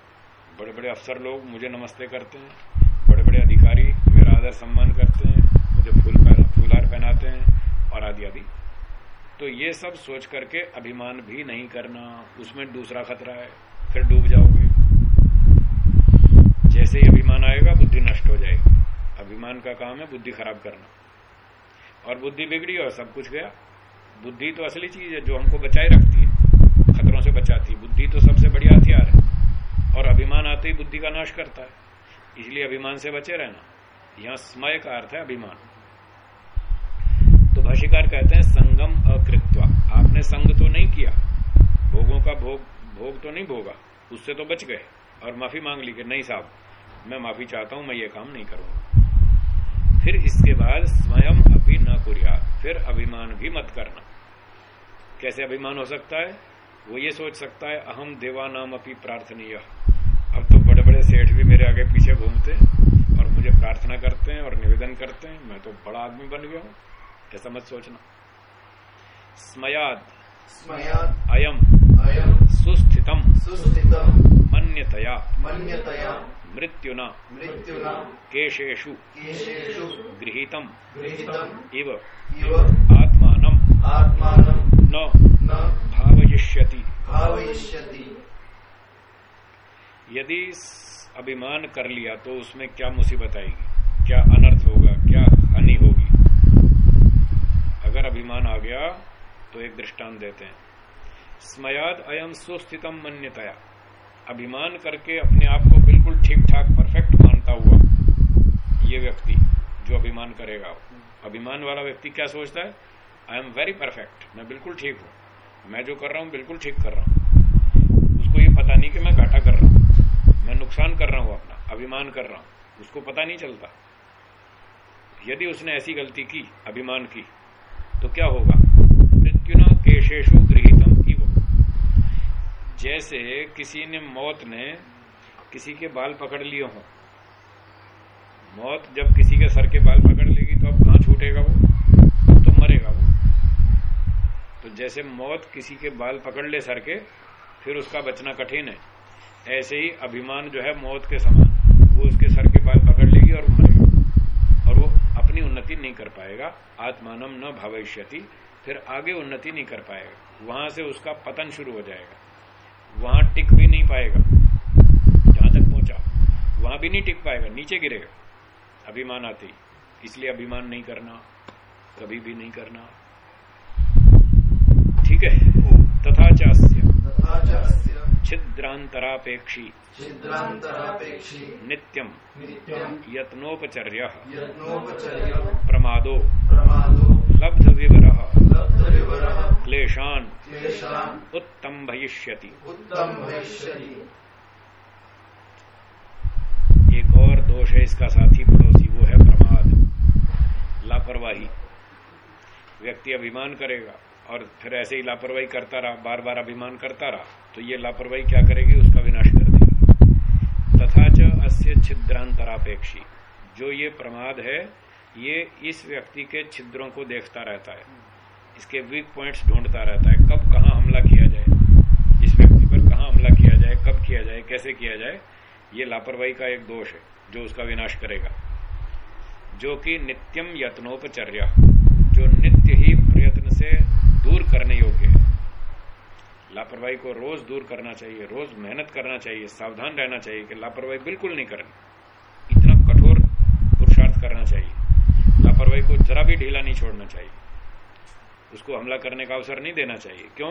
बड़े बड़े अफसर लोग मुझे नमस्ते करते हैं। बड़े बड़े अधिकारी मेरा आदर सम्मान करते हैं। मुझे फूल फूलहार पहनाते हैं। और आदि आदि। तो ये सब सोच करके अभिमान भी नहीं करना, उसमें दूसरा खतरा है, फिर डूब जाओगे। जैसे ही अभिमान आएगा, बुद्धि नष्ट हो जाएगी। अभिमान का काम है बुद्धि खराब करना। और बुद्धि बिगड़ी और सब कुछ गया। बुद्धि तो असली चीज़ है जो हमको बचाए रखती है, खतरों से बचाती है। बुद्धि तो सबसे बढ़िया हथियार है। और अभिमान आते ही बुद्धि का नाश करता है। इसलिए अभिमान से बचे रहना। यहाँ समय का अर्थ है अभिमान। भाष्यकार कहते हैं, संगम अकृत्वा। आपने संग तो नहीं किया। भोगों का भोग भोग तो नहीं भोगा। उससे तो बच गए। और माफ़ी मांग ली कि नहीं साहब, मैं माफ़ी चाहता हूँ, मैं ये काम नहीं करूँगा। फिर इसके बाद स्वयं अभी न कुरिया। फिर अभिमान भी मत करना। कैसे अभिमान हो सकता है? वो ये सोच सकता है, अहम देवा नाम अपनी प्रार्थनीय। अब तो बड़े बड़े सेठ भी मेरे आगे पीछे घूमते हैं और मुझे प्रार्थना करते हैं और निवेदन करते हैं, मैं तो बड़ा आदमी बन गया हूँ। ऐसा मत सोचना। स्मयाद। स्मयात् अयम। अयम्। सुस्थितम। सुस्थितम्। मन्यतया। मन्यतया। मृत्युना। मृत्युना। केशेषु। केशेषु। गृहीतम। गृहीतम्। इव। इव। आत्मानं आत्मानं न। न। भावयिष्यति। भावयिष्यति। यदि अभिमान कर लिया तो उसमें क्या मुसीबत आएगी? क्या अनर्थ होगा? क्या अभिमान आ गया तो एक दृष्टांत देते हैं। स्मयाद अयम सुस्थितम मन्यतया। अभिमान करके अपने आप को बिल्कुल ठीक ठाक परफेक्ट मानता हुआ ये व्यक्ति जो अभिमान करेगा। अभिमान वाला व्यक्ति क्या सोचता है? आई एम वेरी परफेक्ट मैं बिल्कुल ठीक हूँ। मैं जो कर रहा हूँ, बिल्कुल ठीक कर रहा हूँ। उसको ये पता नहीं कि मैं घाटा कर रहा हूँ। मैं नुकसान कर रहा हूँ अपना, अभिमान कर रहा हूँ। उसको पता नहीं चलता। यदि उसने ऐसी गलती की, अभिमान की तो क्या होगा? मृत्युना केशेशु गृहितम इव। जैसे किसी ने मौत ने किसी के बाल पकड़ लिए हों। मौत जब किसी के सर के बाल पकड़ लेगी तो अब कहाँ छूटेगा वो? तो मरेगा वो। तो जैसे मौत किसी के बाल पकड़ ले सर के, फिर उसका बचना कठिन है। ऐसे ही अभिमान जो है मौत के समान वो उसके सर के बाल पकड़ लेगी और वो मरेगा और वो अपनी उन्नति नहीं कर पाएगा आत्मानम न भविष्यति, फिर आगे उन्नति नहीं कर पाएगा। वहाँ से उसका पतन शुरू हो जाएगा। वहाँ टिक भी नहीं पाएगा। जहाँ तक पहुँचा, वहाँ भी नहीं टिक पाएगा, नीचे गिरेगा। अभिमान आते, इसलिए अभिमान नहीं करना, कभी भी नहीं करना। ठीक है? तथा च छिद्रांतरापेक्षी छिद्रान्तरापेक्षी। नित्यम यत्नोपचर्य। यत्नोपचर्य। प्रमादो। प्रमादो। लब्ध विवर क्लेशान। क्लेशान्। उत्तम भविष्यति। उत्तम भविष्यति। एक और दोष है इसका साथी पड़ोसी वो है प्रमाद। लापरवाही। व्यक्ति अभिमान करेगा। और फिर ऐसे ही लापरवाही करता रहा बार बार अभिमान करता रहा तो ये लापरवाही क्या करेगी? उसका विनाश कर देगी। तथा च अस्य छिद्रांतरापेक्षी। जो ये प्रमाद है, ये इस व्यक्ति के छिद्रों को देखता रहता है। इसके वीक पॉइंट्स ढूंढता रहता है, कब कहाँ हमला किया जाए, इस व्यक्ति पर कहाँ हमला किया जाए, कब किया जाए, कैसे किया जाए, ये लापरवाही का एक दोष है, जो उसका विनाश करेगा। जो कि नित्यम यत्नोपचर्या, जो नित्य ही प्रयत्न से दूर करने योग्य है। लापरवाही को रोज दूर करना चाहिए, रोज मेहनत करना चाहिए, सावधान रहना चाहिए कि लापरवाही बिल्कुल नहीं करनी इतना कठोर पुरुषार्थ करना चाहिए। लापरवाही को जरा भी ढीला नहीं छोड़ना चाहिए। उसको हमला करने का अवसर नहीं देना चाहिए। क्यों?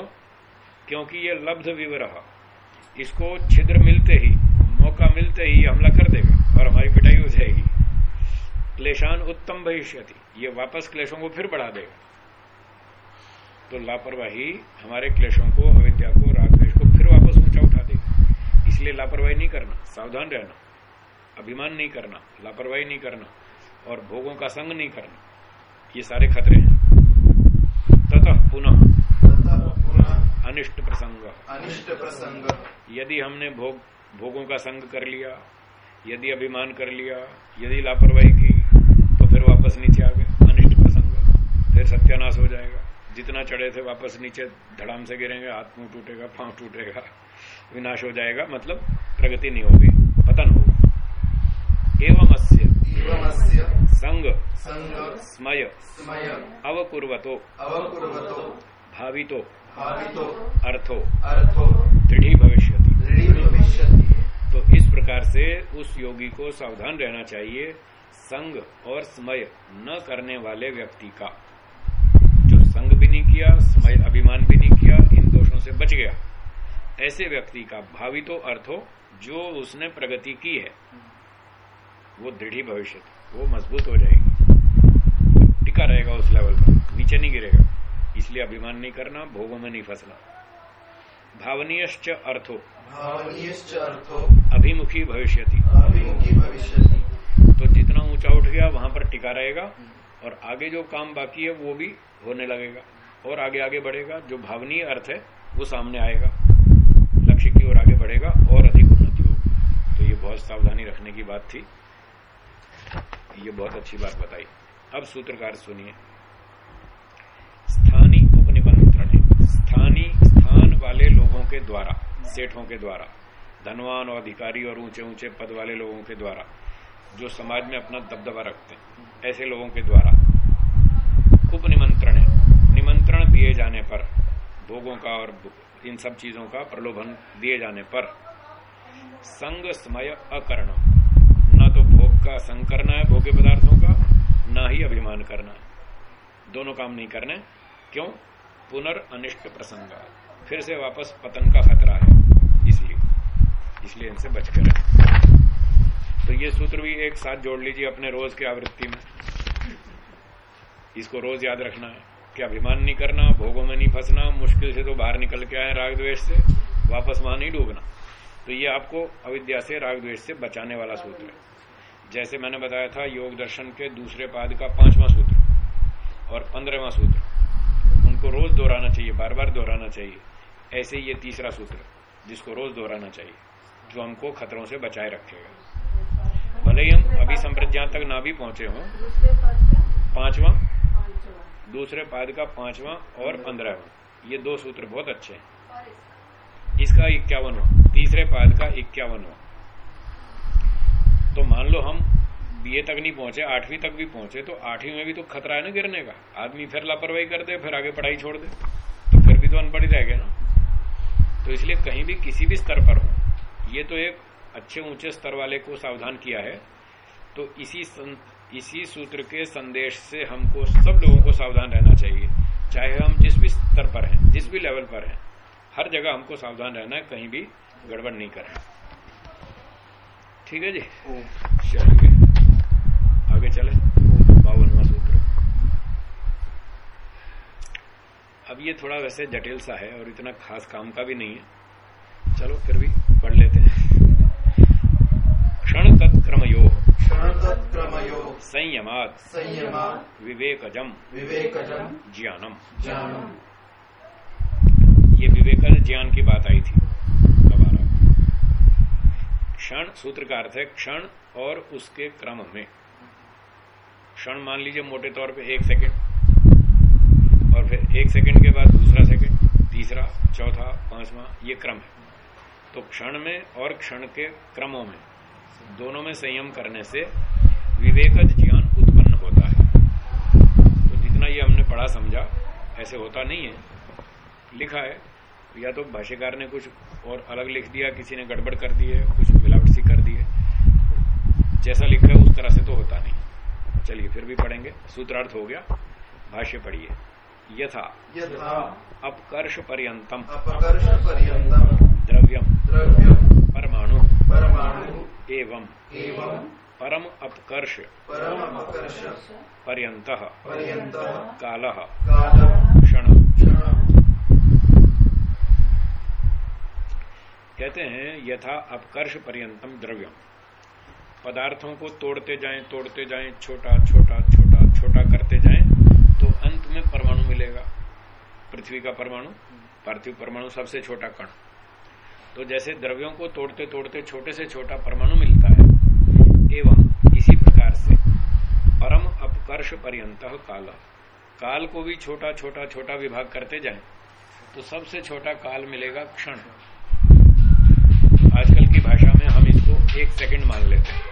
क्योंकि ये लब्ध विवरह। इसको छिद्र मिलते ही, मौका मिलते ही हमला कर देगा और हमारी पिटाई हो जाएगी। क्लेशान उत्तम भविष्यति। ये वापस क्लेशों को फिर बढ़ा देगा। तो लापरवाही हमारे क्लेशों को अविद्या को राग द्वेष को फिर वापस ऊँचा उठा देगी इसलिए लापरवाही नहीं करना सावधान रहना अभिमान नहीं करना लापरवाही नहीं करना और भोगों का संग नहीं करना। ये सारे खतरे हैं। ततः पुनः अनिष्ट प्रसंग। अनिष्ट प्रसंग। यदि हमने भोग भोगों का संग कर लिया यदि अभिमान कर लिया यदि लापरवाही की तो फिर वापस नीचे आ गए अनिष्ट प्रसंग। फिर सत्यानाश हो जाएगा। जितना चढ़े थे वापस नीचे धड़ाम से गिरेंगे हाथ मुँह टूटेगा पाँव टूटेगा विनाश हो जाएगा मतलब प्रगति नहीं होगी पतन होगा। एवं अस्य संग। संग। स्मय। स्मय। अवकुर्वतो। अवकुर्वतो। भावितो। भावितो। अर्थो। अर्थो। दृढ़ी भविष्यति। तो इस प्रकार से उस योगी को सावधान रहना चाहिए संग और स्मय न करने वाले व्यक्ति का। संग भी नहीं किया समय अभिमान भी नहीं किया इन दोषों से बच गया। ऐसे व्यक्ति का भावी तो अर्थ हो जो उसने प्रगति की है वो दृढ़ी भविष्य वो मज़बूत हो जाएगी। टिका रहेगा उस लेवल पर नीचे नहीं गिरेगा। इसलिए अभिमान नहीं करना भोगों में नहीं फंसना। भावनीयश्च अर्थो। भावनीयश्च अर्थो। अभिमुखी भविष्यति। अभिमुखी भविष्यति। तो जितना ऊँचा उठ गया वहाँ पर टिका रहेगा। और आगे जो काम बाकी है, वो भी होने लगेगा। और आगे आगे बढ़ेगा। जो भावनीय अर्थ है, वो सामने आएगा। लक्ष्य की ओर आगे बढ़ेगा और अधिक उन्नति होगी। तो ये बहुत सावधानी रखने की बात थी। ये बहुत अच्छी बात बताई। अब सूत्रकार सुनिए। स्थानीय उपनिबंत्रण स्थानीय स्थान वाले लोगों के द्वारा, सेठों के द्वारा, धनवान और अधिकारी और ऊँचे ऊँचे पद वाले लोगों के द्वारा जो समाज में अपना दबदबा रखते हैं। ऐसे लोगों के द्वारा। उपनिमंत्रण निमंत्रण है। निमंत्रण दिए जाने पर, भोगों का और इन सब चीज़ों का प्रलोभन दिए जाने पर, संग समय अकर्ण। न तो भोग का संग करना है भोग्य पदार्थों का, न ही अभिमान करना है। दोनों काम नहीं करने। क्यों? पुनर् अनिष्ट प्रसंग। फिर से वापस पतन का खतरा है। इसलिए। इसलिए इनसे बचकर तो ये सूत्र भी एक साथ जोड़ लीजिए अपने रोज की आवृत्ति में। इसको रोज याद रखना है कि अभिमान नहीं करना, भोगों में नहीं फंसना, मुश्किल से तो बाहर निकल के आए राग द्वेष से, वापस वहाँ नहीं डूबना। तो ये आपको अविद्या से, राग द्वेष से बचाने वाला सूत्र है। जैसे मैंने बताया था, योग दर्शन के दूसरे पाद का पांचवा सूत्र और पंद्रहवा सूत्र। उनको रोज दोहराना चाहिए बार बार दोहराना चाहिए। ऐसे ये तीसरा सूत्र, जिसको रोज दोहराना चाहिए, जो हमको खतरों से बचाए रखेगा। भले ही हम अभी संप्रज्ञान तक ना भी पहुँचे हों। पांचवा? पांचवा। दूसरे पाद का पांचवा और पंद्रहवा। ये दो सूत्र बहुत अच्छे हैं। इसका? इक्यावनवा। तीसरे पाद का इक्यावनवा। तो मान लो हम बीए तक नहीं पहुँचे आठवीं तक भी पहुँचे तो आठवीं में भी तो खतरा है ना गिरने का। आदमी फिर लापरवाही कर दे फिर आगे पढ़ाई छोड़ दे तो फिर भी तो अनपढ़ ही रह गया ना। तो इसलिए कहीं भी किसी भी स्तर पर हो ये तो एक अच्छे ऊँचे स्तर वाले को सावधान किया है। तो इसी सं, इसी सूत्र के संदेश से हमको सब लोगों को सावधान रहना चाहिए। चाहे हम जिस भी स्तर पर हैं जिस भी लेवल पर हैं हर जगह हमको सावधान रहना है कहीं भी गड़बड़ नहीं करें। ठीक है जी? चलिए आगे चले। बावनवा सूत्र। अब ये थोड़ा वैसे जटिल सा है और इतना खास काम का भी नहीं है। चलो फिर भी पढ़ लेते हैं। क्षण तत्क्रमयो क्षणतत्क्रमयो। संयमात। संयमा विवेकजम। विवेकजम। ज्ञानम। ज्ञानम। ये विवेकज ज्ञान की बात आई थी दोबारा। क्षण सूत्र का अर्थ है क्षण और उसके क्रम में। क्षण मान लीजिए मोटे तौर पे एक सेकंड। और फिर एक सेकंड के बाद दूसरा सेकंड तीसरा चौथा पांचवा ये क्रम है। तो क्षण में और क्षण के क्रमों में। दोनों में संयम करने से विवेकज ज्ञान उत्पन्न होता है। तो जितना ये हमने पढ़ा समझा ऐसे होता नहीं है। लिखा है या तो भाष्यकार ने कुछ और अलग लिख दिया किसी ने गड़बड़ कर दी है कुछ मिलावट सी कर दी है। जैसा लिखा है उस तरह से तो होता नहीं। चलिए फिर भी पढ़ेंगे। सूत्रार्थ हो गया। भाष्य पढ़िए। यथा। यथा। अपकर्ष पर्यंतम अपकर्ष पर्यंतम द्रव्यम। द्रव्यम। परमाणु। परमाणु एवं परम अपकर्ष परम अपकर्ष पर्यंत पर्यंत काल क्षण। कहते हैं यथा अपकर्ष पर्यंतम द्रव्यम। पदार्थों को तोड़ते जाएँ तोड़ते जाएँ छोटा छोटा छोटा छोटा करते जाएँ तो अंत में परमाणु मिलेगा। पृथ्वी का परमाणु पार्थिव परमाणु सबसे छोटा कण। तो जैसे द्रव्यों को तोड़ते तोड़ते छोटे से छोटा परमाणु मिलता है एवं इसी प्रकार से परम अपकर्ष पर्यंत काल। काल को भी छोटा छोटा छोटा विभाग करते जाए तो सबसे छोटा काल मिलेगा क्षण। आजकल की भाषा में हम इसको एक सेकंड मान लेते हैं।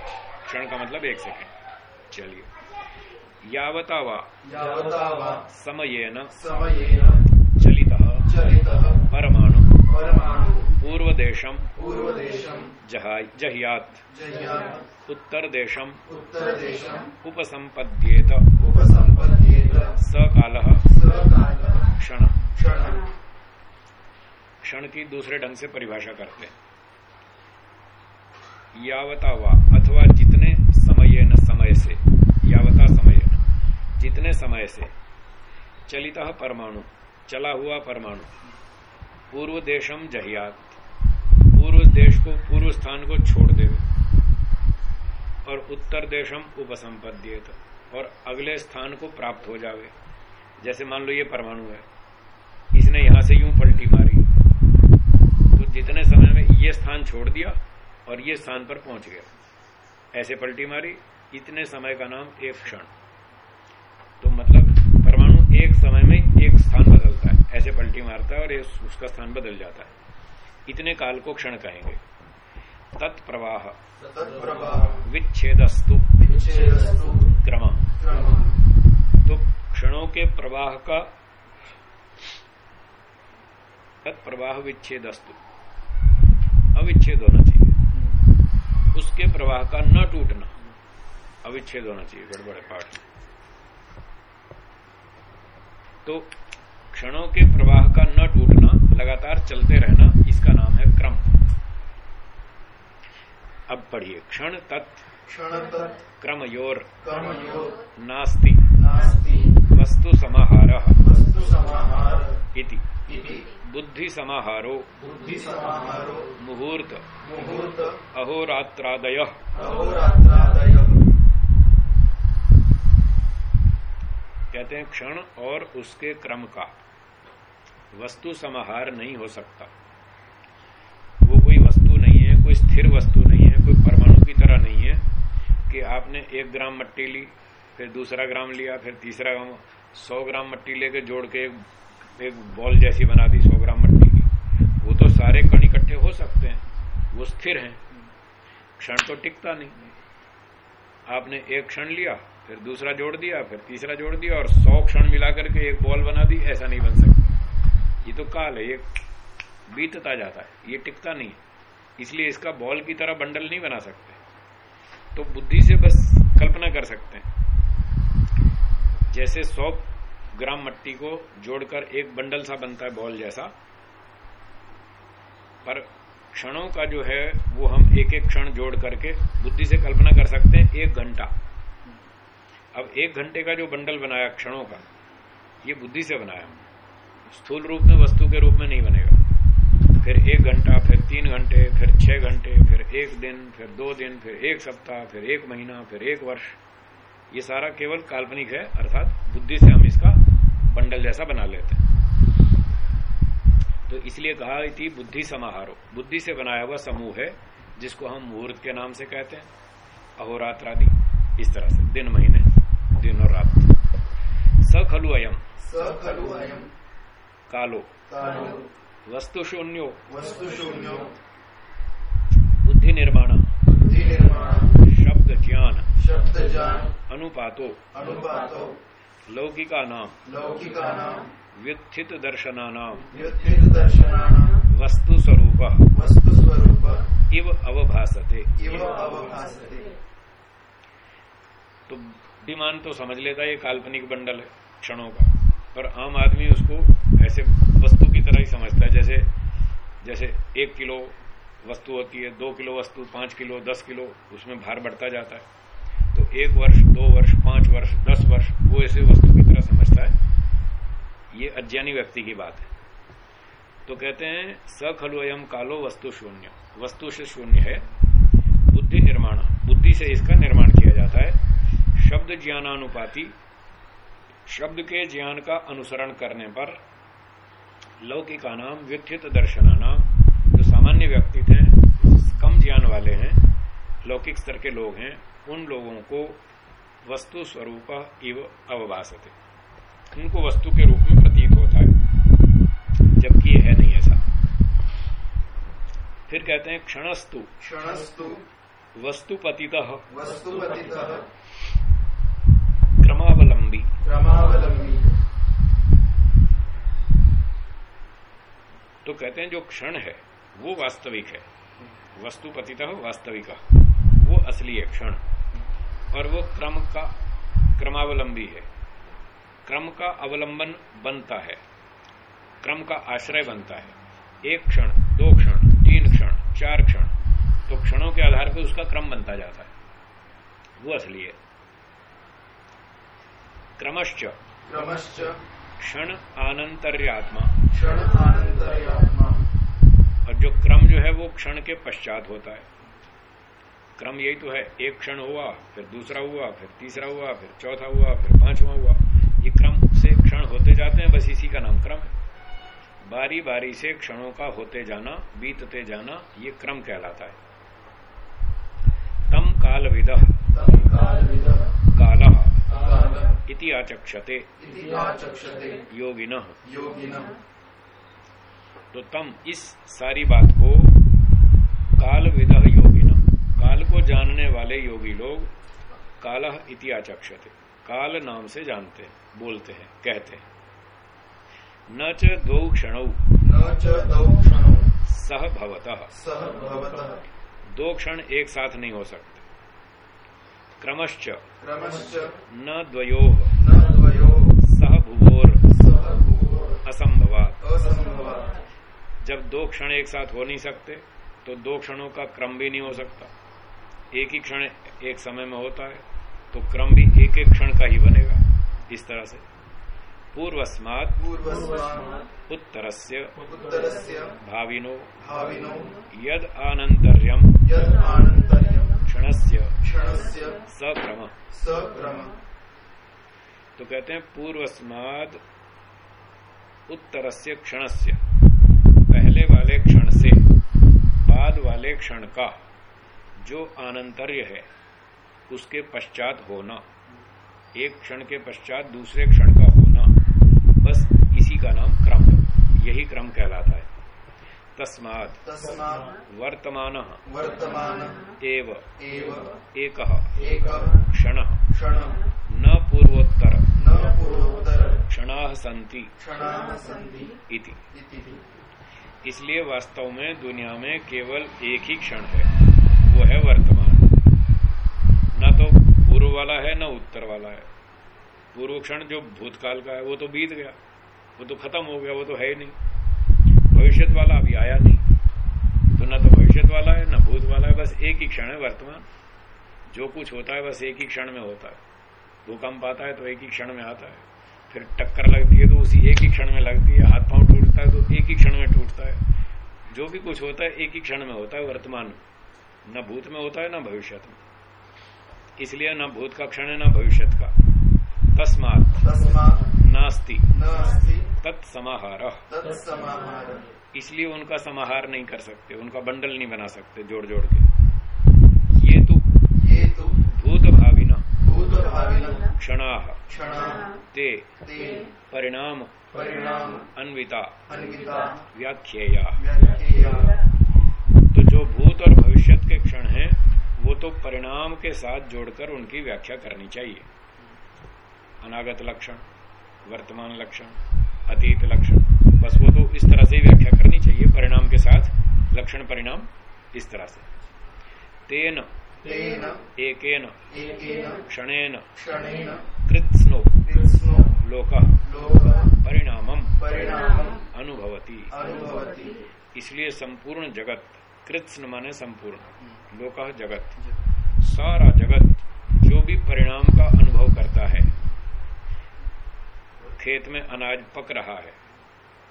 क्षण का मतलब एक सेकंड। चलिए। यावता वा समयेन। समयेन। चलितः। चलितः। परमाणु। परमाणु। पूर्वदेशम। पूर्वदेशं जहाय जह्यात्। जह्यात्। उत्तरदेशम। उत्तरदेशम्। उपसंपद्येत उपसम्पद्येत। सकाल। क्षण। क्षण। की दूसरे ढंग से परिभाषा करते हैं। यावता वा अथवा जितने समय न समय से। यावता समय न। जितने समय से। चलिता परमाणु। चला हुआ परमाणु। पूर्व देशम जहियात। पूर्व देश को, पूर्व स्थान को छोड़ देवे। और उत्तर देशम उपसंपद्येत। और अगले स्थान को प्राप्त हो जावे। जैसे मान लो ये परमाणु है। इसने यहाँ से यूँ पलटी मारी। तो जितने समय में ये स्थान छोड़ दिया और ये स्थान पर पहुँच गया। ऐसे पलटी मारी, इतने समय का नाम एक क्षण। तो मतलब परमाणु एक समय में एक स्थान बदलता है। ऐसे पलटी मारता है और उसका स्थान बदल जाता है। इतने काल को क्षण कहेंगे। तत्प्रवाह। विच्छेदस्तु। क्रम तो क्षणों के प्रवाह का तत्प्रवाह विच्छेदस्तु। अविच्छेद होना चाहिए। उसके प्रवाह का न टूटना। अविच्छेद होना चाहिए गड़बड़े पाठ में। तो क्षणों के प्रवाह का न टूटना लगातार चलते रहना इसका नाम है क्रम। अब पढ़िए क्षण तत्। क्रमयोर। कर्मयो नास्ति। नास्ति। वस्तु समाहार। वस्तु समाहार। इति। बुद्धि समाहारो। बुद्धि समाहारो। मुहूर्त। मुहूर्त। अहोरात्रादय। अहोरात्रादय। कहते हैं क्षण और उसके क्रम का। वस्तु समाहार नहीं हो सकता। वो कोई वस्तु नहीं है कोई स्थिर वस्तु नहीं है कोई परमाणु की तरह नहीं है कि आपने एक ग्राम मट्टी ली फिर दूसरा ग्राम लिया फिर तीसरा ग्राम सौ ग्राम मट्टी लेके जोड़ के एक, बॉल जैसी बना दी सौ ग्राम मट्टी की। वो तो सारे कण इकट्ठे हो सकते हैं वो स्थिर हैं। क्षण तो टिकता नहीं। आपने एक क्षण लिया फिर दूसरा जोड़ दिया फिर तीसरा जोड़ दिया और सौ क्षण मिलाकर के एक बॉल बना दी ऐसा नहीं बन सकता। ये तो काल है, ये बीतता जाता है, ये टिकता नहीं है। इसलिए इसका बॉल की तरह बंडल नहीं बना सकते। तो बुद्धि से बस कल्पना कर सकते हैं। जैसे सौ ग्राम मट्टी को जोड़कर एक बंडल सा बनता है बॉल जैसा, पर क्षणों का जो है, वो हम एक एक क्षण जोड़ करके बुद्धि से कल्पना कर सकते हैं, एक घंटा। अब एक घंटे का जो बंडल बनाया क्षणों का, ये बुद्धि से बनाया स्थूल रूप में, वस्तु के रूप में नहीं बनेगा। फिर एक घंटा, फिर तीन घंटे, फिर छह घंटे, फिर एक दिन, फिर दो दिन, फिर एक सप्ताह, फिर एक महीना, फिर एक वर्ष। ये सारा केवल काल्पनिक है, अर्थात बुद्धि से हम इसका बंडल जैसा बना लेते हैं। तो इसलिए कहा थी बुद्धि समाहारो। बुद्धि से बनाया हुआ समूह है, जिसको हम मुहूर्त के नाम से कहते हैं अहोरात्र आदि इस तरह से, दिन महीने, दिन और रात। स खलु अयम। स खलु अयम। कालो। वस्तु शून्यो वस्तु शून्यो बुद्धि निर्माण बुद्धि निर्माण शब्द ज्ञान शब्द ज्ञान अनुपातो। अनुपातो। लौकिका नाम लौकिका नाम व्युत्थित दर्शना नाम व्युत्थित दर्शनानाम वस्तु स्वरूप वस्तु स्वरूप इव अवभासते। इव अवभासते। तो बुद्धिमान तो समझ लेता है ये काल्पनिक बंडल है क्षणों का। पर आम आदमी उसको ऐसे वस्तु की तरह ही समझता है। जैसे जैसे एक किलो वस्तु होती है, दो किलो वस्तु, पाँच किलो, दस किलो, उसमें भार बढ़ता जाता है। तो एक वर्ष, दो वर्ष, पाँच वर्ष, दस वर्ष, वो ऐसे वस्तु की तरह समझता है। ये अज्ञानी व्यक्ति की बात है। तो कहते हैं स खलु अयम कालो वस्तु शून्य। वस्तु से शून्य है, बुद्धि निर्माण। बुद्धि से इसका निर्माण किया जाता है। शब्द ज्ञानानुपाति शब्द के ज्ञान का अनुसरण करने पर लौकिका नाम व्युत्थित दर्शना नाम जो सामान्य व्यक्ति थे कम ज्ञान वाले हैं लौकिक स्तर के लोग हैं उन लोगों को वस्तु स्वरूप इव अवभासते। उनको वस्तु के रूप में प्रतीत होता है जबकि यह है नहीं ऐसा। फिर कहते हैं क्षणस्तु। क्षणस्तु। वस्तुपतित। वस्तुपतितः। क्रमावलंबी। क्रमावलंबी। तो कहते हैं जो क्षण है वो वास्तविक है। वस्तुपतित वास्तविक। वो असली है क्षण। और वो क्रम का क्रमावलंबी है। क्रम का अवलंबन बनता है। क्रम का आश्रय बनता है। एक क्षण दो क्षण तीन क्षण चार क्षण। तो क्षणों के आधार पर उसका क्रम बनता जाता है। वो असली है। क्रमश्च। क्रमश्च। क्षण आनंतर्यात्मा। क्षण आनंतर्यात्मा। और जो क्रम जो है वो क्षण के पश्चात होता है। क्रम यही तो है एक क्षण हुआ फिर दूसरा हुआ फिर तीसरा हुआ फिर चौथा हुआ फिर पांचवा हुआ। ये क्रम से क्षण होते जाते हैं बस इसी का नाम क्रम है। बारी बारी से क्षणों का होते जाना बीतते जाना ये क्रम कहलाता है। तम काल विद काल काल। इति आचक्षते। योगिन। तो तम इस सारी बात को काल विदह योगिन। काल को जानने वाले योगी लोग काल इति आचक्षते। काल नाम से जानते हैं बोलते हैं कहते हैं। न च दो क्षण। सह भवतः। दो क्षण एक साथ नहीं हो सकते। क्रमश्च न द्वयो। सह भुवोर। असंभवात जब दो क्षण एक साथ हो नहीं सकते तो दो क्षणों का क्रम भी नहीं हो सकता। एक ही क्षण एक समय में होता है तो क्रम भी एक एक क्षण का ही बनेगा। इस तरह से। पूर्वस्मात पूर्वस्मात् उत्तरस्य उत्तरस्य भाविनो। भाविनो। यद आनंतर्यम। यद् क्षणस्य। सक्रम सक्रम तो कहते हैं पूर्वस्माद उत्तरस्य क्षणस्य। पहले वाले क्षण से बाद वाले क्षण का जो आनंतर्य है उसके पश्चात होना। एक क्षण के पश्चात दूसरे क्षण का होना। बस इसी का नाम क्रम। यही क्रम कहलाता है। तस्मात। तस्मात्। वर्तमान। वर्तमान। एव। एव। एक। एकः। क्षण। क्षणः। न पूर्वोत्तर। न पूर्वोत्तर। क्षणा संति क्षणाः सन्ति। इति। इति। इसलिए वास्तव में दुनिया में केवल एक ही क्षण है। वो है वर्तमान। न तो पूर्व वाला है न उत्तर वाला है। पूर्व क्षण जो भूतकाल का है वो तो बीत गया। वो तो खत्म हो गया वो तो है ही नहीं। भविष्य वाला अभी आया नहीं। तो न तो भविष्य वाला है, ना भूत वाला है, बस एक ही क्षण है वर्तमान। जो कुछ होता है, बस एक ही क्षण में होता है। भूकंप आता है तो एक ही क्षण में आता है। फिर टक्कर लगती है तो उसी एक ही क्षण में लगती है। हाथ पाँव टूटता है तो एक ही क्षण में टूटता है। जो भी कुछ होता है, एक ही क्षण में होता है, वर्तमान में। न भूत में होता है, न भविष्य में। इसलिए न भूत का क्षण है, न भविष्य का। तस्मात। तस्मात्। नास्ति। तत्समाहार। इसलिए उनका समाहार नहीं कर सकते उनका बंडल नहीं बना सकते जोड़ जोड़ के। ये तो ये तु भूत भाविना भूतभाविनः। क्षणा। क्षणाः। ते ते परिणाम। परिणाम। अन्विता। अन्विता। व्याख्येया। तो जो भूत और भविष्य के क्षण हैं वो तो परिणाम के साथ जोड़कर उनकी व्याख्या करनी चाहिए। अनागत लक्षण। वर्तमान लक्षण अतीत लक्षण बस वो तो इस तरह से व्याख्या करनी चाहिए परिणाम के साथ लक्षण परिणाम इस तरह से। तेन एकेन क्षणेन कृत्स्नो लोक परिणामम् अनुभवती। इसलिए संपूर्ण जगत कृत्स्न माने संपूर्ण लोक जगत। सारा जगत जो भी परिणाम का अनुभव करता है खेत में अनाज पक रहा है।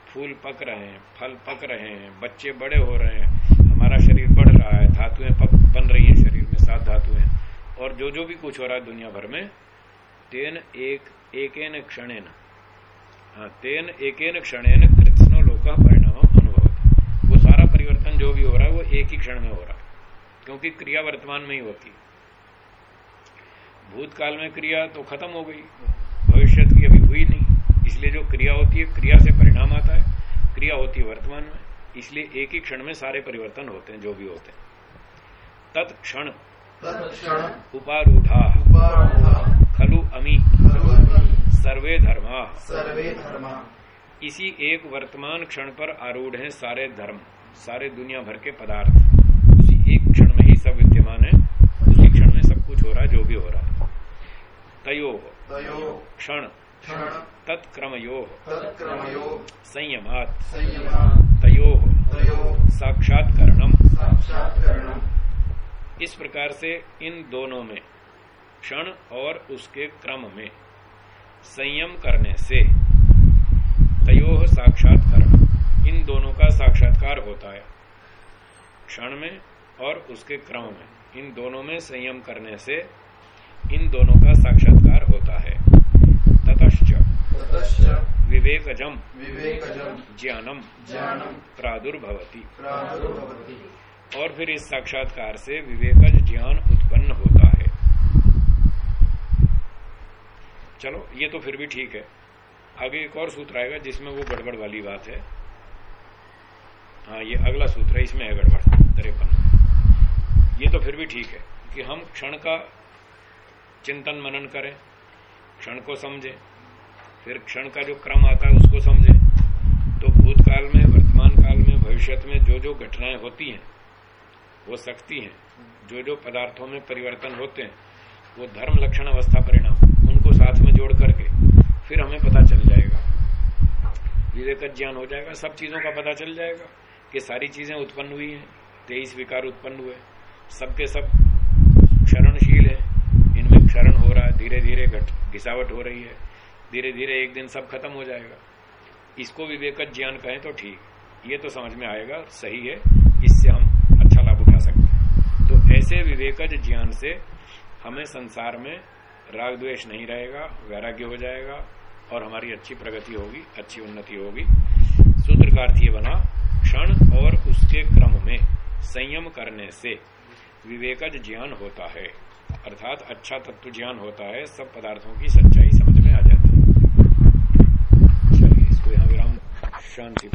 फूल पक रहे हैं, फल पक रहे हैं, बच्चे बड़े हो रहे हैं। हमारा शरीर बढ़ रहा है, धातुएँ पक, बन रही हैं शरीर में, सात धातुएँ। और जो जो भी कुछ हो रहा है दुनिया भर में, तेन एक, एकेन क्षणेन। हाँ तेन, एकेन क्षणेन कृत्स्नो लोक परिणाम अनुभव वो सारा परिवर्तन जो भी हो रहा है, वो एक ही क्षण में हो रहा है। क्योंकि क्रिया वर्तमान में ही होती भूतकाल में क्रिया तो खत्म हो गई भविष्य की अभी हुई नहीं इसलिए जो क्रिया होती है क्रिया से परिणाम आता है क्रिया होती है वर्तमान में इसलिए एक ही क्षण में सारे परिवर्तन होते हैं जो भी होते हैं। तत्क्षण। उपारूढ़ा। खलु अमी। सर्वे धर्मा। सर्वे धर्मा। इसी एक वर्तमान क्षण पर आरूढ़ हैं सारे धर्म सारे दुनिया भर के पदार्थ। उसी एक क्षण में ही सब विद्यमान है उसी क्षण में सब कुछ हो रहा है जो भी हो रहा है। तयो। क्षण। तत्क्रमयो तत्क्रमयो संयमात संयमा तयो तयो साक्षात्करणम साक्षात्करणम इस प्रकार से इन दोनों में क्षण और उसके क्रम में संयम करने से तयो साक्षात्करण इन दोनों का साक्षात्कार होता है। क्षण में और उसके क्रम में इन दोनों में संयम करने से इन दोनों का साक्षात्कार होता है ततश्च ततश्च विवेकजम। विवेकजम। ज्ञानम। ज्ञानम। प्रादुर्भवती। प्रादुर्भवति। और फिर इस साक्षात्कार से विवेकज ज्ञान उत्पन्न होता है। चलो ये तो फिर भी ठीक है। आगे एक और सूत्र आएगा जिसमें वो गड़बड़ वाली बात है। हाँ ये अगला सूत्र है इसमें है गड़बड़। तिरपन। ये तो फिर भी ठीक है कि हम क्षण का चिंतन मनन करें क्षण को समझें फिर क्षण का जो क्रम आता है उसको समझें। तो भूतकाल में, वर्तमान काल में भविष्य में जो जो घटनाएँ होती हैं, वो सकती हैं। जो जो पदार्थों में परिवर्तन होते हैं, वो धर्म लक्षण अवस्था परिणाम, उनको साथ में जोड़ करके फिर हमें पता चल जाएगा। विवेक ज्ञान हो जाएगा, सब चीज़ों का पता चल जाएगा कि सारी चीज़ें उत्पन्न हुई हैं, तेईस विकार उत्पन्न हुए। सबके सब क्षरणशील है, इनमें क्षरण हो रहा है धीरे धीरे घिसावट हो रही है। धीरे धीरे एक दिन सब खत्म हो जाएगा। इसको विवेक ज्ञान कहें तो ठीक। ये तो समझ में आएगा, सही है। इससे हम अच्छा लाभ उठा सकते हैं। तो ऐसे विवेकज ज्ञान से हमें संसार में राग द्वेष नहीं रहेगा, वैराग्य हो जाएगा और हमारी अच्छी प्रगति होगी, अच्छी उन्नति होगी। सूत्र ये बना, क्षण और उसके क्रम में संयम करने से विवेकज ज्ञान होता है। अर्थात अच्छा तत्व ज्ञान होता है, सब पदार्थों की सच्चाई Shanti.